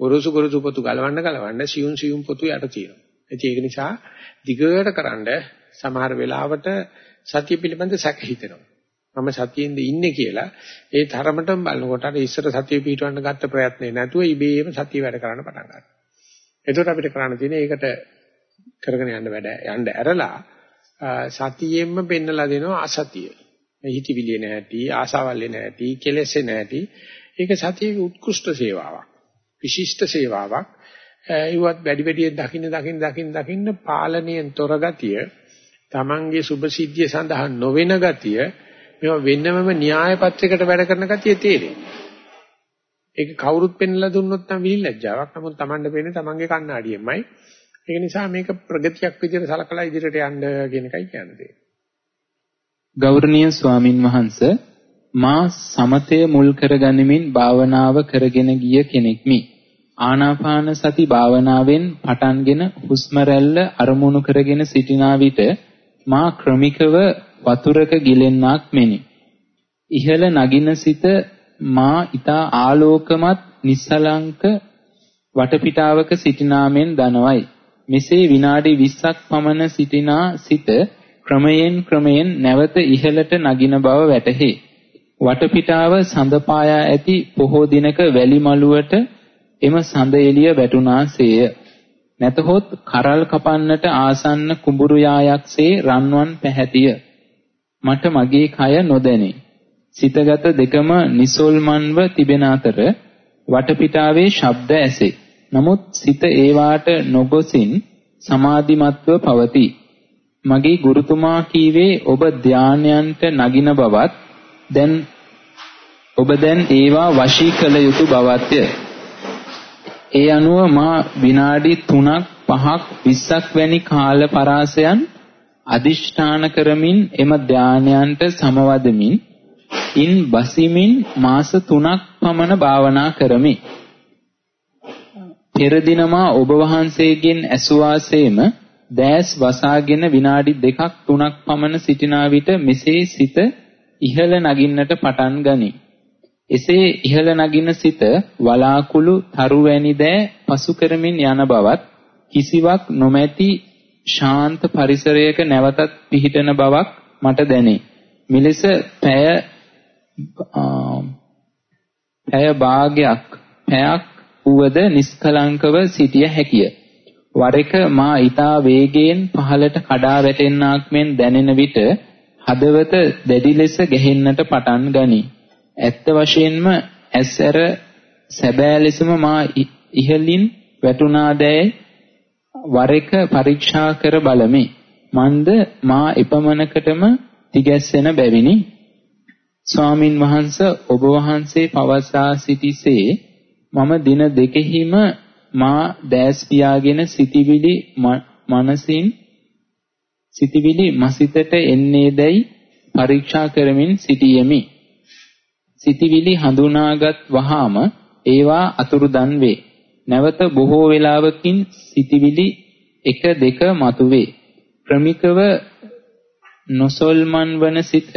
ගොරෝසු ගොරෝසු පොතු ගලවන්න ගලවන්න සියුම් සියුම් පොතු යට තියෙනවා. ඒක නිසා දිගට කරන්ඩ සමහර වෙලාවට සතිය පිළිබඳ සැක හිතෙනවා. මම සතියෙන්ද ඉන්නේ කියලා ඒ තරමටම බලනකොට අර ඉස්සර සතිය පිටවන්න ගත්ත ප්‍රයත්නේ නැතුව ඉබේම සතිය වැඩ කරන්න පටන් ගන්නවා. එතකොට අපිට කරන්න තියෙන්නේ ඒකට කරගෙන යන්න වැඩ යන්න ඇරලා සතියෙන්ම පෙන්නලා දෙනවා අසතිය. හිතවිලිය නැහැටි, ආසාවල් නැහැටි, කෙලෙස් නැහැටි. ඒක සතියේ උත්කෘෂ්ඨ සේවාවක්. විශිෂ්ට සේවාවක්. ඒවත් වැඩි වැඩියෙන් දකින්න දකින්න දකින්න දකින්න පාලනයෙන් තොර ගතිය, Tamange සුභසිද්ධිය සඳහා නොවන ගතිය, මේවා වෙනමම න්‍යාය පත්‍රයකට වැඩ කරන ගතිය තේරෙනවා. ඒක කවුරුත් පෙන්ලා දුන්නොත් නම් විලිලැජ්ජාවක්. නමුත් Tamanne පෙන්නේ Tamange කණ්ණාඩියෙමයි. ඒක නිසා මේක ප්‍රගතියක් විදිහට සලකලා ඉදිරියට යන්න කියන එකයි කියන්නේ. ගෞරවනීය ස්වාමින් වහන්සේ මා සමතය මුල් කරගනිමින් භාවනාව කරගෙන ගිය කෙනෙක්මි. ආනාපාන සති භාවනාවෙන් පටන්ගෙන හුස්ම රැල්ල අරමුණු කරගෙන සිටිනා විට මා ක්‍රමිකව වතුරක ගිලෙන්නක් මෙනි. ඉහළ නගින සිත මා ඊතා ආලෝකමත් නිස්සලංක වටපිටාවක සිටිනාමෙන් දනවයි. මෙසේ විනාඩි 20ක් පමණ සිටිනා සිත ක්‍රමයෙන් ක්‍රමයෙන් නැවත ඉහළට නගින බව වැටහි. වටපිටාව සඳ පායා ඇති පොහෝ දිනක වැලි මළුවට එම සඳ එළිය වැටුණාසේය. නැතහොත් කරල් කපන්නට ආසන්න කුඹුරු යායක්සේ රන්වන් පැහැතිය. මට මගේ කය නොදැනේ. සිතගත දෙකම නිසොල්මන්ව තිබෙන අතර වටපිටාවේ ශබ්ද ඇසේ. නමුත් සිත ඒවාට නොගොසින් සමාධිමත්ව පවතී. මගේ ගුරුතුමා කීවේ ඔබ ධානයන්ට නගින බවත් දැන් ඔබ දැන් ඒවා වශී කළ යුතු බවත්ය. ඒ අනුව මා විනාඩි 3ක් 5ක් 20ක් වැනි කාල පරාසයන් අදිෂ්ඨාන කරමින් එම ධානයන්ට සමවදමින් ඉන් බසිමින් මාස 3ක් පමණ භාවනා කරමි. පෙර දිනමා ඔබ වහන්සේගෙන් ඇසුවාසේම දැස් වසාගෙන විනාඩි දෙකක් තුනක් පමණ සිටිනා විට මෙසේ සිත ඉහළ නගින්නට පටන් ගනී. එසේ ඉහළ නගින සිත වලාකුළු තරු වැනි දෑ පසු කරමින් යන බවත් කිසිවක් නොමැති ශාන්ත පරිසරයක නැවතත් පිහිටන බවක් මට දැනේ. මෙලෙස පැය පැය භාගයක් පැයක් වුවද නිස්කලංකව සිටිය හැකිය. වර එක මා ඊතා වේගයෙන් පහළට කඩා වැටෙන්නාක් මෙන් දැනෙන විට හදවත දැඩි ලෙස ගැහෙන්නට පටන් ගනී. ඇත්ත වශයෙන්ම ඇසර සැබෑ ලෙසම මා ඉහළින් වැටුණාදැයි වර එක පරීක්ෂා කර බලමි. මන්ද මා එපමණකටම තිගැස්සෙන බැවිනි. ස්වාමින් වහන්සේ ඔබ වහන්සේ පවසා සිටිසේ මම දින දෙකෙහිම මා දැස් පියාගෙන සිටිවිලි මනසින් සිටිවිලි මසිතට එන්නේදයි පරීක්ෂා කරමින් සිටියෙමි. සිටිවිලි හඳුනාගත් වහාම ඒවා අතුරුදන් වේ. නැවත බොහෝ වේලාවකින් සිටිවිලි එක දෙක මතුවේ. ක්‍රමිකව නොසල්මන් වන සිත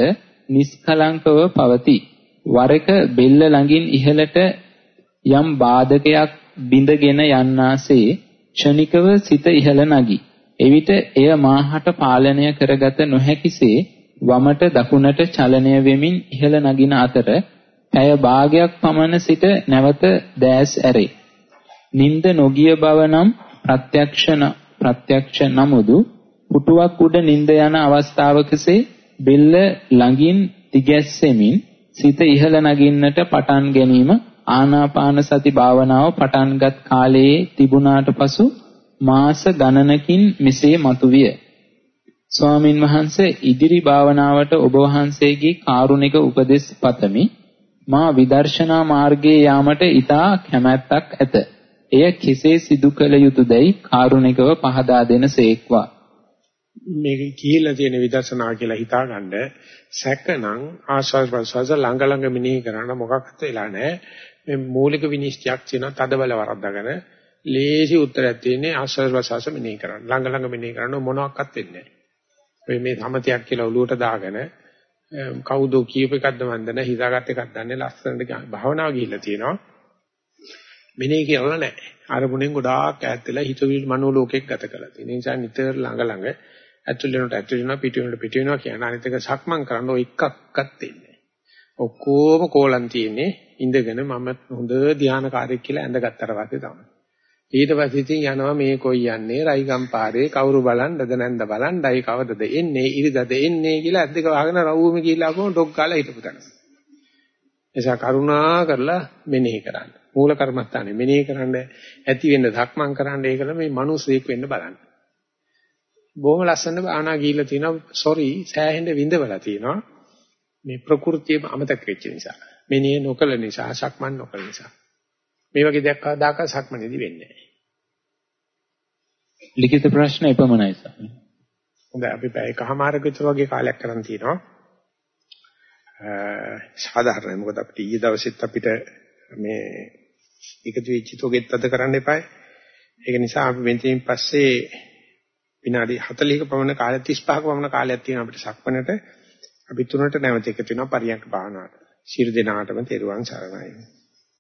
නිස්කලංකව පවතී. වරක බෙල්ල ළඟින් ඉහළට යම් බාධකයක් බිඳගෙන යන්නාසේ ක්ෂණිකව සිත ඉහළ නගී. එවිට එය මාහට පාලනය කරගත නොහැකිසේ වමට දකුණට චලනය වෙමින් ඉහළ නගින අතර ඇය භාගයක් පමණ සිට නැවත දැස් ඇරේ. නිින්ද නොගිය බව නම් ප්‍රත්‍යක්ෂන ප්‍රත්‍යක්ෂ නමුදු පුටුවක් උඩ නිින්ද යන අවස්ථාවකසේ බෙල්ල ළඟින් දිගැස්සෙමින් සිත ඉහළ නගින්නට පටන් ගැනීම ආනාපාන සති භාවනාව පටන්ගත් කාලයේ තිබුණාට පසු මාස ගණනකින් මෙසේ මතුවිය. ස්වාමින් වහන්සේ ඉදිරි භාවනාවට ඔබ වහන්සේගේ කාරුණික උපදෙස් පතමි. මා විදර්ශනා මාර්ගයේ යාමට ඊටා කැමැත්තක් ඇත. එය කෙසේ සිදු කළ යුතුදයි කාරුණිකව පහදා දෙනසේක්වා. මේක කියලා තියෙන විදර්ශනා කියලා හිතාගන්න සැකනම් ආස්වාද ප්‍රසවාස ළඟ ළඟ මිනිහි කරන්න මොකක්වත් වෙලා නැහැ. මේ මූලික විනිශ්චයක් තියෙන තද බල වරද්දාගෙන ලේසි උත්තරයක් තියෙන්නේ ආස්වාද ප්‍රසවාස මිනිහි කරන්න. ළඟ ළඟ මිනිහි කරන්න මොනවත් වෙන්නේ නැහැ. මේ සමතයක් කියලා ඔලුවට දාගෙන කවුද කියප එකක්ද මන් දන්නේ හිතාගත් එකක් දන්නේ ලස්සනට භාවනාව ගිහිල්ලා තියෙනවා. මෙනේ කියලා නැහැ. අරමුණෙන් ගොඩාක් ඈත් වෙලා හිතුවිලි මනෝ ලෝකයක් ගත කරලා තියෙන නිසා නිතර ළඟ ළඟ ඇතුල් වෙනකොට ඇතුල් වෙනවා පිට වෙනකොට පිට වෙනවා කියන අනිත් එක සක්මන් කරන්න ඔය එකක්වත් දෙන්නේ ඔක්කොම කෝලම් තියෙන්නේ ඉඳගෙන මම හොඳ ධානාකාරයෙක් කියලා ඇඳගත්තට පස්සේ තමයි. ඊට පස්සේ ඉතින් යනවා මේ කොයි යන්නේ රයිගම් පාරේ කවුරු බලන්නද නැන්ද බලන්නයි කවදද එන්නේ ඉරිදද එන්නේ කියලා ඇද්දක වහගෙන රවුම කියලා කොහොම ඩොග් කාලා හිටපු තැන. එසා කරුණා කරලා මෙනෙහි කරන්න. මූල කර්මස්ථානේ මෙනෙහි කරන්න ඇති වෙන්න ධක්මං කරන්න ඒකල මේ මිනිස්සෙක් වෙන්න බලන්න. බොහොම ලස්සන බානා ගිහිල්ලා තිනවා සෝරි සෑහෙන්න විඳවලා තිනවා මේ ප්‍රകൃතියම අමතක වෙච්ච නිසා. මෙනෙහි නොකළ නිසා සක්මන් නොකළ නිසා. මේ වගේ දෙයක් කවදාක සක්මනේදී වෙන්නේ නැහැ. ලිඛිත ප්‍රශ්න එපමණයි සර්. හොඳයි අපි පැය කමාරක විතර වගේ කාලයක් කරන් තිනවා. සාධාරණයි මොකද අපිට ඊයේ දවසෙත් අපිට මේ එකතු වෙච්ච තෝගෙත් අද කරන්න එපායි. ඒක නිසා අපි වෙන්තින් පස්සේ විනාඩි 40ක පමණ කාලය 35ක පමණ කාලයක් තියෙනවා අපිට සක්මනට අපි තුනට නැවත එකතු වෙනවා පරියන්ක භාවනාවට. ශිරු දිනාටම තෙරුවන් සරණයි.